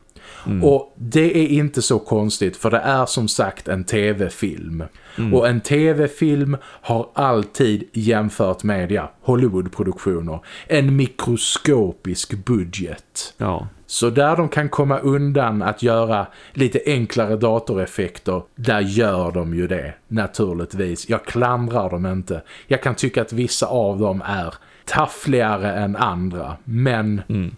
Mm. Och det är inte så konstigt för det är som sagt en tv-film. Mm. Och en tv-film har alltid jämfört med ja, Hollywood-produktioner en mikroskopisk budget. Ja. Så där de kan komma undan att göra lite enklare datoreffekter, där gör de ju det, naturligtvis. Jag klandrar dem inte. Jag kan tycka att vissa av dem är taffligare än andra, men... Mm,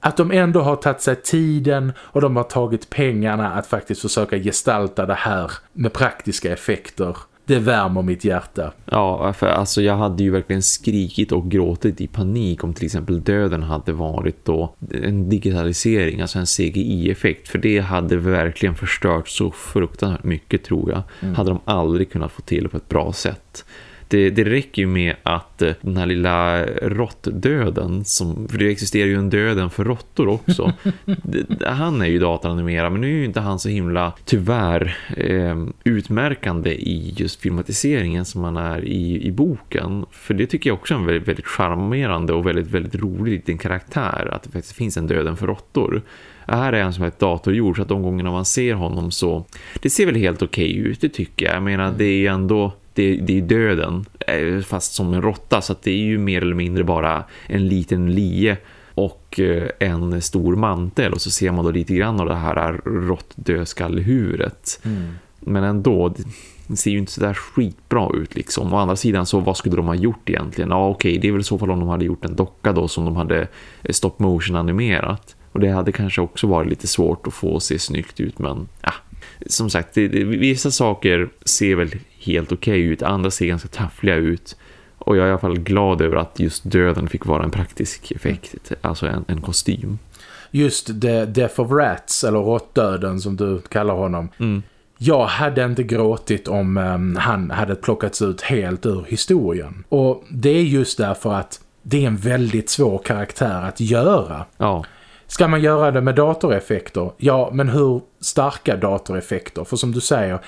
att de ändå har tagit sig tiden och de har tagit pengarna att faktiskt försöka gestalta det här med praktiska effekter. Det värmer mitt hjärta. Ja, för alltså jag hade ju verkligen skrikit och gråtit i panik om till exempel döden hade varit då en digitalisering, alltså en CGI-effekt. För det hade verkligen förstört så fruktansvärt mycket tror jag. Mm. Hade de aldrig kunnat få till på ett bra sätt det, det räcker ju med att eh, den här lilla råttdöden, som, för det existerar ju en döden för råttor också. han är ju datanimerad men nu är ju inte han så himla tyvärr eh, utmärkande i just filmatiseringen som han är i, i boken. För det tycker jag också är en väldigt, väldigt charmerande och väldigt, väldigt rolig liten karaktär att det faktiskt finns en döden för råttor. Här är en som ett datorgjord så att de gångerna man ser honom så det ser väl helt okej okay ut, det tycker jag. Jag menar, det är ändå det, det är döden eh, fast som en råtta så det är ju mer eller mindre bara en liten lie och eh, en stor mantel och så ser man då lite grann av det här råttdödskallhuvudet. Mm. men ändå, det ser ju inte så där skitbra ut liksom. Å andra sidan så, vad skulle de ha gjort egentligen? Ja okej, okay, det är väl så fall om de hade gjort en docka då som de hade stop motion animerat. Och det hade kanske också varit lite svårt att få se snyggt ut, men ja. Som sagt, det, det, vissa saker ser väl helt okej okay ut, andra ser ganska taffliga ut. Och jag är i alla fall glad över att just döden fick vara en praktisk effekt, alltså en, en kostym. Just The Death of Rats, eller råttdöden som du kallar honom. Mm. Jag hade inte gråtit om um, han hade plockats ut helt ur historien. Och det är just därför att det är en väldigt svår karaktär att göra. Ja. Ska man göra det med datoreffekter? Ja, men hur starka datoreffekter? För som du säger,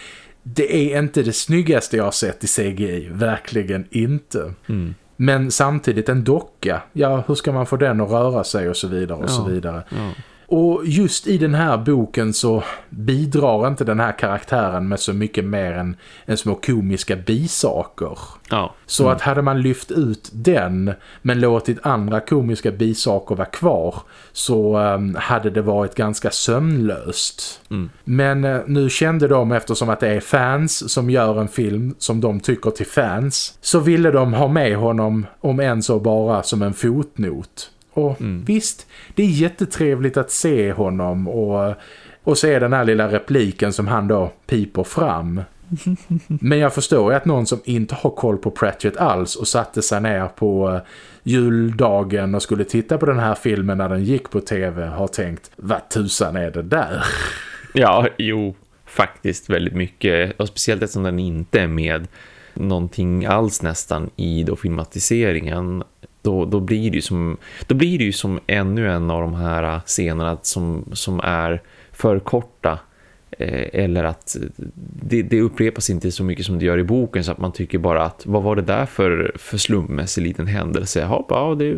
det är inte det snyggaste jag har sett i CGI. Verkligen inte. Mm. Men samtidigt en docka. Ja, hur ska man få den att röra sig och så vidare och ja. så vidare. Ja. Och just i den här boken så bidrar inte den här karaktären med så mycket mer än, än små komiska bisaker. Ja. Så Mm. att hade man lyft ut den men låtit andra komiska bisaker vara kvar så ehm, hade det varit ganska sömnlöst. Mm. Men eh, nu kände de eftersom att det är fans som gör en film som de tycker till fans så ville de ha med honom om än så bara som en fotnot. Och Mm. visst, det är jättetrevligt att se honom och, och se den här lilla repliken som han då piper fram. Men jag förstår ju att någon som inte har koll på Pratchett alls och satte sig ner på eh, juldagen och skulle titta på den här filmen när den gick på tv har tänkt, vad tusan är det där? Ja, jo, faktiskt väldigt mycket. Och speciellt eftersom den inte är med någonting alls nästan i då filmatiseringen. Då, då, blir det ju som, då blir det som ännu en av de här scenerna som, som är för korta. Eh, eller att det, det upprepas inte så mycket som det gör i boken så att man tycker bara att vad var det där för, för slummässig liten händelse? Ja, ja det,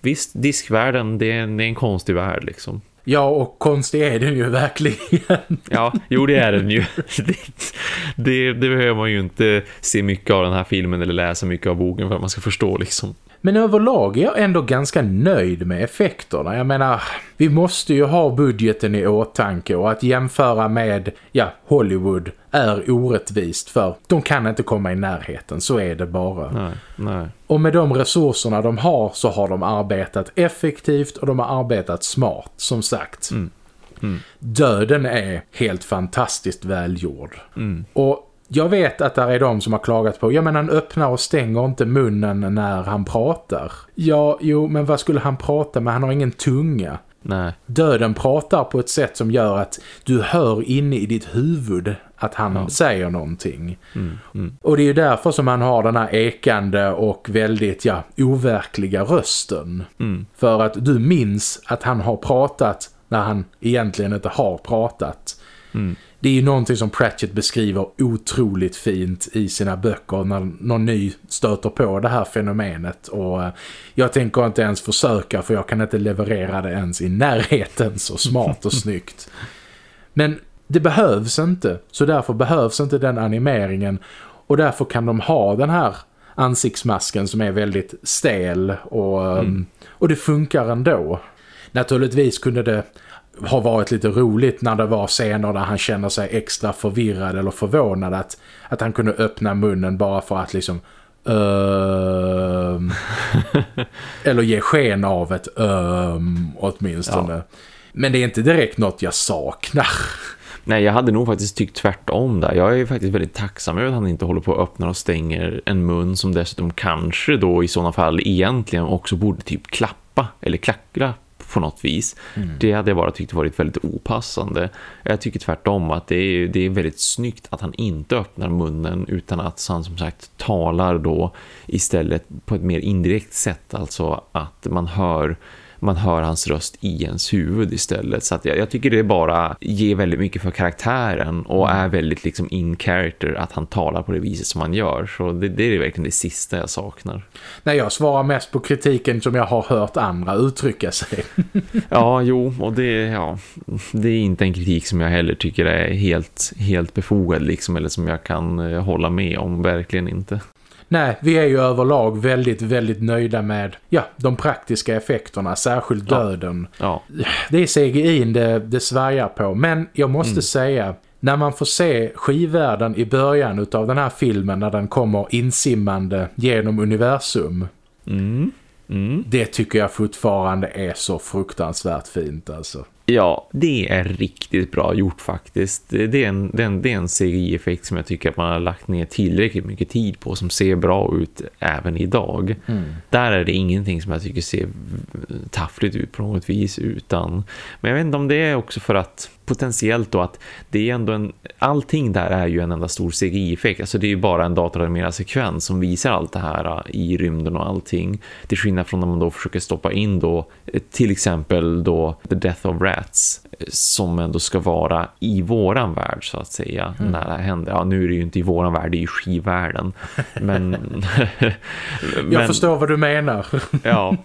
visst, diskvärlden det är, en, det är en konstig värld liksom. Ja, och konstig är den ju verkligen. Ja, jo det är den ju. Det, det, det behöver man ju inte se mycket av den här filmen eller läsa mycket av boken för att man ska förstå liksom. Men överlag är jag ändå ganska nöjd med effekterna. Jag menar, vi måste ju ha budgeten i åtanke och att jämföra med, ja, Hollywood är orättvist för de kan inte komma i närheten, så är det bara. Nej, nej. Och med de resurserna de har så har de arbetat effektivt och de har arbetat smart, som sagt. Mm. Mm. Döden är helt fantastiskt välgjord. Mm. Och jag vet att det är de som har klagat på, ja men han öppnar och stänger inte munnen när han pratar. Ja, jo, men vad skulle han prata med? Han har ingen tunga. Nej. Döden pratar på ett sätt som gör att du hör inne i ditt huvud att han Ja. säger någonting. Mm. Mm. Och det är ju därför som han har den här ekande och väldigt, ja, overkliga rösten. Mm. För att du minns att han har pratat när han egentligen inte har pratat. Det är ju någonting som Pratchett beskriver otroligt fint i sina böcker när någon ny stöter på det här fenomenet. Och eh, jag tänker inte ens försöka för jag kan inte leverera det ens i närheten så smart och snyggt. Men det behövs inte, så därför behövs inte den animeringen. Och därför kan de ha den här ansiktsmasken som är väldigt stel och, Mm. och det funkar ändå. Naturligtvis kunde det ha varit lite roligt när det var scener där han känner sig extra förvirrad eller förvånad att, att han kunde öppna munnen bara för att liksom öhm, eller ge sken av ett öm åtminstone. Men det är inte direkt något jag saknar. Nej, jag hade nog faktiskt tyckt tvärtom där. Jag är ju faktiskt väldigt tacksam över att han inte håller på att öppna och stänger en mun som dessutom kanske då i sådana fall egentligen också borde typ klappa eller klackra på något vis. Det hade jag bara tyckt varit väldigt opassande. Jag tycker tvärtom att det är, det är väldigt snyggt att han inte öppnar munnen utan att han som sagt talar då istället på ett mer indirekt sätt. Alltså att man hör man hör hans röst i ens huvud istället. Så jag, jag tycker det bara ger väldigt mycket för karaktären och är väldigt liksom in character att han talar på det viset som han gör. Så det, det är verkligen det sista jag saknar. Nej, jag svarar mest på kritiken som jag har hört andra uttrycka sig. Ja, jo, och det, ja, det är inte en kritik som jag heller tycker är helt, helt befogad liksom, eller som jag kan eh, hålla med om, verkligen inte. Nej, vi är ju överlag väldigt, väldigt nöjda med ja, de praktiska effekterna, särskilt Ja. döden. Ja, Det är CGI det, det svärjar på, men jag måste Mm. säga när man får se skivvärlden i början av den här filmen när den kommer insimmande genom universum. Mm. Mm. Det tycker jag fortfarande är så fruktansvärt fint alltså. Ja, det är riktigt bra gjort faktiskt. Det är en, det är en, det är en CGI-effekt som jag tycker att man har lagt ner tillräckligt mycket tid på som ser bra ut även idag. Mm. Där är det ingenting som jag tycker ser taffligt ut på något vis utan men jag vet inte om det är också för att potentiellt då att det är ändå en allting där är ju en enda stor CGI-effekt. Alltså det är ju bara en datoranimerad sekvens som visar allt det här äh, i rymden och allting. Till skillnad från när man då försöker stoppa in då eh, till exempel då The Death of Rats eh, som ändå ska vara i våran värld så att säga mm. när det händer. Ja, nu är det ju inte i våran värld, det är ju skivvärlden. Men, men Jag förstår vad du menar. ja,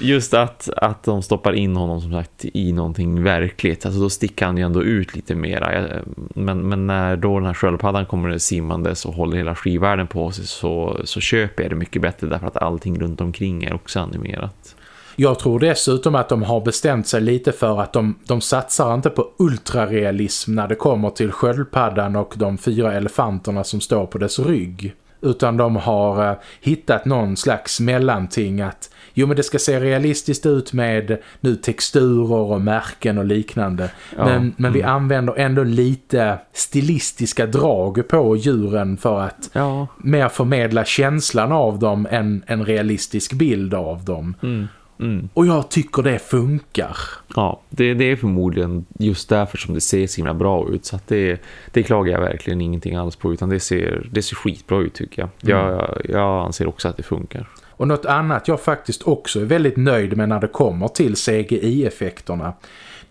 just att, att de stoppar in honom som sagt i någonting verkligt. Alltså då sticker han ju ändå ut lite mera. Men, men när då den här sköldpaddan kommer simmandes och håller hela skivvärlden på sig så, så köper jag det mycket bättre därför att allting runt omkring är också animerat. Jag tror dessutom att de har bestämt sig lite för att de, de satsar inte på ultrarealism när det kommer till sköldpaddan och de fyra elefanterna som står på dess rygg. Utan de har uh, hittat någon slags mellanting att jo men det ska se realistiskt ut med nu texturer och märken och liknande. Ja. Men, men vi mm. använder ändå lite stilistiska drag på djuren för att ja. mer förmedla känslan av dem än en realistisk bild av dem. Mm. Mm. Och jag tycker det funkar. Ja, det, det, är förmodligen just därför som det ser så himla bra ut. Så det, det klagar jag verkligen ingenting alls på utan det ser, det ser skitbra ut tycker jag. Mm. jag. Jag anser också att det funkar. Och något annat jag faktiskt också är väldigt nöjd med när det kommer till CGI-effekterna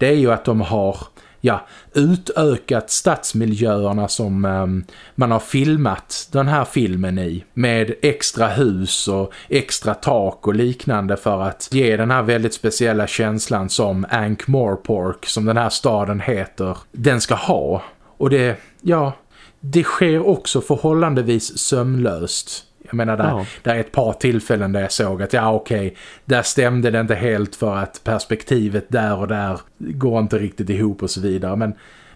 det är ju att de har ja, utökat stadsmiljöerna som eh, man har filmat den här filmen i med extra hus och extra tak och liknande för att ge den här väldigt speciella känslan som Ankh-Morpork som den här staden heter, den ska ha. Och det, ja, det sker också förhållandevis sömlöst. Jag menar, där, ja. där är ett par tillfällen där jag såg att ja okej, okay, där stämde det inte helt för att perspektivet där och där går inte riktigt ihop och så vidare. Men,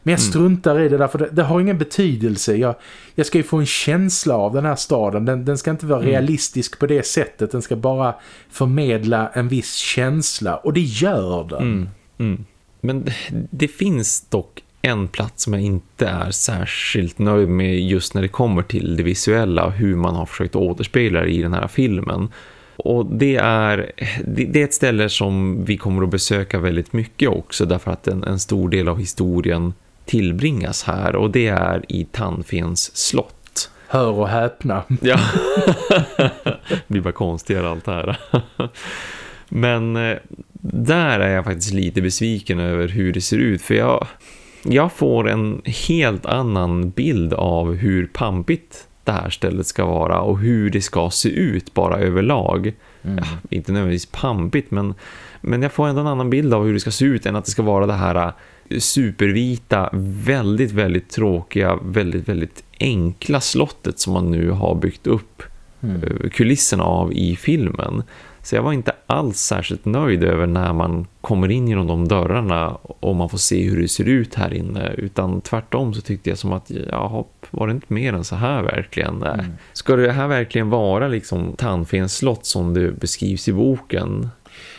men jag mm. struntar i det där för det, det, har ingen betydelse. Jag, jag ska ju få en känsla av den här staden. Den, den ska inte vara mm. realistisk på det sättet. Den ska bara förmedla en viss känsla. Och det gör den. Mm. mm. Men det finns dock en plats som jag inte är särskilt nöjd med just när det kommer till det visuella och hur man har försökt återspegla det i den här filmen. Och det är, det är ett ställe som vi kommer att besöka väldigt mycket också därför att en, en stor del av historien tillbringas här och det är i Tandfens slott. Hör och häpna. Ja, det blir bara konstigare allt här. Men eh, där är jag faktiskt lite besviken över hur det ser ut för jag, jag får en helt annan bild av hur pampigt det här stället ska vara och hur det ska se ut bara överlag. Mm. Ja, inte nödvändigtvis pampigt men, men jag får ändå en annan bild av hur det ska se ut än att det ska vara det här äh, supervita, väldigt, väldigt tråkiga, väldigt, väldigt enkla slottet som man nu har byggt upp mm. Äh, kulisserna av i filmen. Så jag var inte alls särskilt nöjd över när man kommer in genom de dörrarna och man får se hur det ser ut här inne. Utan tvärtom så tyckte jag som att, jaha, var det inte mer än så här verkligen? Mm. Ska det här verkligen vara liksom Tandfens slott som det beskrivs i boken?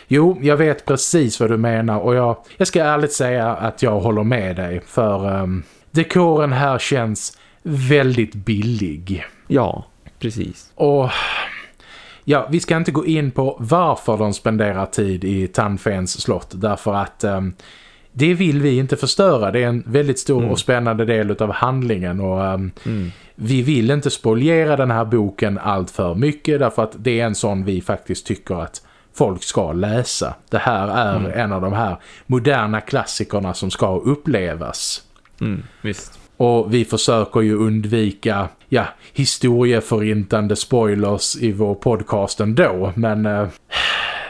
Jo, jag vet precis vad du menar och jag, jag ska ärligt säga att jag håller med dig för um, dekoren här känns väldigt billig. Ja, precis. Och Ja, vi ska inte gå in på varför de spenderar tid i Tanfens slott. Därför att um, det vill vi inte förstöra. Det är en väldigt stor mm. och spännande del av handlingen. Och um, mm. vi vill inte spoliera den här boken allt för mycket. Därför att det är en sån vi faktiskt tycker att folk ska läsa. Det här är mm. en av de här moderna klassikerna som ska upplevas. Mm, visst. Och vi försöker ju undvika ja, historieförintande spoilers i vår podcast ändå. Men, eh,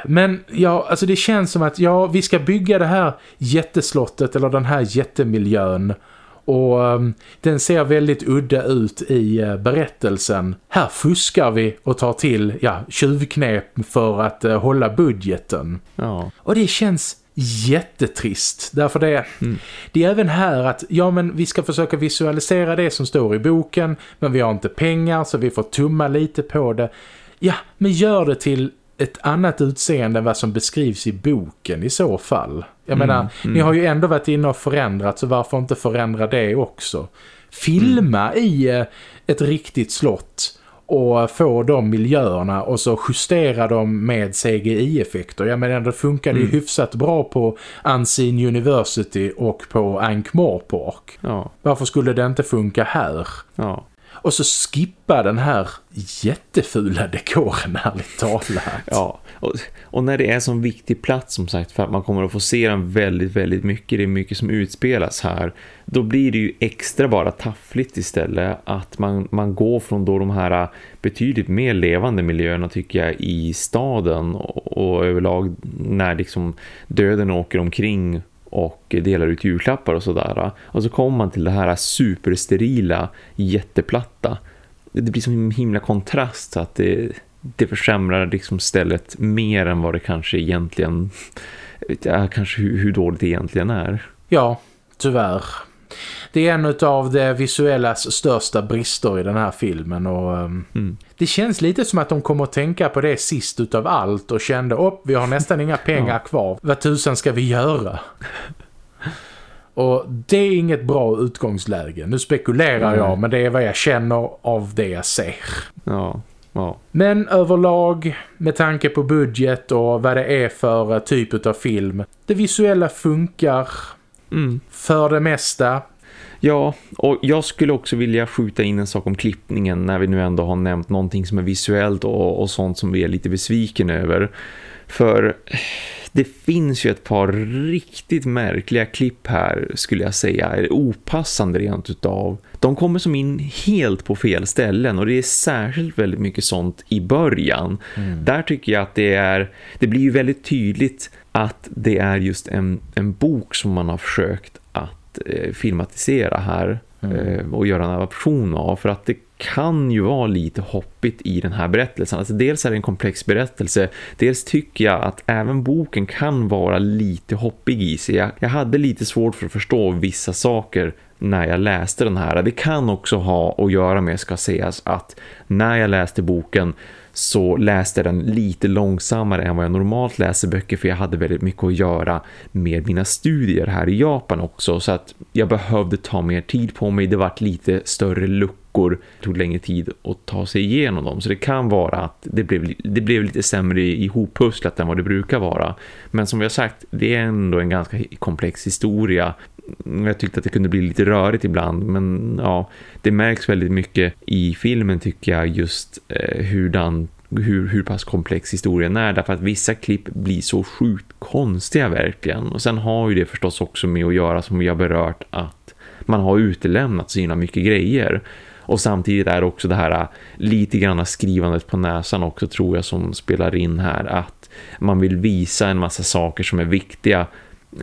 men ja, alltså det känns som att ja, vi ska bygga det här jätteslottet eller den här jättemiljön. Och um, den ser väldigt udda ut i uh, berättelsen. Här fuskar vi och tar till ja, tjuvknep för att uh, hålla budgeten. Ja. Och det känns jättetrist. Därför det, mm. det är även här att ja men vi ska försöka visualisera det som står i boken men vi har inte pengar så vi får tumma lite på det. Ja, men gör det till ett annat utseende än vad som beskrivs i boken i så fall. Jag mm, menar, mm. ni har ju ändå varit inne och förändrat så varför inte förändra det också? Filma mm. i eh, ett riktigt slott och få de miljöerna och så justera dem med CGI-effekter. Jag menar det funkar mm. ju hyfsat bra på Unseen University och på Ankh-Morpork. Ja. Varför skulle det inte funka här? Ja. Och så skippa den här jättefula dekoren ärligt talat. Ja, och, och, när det är så viktig plats som sagt för att man kommer att få se den väldigt, väldigt mycket. Det är mycket som utspelas här. Då blir det ju extra bara taffligt istället att man, man går från då de här betydligt mer levande miljöerna tycker jag i staden och, och överlag när liksom döden åker omkring och delar ut julklappar och sådär. Och så kommer man till det här supersterila, jätteplatta. Det blir som en himla kontrast så att det, det försämrar liksom stället mer än vad det kanske egentligen, ja, kanske hur, hur dåligt det egentligen är. Ja, tyvärr. Det är en av det visuellas största brister i den här filmen och um, mm. det känns lite som att de kommer att tänka på det sist utav allt och kände upp, vi har nästan inga pengar ja. kvar. Vad tusan ska vi göra? Och det är inget bra utgångsläge. Nu spekulerar mm. jag, men det är vad jag känner av det jag ser. Ja, ja. Men överlag, med tanke på budget och vad det är för typ av film, det visuella funkar mm. för det mesta. Ja, och jag skulle också vilja skjuta in en sak om klippningen när vi nu ändå har nämnt någonting som är visuellt och, och sånt som vi är lite besviken över. För det finns ju ett par riktigt märkliga klipp här skulle jag säga, är opassande rent utav. De kommer som in helt på fel ställen och det är särskilt väldigt mycket sånt i början. Mm. Där tycker jag att det är, det blir ju väldigt tydligt att det är just en, en bok som man har försökt eh, filmatisera här mm. eh, och göra en adaption av för att det kan ju vara lite hoppigt i den här berättelsen. Alltså dels är det en komplex berättelse, dels tycker jag att även boken kan vara lite hoppig i sig. Jag, jag hade lite svårt för att förstå vissa saker när jag läste den här. Det kan också ha att göra med, ska sägas, att när jag läste boken så läste den lite långsammare än vad jag normalt läser böcker för jag hade väldigt mycket att göra med mina studier här i Japan också så att jag behövde ta mer tid på mig. Det var lite större luckor. Det tog längre tid att ta sig igenom dem så det kan vara att det blev, det blev lite sämre ihoppusslat än vad det brukar vara. Men som vi har sagt, det är ändå en ganska komplex historia Mm, jag tyckte att det kunde bli lite rörigt ibland men ja, det märks väldigt mycket i filmen tycker jag just eh, hurdan, hur, hur pass komplex historien är därför att vissa klipp blir så sjukt konstiga verkligen. Och sen har ju det förstås också med att göra som vi har berört att man har utelämnat sina mycket grejer. Och samtidigt är också det här eh, lite grann skrivandet på näsan också tror jag som spelar in här att man vill visa en massa saker som är viktiga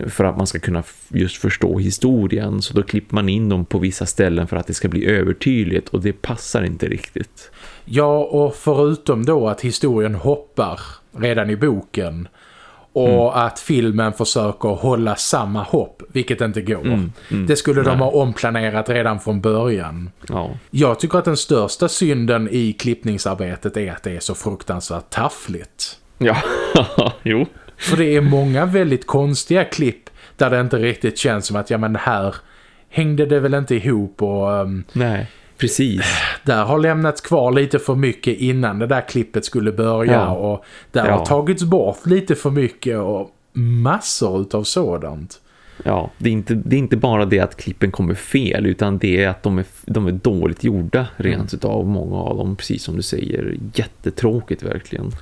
för att man ska kunna just förstå historien så då klipper man in dem på vissa ställen för att det ska bli övertydligt och det passar inte riktigt. Ja och förutom då att historien hoppar redan i boken och mm. att filmen försöker hålla samma hopp, vilket inte går. Mm, mm, det skulle nej. de ha omplanerat redan från början. Ja. Jag tycker att den största synden i klippningsarbetet är att det är så fruktansvärt taffligt. Ja, jo. För det är många väldigt konstiga klipp där det inte riktigt känns som att ja men här hängde det väl inte ihop och... Um, Nej, precis. Där har lämnats kvar lite för mycket innan det där klippet skulle börja ja. och där ja. har tagits bort lite för mycket och massor utav sådant. Ja, det är, inte, det är inte bara det att klippen kommer fel utan det är att de är, de är dåligt gjorda rent mm. utav många av dem, precis som du säger. Jättetråkigt verkligen.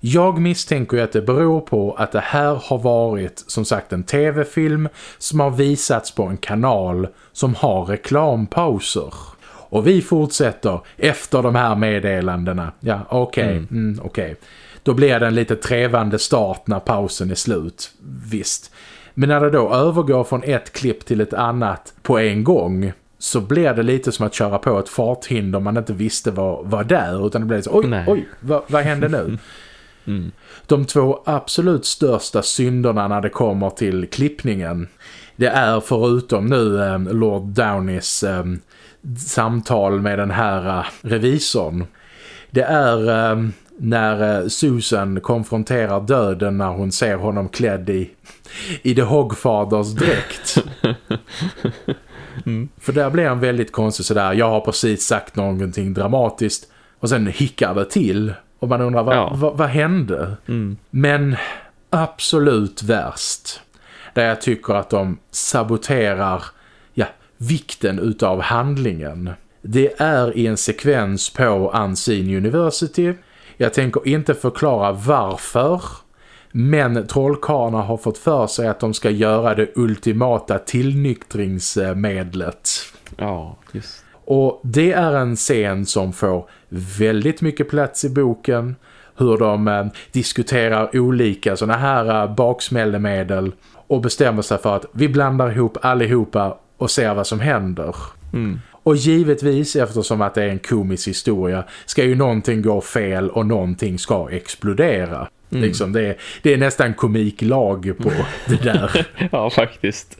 Jag misstänker ju att det beror på att det här har varit som sagt en tv-film som har visats på en kanal som har reklampauser. Och vi fortsätter efter de här meddelandena. Ja, okej, okay, mm. mm, okay. Då blir det en lite trevande start när pausen är slut. Visst. Men när det då övergår från ett klipp till ett annat på en gång så blir det lite som att köra på ett farthinder man inte visste var, var där utan det blir så, oj, Nej. oj, vad, vad hände nu? Mm. De två absolut största synderna när det kommer till klippningen det är förutom nu eh, Lord Downeys eh, samtal med den här eh, revisorn. Det är eh, när eh, Susan konfronterar döden när hon ser honom klädd i, i The Hogfathers dräkt. mm. För där blir han väldigt konstig sådär. Jag har precis sagt någonting dramatiskt och sen hickar det till. Och man undrar, vad, ja. vad, vad hände? Mm. Men absolut värst. Där jag tycker att de saboterar ja, vikten utav handlingen. Det är i en sekvens på Unseen University. Jag tänker inte förklara varför. Men trollkarlarna har fått för sig att de ska göra det ultimata tillnyktringsmedlet. Ja, just. Och det är en scen som får väldigt mycket plats i boken. Hur de eh, diskuterar olika sådana här eh, baksmällemedel och bestämmer sig för att vi blandar ihop allihopa och ser vad som händer. Mm. Och givetvis, eftersom att det är en komisk historia, ska ju någonting gå fel och någonting ska explodera. Mm. Liksom det, är, det är nästan komiklag på det där. ja, faktiskt.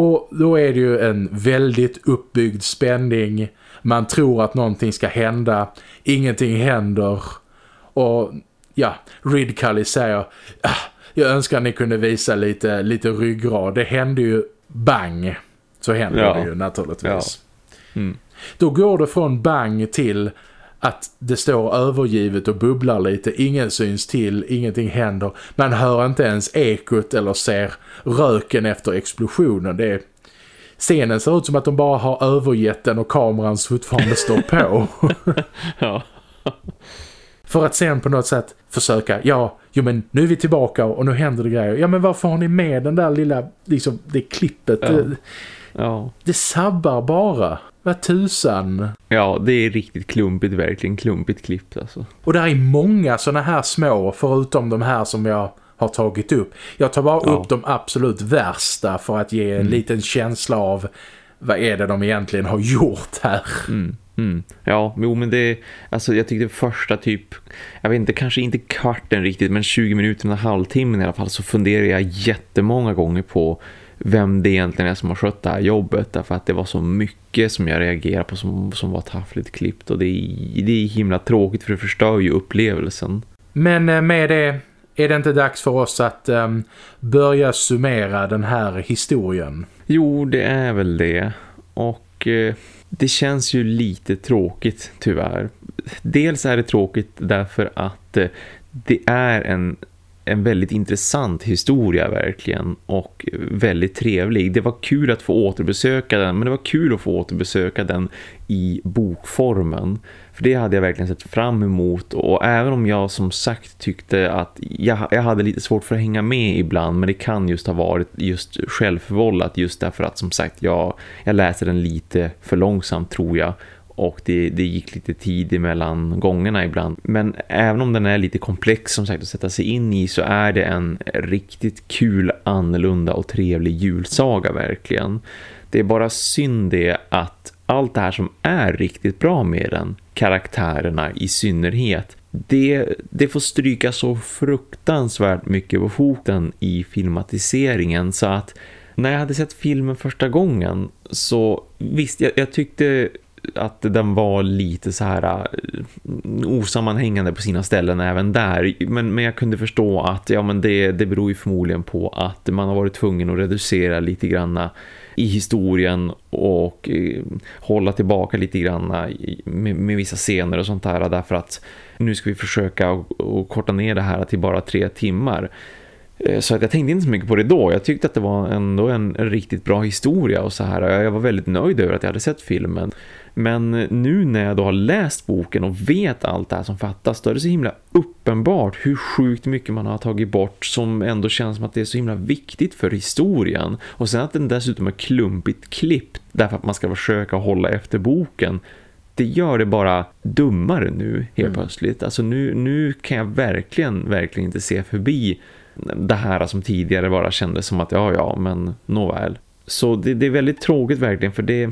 Och då är det ju en väldigt uppbyggd spänning. Man tror att någonting ska hända. Ingenting händer. Och ja, Ridcully säger ah, jag önskar att ni kunde visa lite, lite ryggrad. Det händer ju bang. Så händer ja. det ju naturligtvis. Ja. Mm. Då går det från bang till att det står övergivet och bubblar lite. Ingen syns till, ingenting händer. Man hör inte ens ekot eller ser röken efter explosionen. Det är... Scenen ser ut som att de bara har övergett den och kameran fortfarande står på. ja. För att sen på något sätt försöka, ja, jo men nu är vi tillbaka och nu händer det grejer. Ja men varför har ni med den där lilla, liksom det klippet? Ja. Det, ja. det sabbar bara. Vad tusan. Ja, det är riktigt klumpigt, verkligen klumpigt klippt alltså. Och det är många sådana här små, förutom de här som jag har tagit upp. Jag tar bara ja. upp de absolut värsta för att ge en mm. liten känsla av vad är det de egentligen har gjort här. Mm. Mm. Ja, jo, men det alltså jag tyckte första typ jag vet inte, kanske inte kvarten riktigt men 20 minuter och en halvtimme i alla fall så funderar jag jättemånga gånger på vem det egentligen är som har skött det här jobbet därför att det var så mycket som jag reagerade på som, som var taffligt klippt och det är, det är himla tråkigt för det förstör ju upplevelsen. Men eh, med det är det inte dags för oss att um, börja summera den här historien? Jo, det är väl det. Och eh, det känns ju lite tråkigt tyvärr. Dels är det tråkigt därför att eh, det är en, en väldigt intressant historia verkligen och väldigt trevlig. Det var kul att få återbesöka den men det var kul att få återbesöka den i bokformen. För det hade jag verkligen sett fram emot och även om jag som sagt tyckte att jag, jag hade lite svårt för att hänga med ibland men det kan just ha varit just självförvållat just därför att som sagt jag, jag läser den lite för långsamt tror jag och det, det gick lite tid mellan gångerna ibland. Men även om den är lite komplex som sagt att sätta sig in i så är det en riktigt kul, annorlunda och trevlig julsaga verkligen. Det är bara synd det att allt det här som är riktigt bra med den, karaktärerna i synnerhet, det, det får stryka så fruktansvärt mycket på foten i filmatiseringen så att när jag hade sett filmen första gången så visst, jag, jag tyckte att den var lite så här eh, osammanhängande på sina ställen även där. Men, men jag kunde förstå att ja, men det, det beror ju förmodligen på att man har varit tvungen att reducera lite granna i historien och eh, hålla tillbaka lite grann med, med, vissa scener och sånt där därför att nu ska vi försöka och, korta ner det här till bara tre timmar. Eh, så att jag tänkte inte så mycket på det då. Jag tyckte att det var ändå en, en riktigt bra historia och så här. Jag var väldigt nöjd över att jag hade sett filmen. Men nu när jag då har läst boken och vet allt det här som fattas då är det så himla uppenbart hur sjukt mycket man har tagit bort som ändå känns som att det är så himla viktigt för historien. Och sen att den dessutom är klumpigt klippt därför att man ska försöka hålla efter boken det gör det bara dummare nu helt mm. plötsligt. Alltså nu, nu kan jag verkligen, verkligen inte se förbi det här som tidigare bara kändes som att ja, ja, men nåväl. Så det, det är väldigt tråkigt verkligen för det,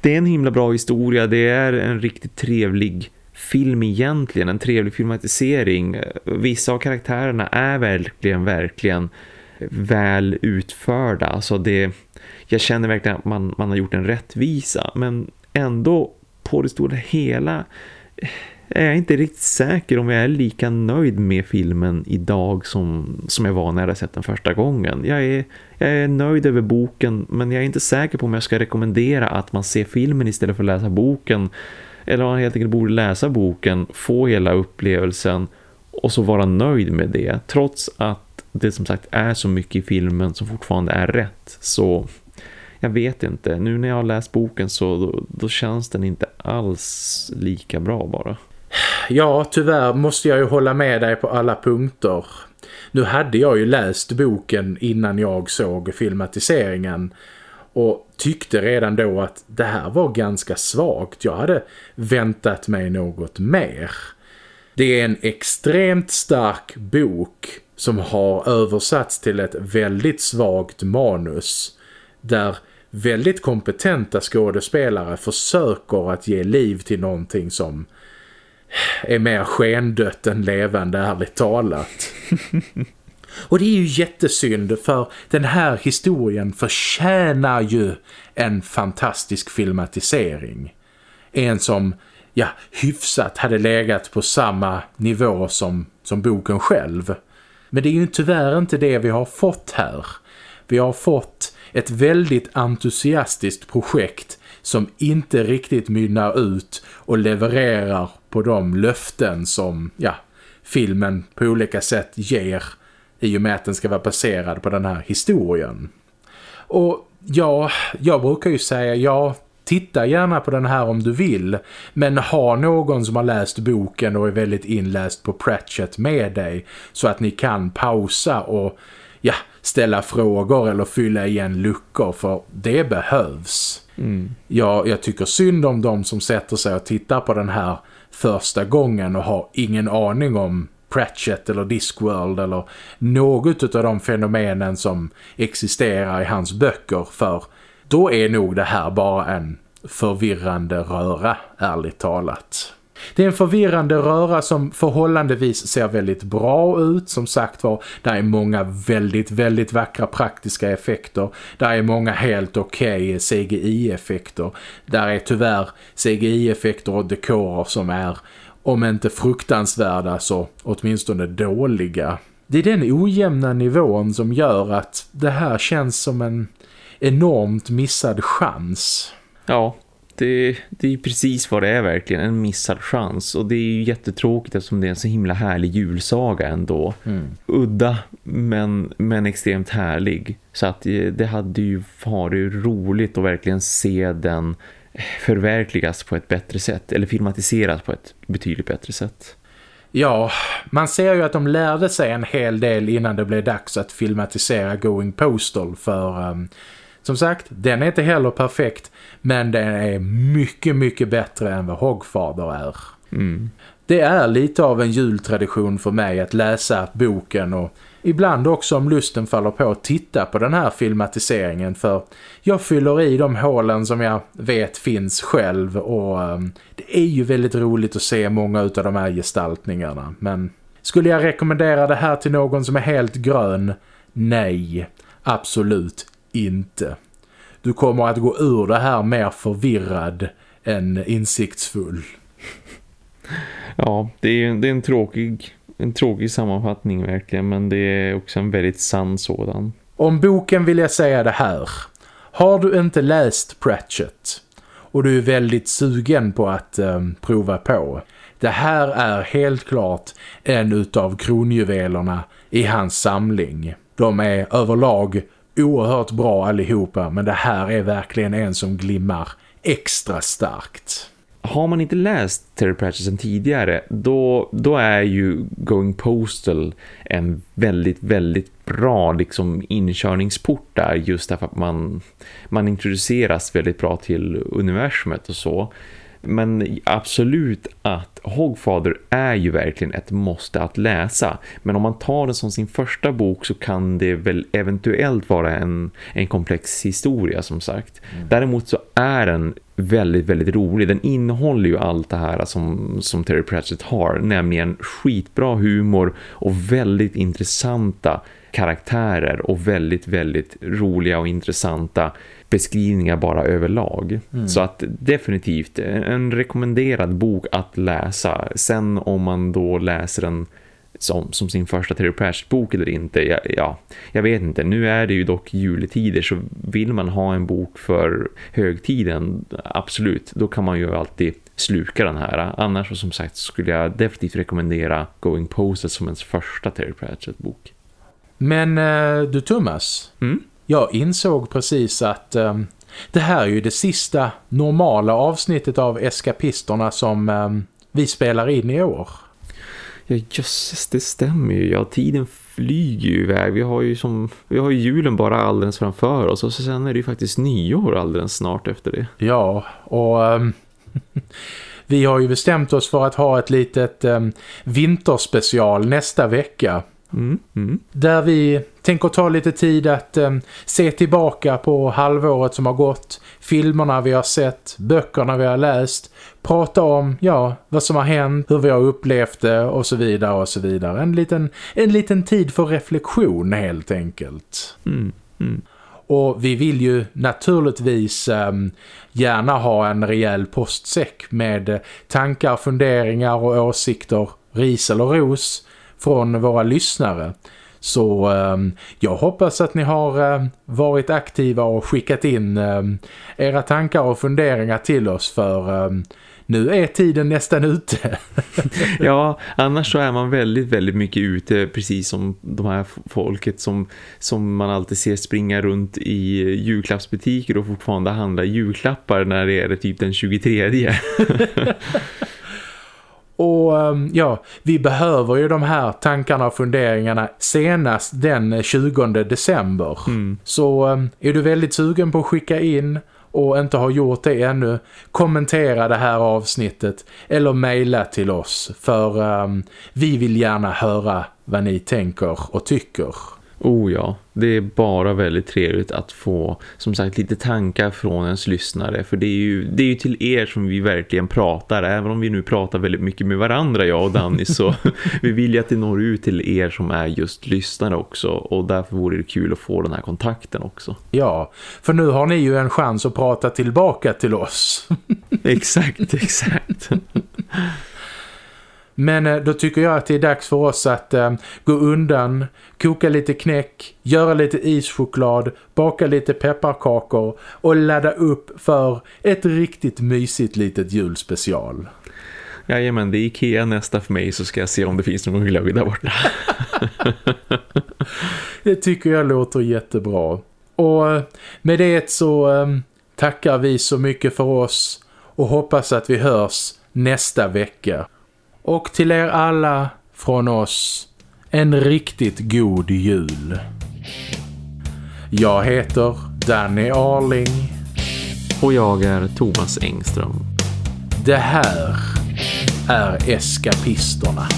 det är en himla bra historia. Det är en riktigt trevlig film egentligen, en trevlig filmatisering. Vissa av karaktärerna är verkligen, verkligen väl utförda. Alltså det, jag känner verkligen att man, man har gjort en rättvisa. Men ändå på det stora hela är jag inte riktigt säker om jag är lika nöjd med filmen idag som, som jag var när jag sett den första gången. Jag är, jag är nöjd över boken men jag är inte säker på om jag ska rekommendera att man ser filmen istället för att läsa boken. Eller om man helt enkelt borde läsa boken, få hela upplevelsen och så vara nöjd med det. Trots att det som sagt är så mycket i filmen som fortfarande är rätt. Så jag vet inte. Nu när jag har läst boken så då, då känns den inte alls lika bra bara. Ja, tyvärr måste jag ju hålla med dig på alla punkter. Nu hade jag ju läst boken innan jag såg filmatiseringen och tyckte redan då att det här var ganska svagt. Jag hade väntat mig något mer. Det är en extremt stark bok som har översatts till ett väldigt svagt manus där väldigt kompetenta skådespelare försöker att ge liv till någonting som är mer skendött än levande ärligt talat. Och det är ju jättesynd för den här historien förtjänar ju en fantastisk filmatisering. En som ja, hyfsat hade legat på samma nivå som, som boken själv. Men det är ju tyvärr inte det vi har fått här. Vi har fått ett väldigt entusiastiskt projekt som inte riktigt mynnar ut och levererar på de löften som ja, filmen på olika sätt ger i och med att den ska vara baserad på den här historien. Och ja, jag brukar ju säga ja, titta gärna på den här om du vill. Men ha någon som har läst boken och är väldigt inläst på Pratchett med dig så att ni kan pausa och ja, ställa frågor eller fylla igen luckor för det behövs. Mm. Jag, jag tycker synd om de som sätter sig och tittar på den här första gången och har ingen aning om Pratchett eller Discworld eller något av de fenomenen som existerar i hans böcker för då är nog det här bara en förvirrande röra, ärligt talat. Det är en förvirrande röra som förhållandevis ser väldigt bra ut. Som sagt var, där är många väldigt, väldigt vackra praktiska effekter. Där är många helt okej okay CGI-effekter. Där är tyvärr CGI-effekter och dekorer som är, om inte fruktansvärda så åtminstone dåliga. Det är den ojämna nivån som gör att det här känns som en enormt missad chans. Ja, det, det är precis vad det är verkligen, en missad chans. Och det är ju jättetråkigt eftersom det är en så himla härlig julsaga ändå. Mm. Udda men, men extremt härlig. Så att det hade ju varit roligt att verkligen se den förverkligas på ett bättre sätt. Eller filmatiseras på ett betydligt bättre sätt. Ja, man ser ju att de lärde sig en hel del innan det blev dags att filmatisera Going Postal för... Um, som sagt, den är inte heller perfekt men den är mycket, mycket bättre än vad Hogfather är. Mm. Det är lite av en jultradition för mig att läsa boken och ibland också om lusten faller på att titta på den här filmatiseringen för jag fyller i de hålen som jag vet finns själv och um, det är ju väldigt roligt att se många av de här gestaltningarna men skulle jag rekommendera det här till någon som är helt grön? Nej, absolut inte. Du kommer att gå ur det här mer förvirrad än insiktsfull. Ja, det är, det är en tråkig en tråkig sammanfattning verkligen men det är också en väldigt sann sådan. Om boken vill jag säga det här. Har du inte läst Pratchett och du är väldigt sugen på att um, prova på. Det här är helt klart en utav kronjuvelerna i hans samling. De är överlag oerhört bra allihopa men det här är verkligen en som glimmar extra starkt. Har man inte läst Terry Pratchett sedan tidigare då, då är ju Going Postal en väldigt, väldigt bra liksom, inkörningsport där just därför att man, man introduceras väldigt bra till universumet och så. Men absolut att Hogfather är ju verkligen ett måste att läsa. Men om man tar den som sin första bok så kan det väl eventuellt vara en, en komplex historia som sagt. Mm. Däremot så är den väldigt, väldigt rolig. Den innehåller ju allt det här som, som Terry Pratchett har, nämligen skitbra humor och väldigt intressanta karaktärer och väldigt, väldigt roliga och intressanta beskrivningar bara överlag. Mm. Så att definitivt en rekommenderad bok att läsa. Sen om man då läser den som, som sin första Terry Pratchett-bok eller inte. Ja, ja, jag vet inte. Nu är det ju dock juletider så vill man ha en bok för högtiden, absolut. Då kan man ju alltid sluka den här. Annars som sagt skulle jag definitivt rekommendera Going Posted som ens första Terry Pratchett-bok. Men eh, du Thomas, mm? Jag insåg precis att um, det här är ju det sista normala avsnittet av Eskapisterna som um, vi spelar in i år. Ja, jösses, det stämmer ju. Ja, tiden flyger ju iväg. Vi har ju som vi har ju julen bara alldeles framför oss och så sen är det ju faktiskt nyår alldeles snart efter det. Ja, och um, vi har ju bestämt oss för att ha ett litet um, vinterspecial nästa vecka. Mm, mm. Där vi tänker ta lite tid att um, se tillbaka på halvåret som har gått, filmerna vi har sett, böckerna vi har läst, prata om ja, vad som har hänt, hur vi har upplevt det och så vidare och så vidare. En liten, en liten tid för reflektion helt enkelt. Mm, mm. Och vi vill ju naturligtvis um, gärna ha en rejäl postsäck med tankar, funderingar och åsikter, ris eller ros från våra lyssnare. Så eh, jag hoppas att ni har eh, varit aktiva och skickat in eh, era tankar och funderingar till oss för ehm, nu är tiden nästan ute. ja, annars så är man väldigt, väldigt mycket ute precis som de här folket som, som man alltid ser springa runt i julklappsbutiker och fortfarande handla julklappar när det är typ den 23. Och ehm, ja, vi behöver ju de här tankarna och funderingarna senast den 20 december. Mm. Så ehm, är du väldigt sugen på att skicka in och inte har gjort det ännu, kommentera det här avsnittet eller mejla till oss för um, vi vill gärna höra vad ni tänker och tycker. Oh ja, det är bara väldigt trevligt att få som sagt lite tankar från ens lyssnare. För det är ju, det är ju till er som vi verkligen pratar. Även om vi nu pratar väldigt mycket med varandra, jag och Danny. så vi vill ju att det når ut till er som är just lyssnare också. Och därför vore det kul att få den här kontakten också. Ja, för nu har ni ju en chans att prata tillbaka till oss. exakt, exakt. Men eh, då tycker jag att det är dags för oss att eh, gå undan, koka lite knäck, göra lite ischoklad, baka lite pepparkakor och ladda upp för ett riktigt mysigt litet julspecial. Jajamän, det är Ikea nästa för mig så ska jag se om det finns någon glögg där borta. det tycker jag låter jättebra. Och eh, med det så um, tackar vi så mycket för oss och hoppas att vi hörs nästa vecka. Och till er alla från oss en riktigt god jul. Jag heter Danny Arling. Och jag är Thomas Engström. Det här är Eskapisterna.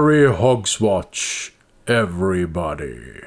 Merry Hogswatch, everybody.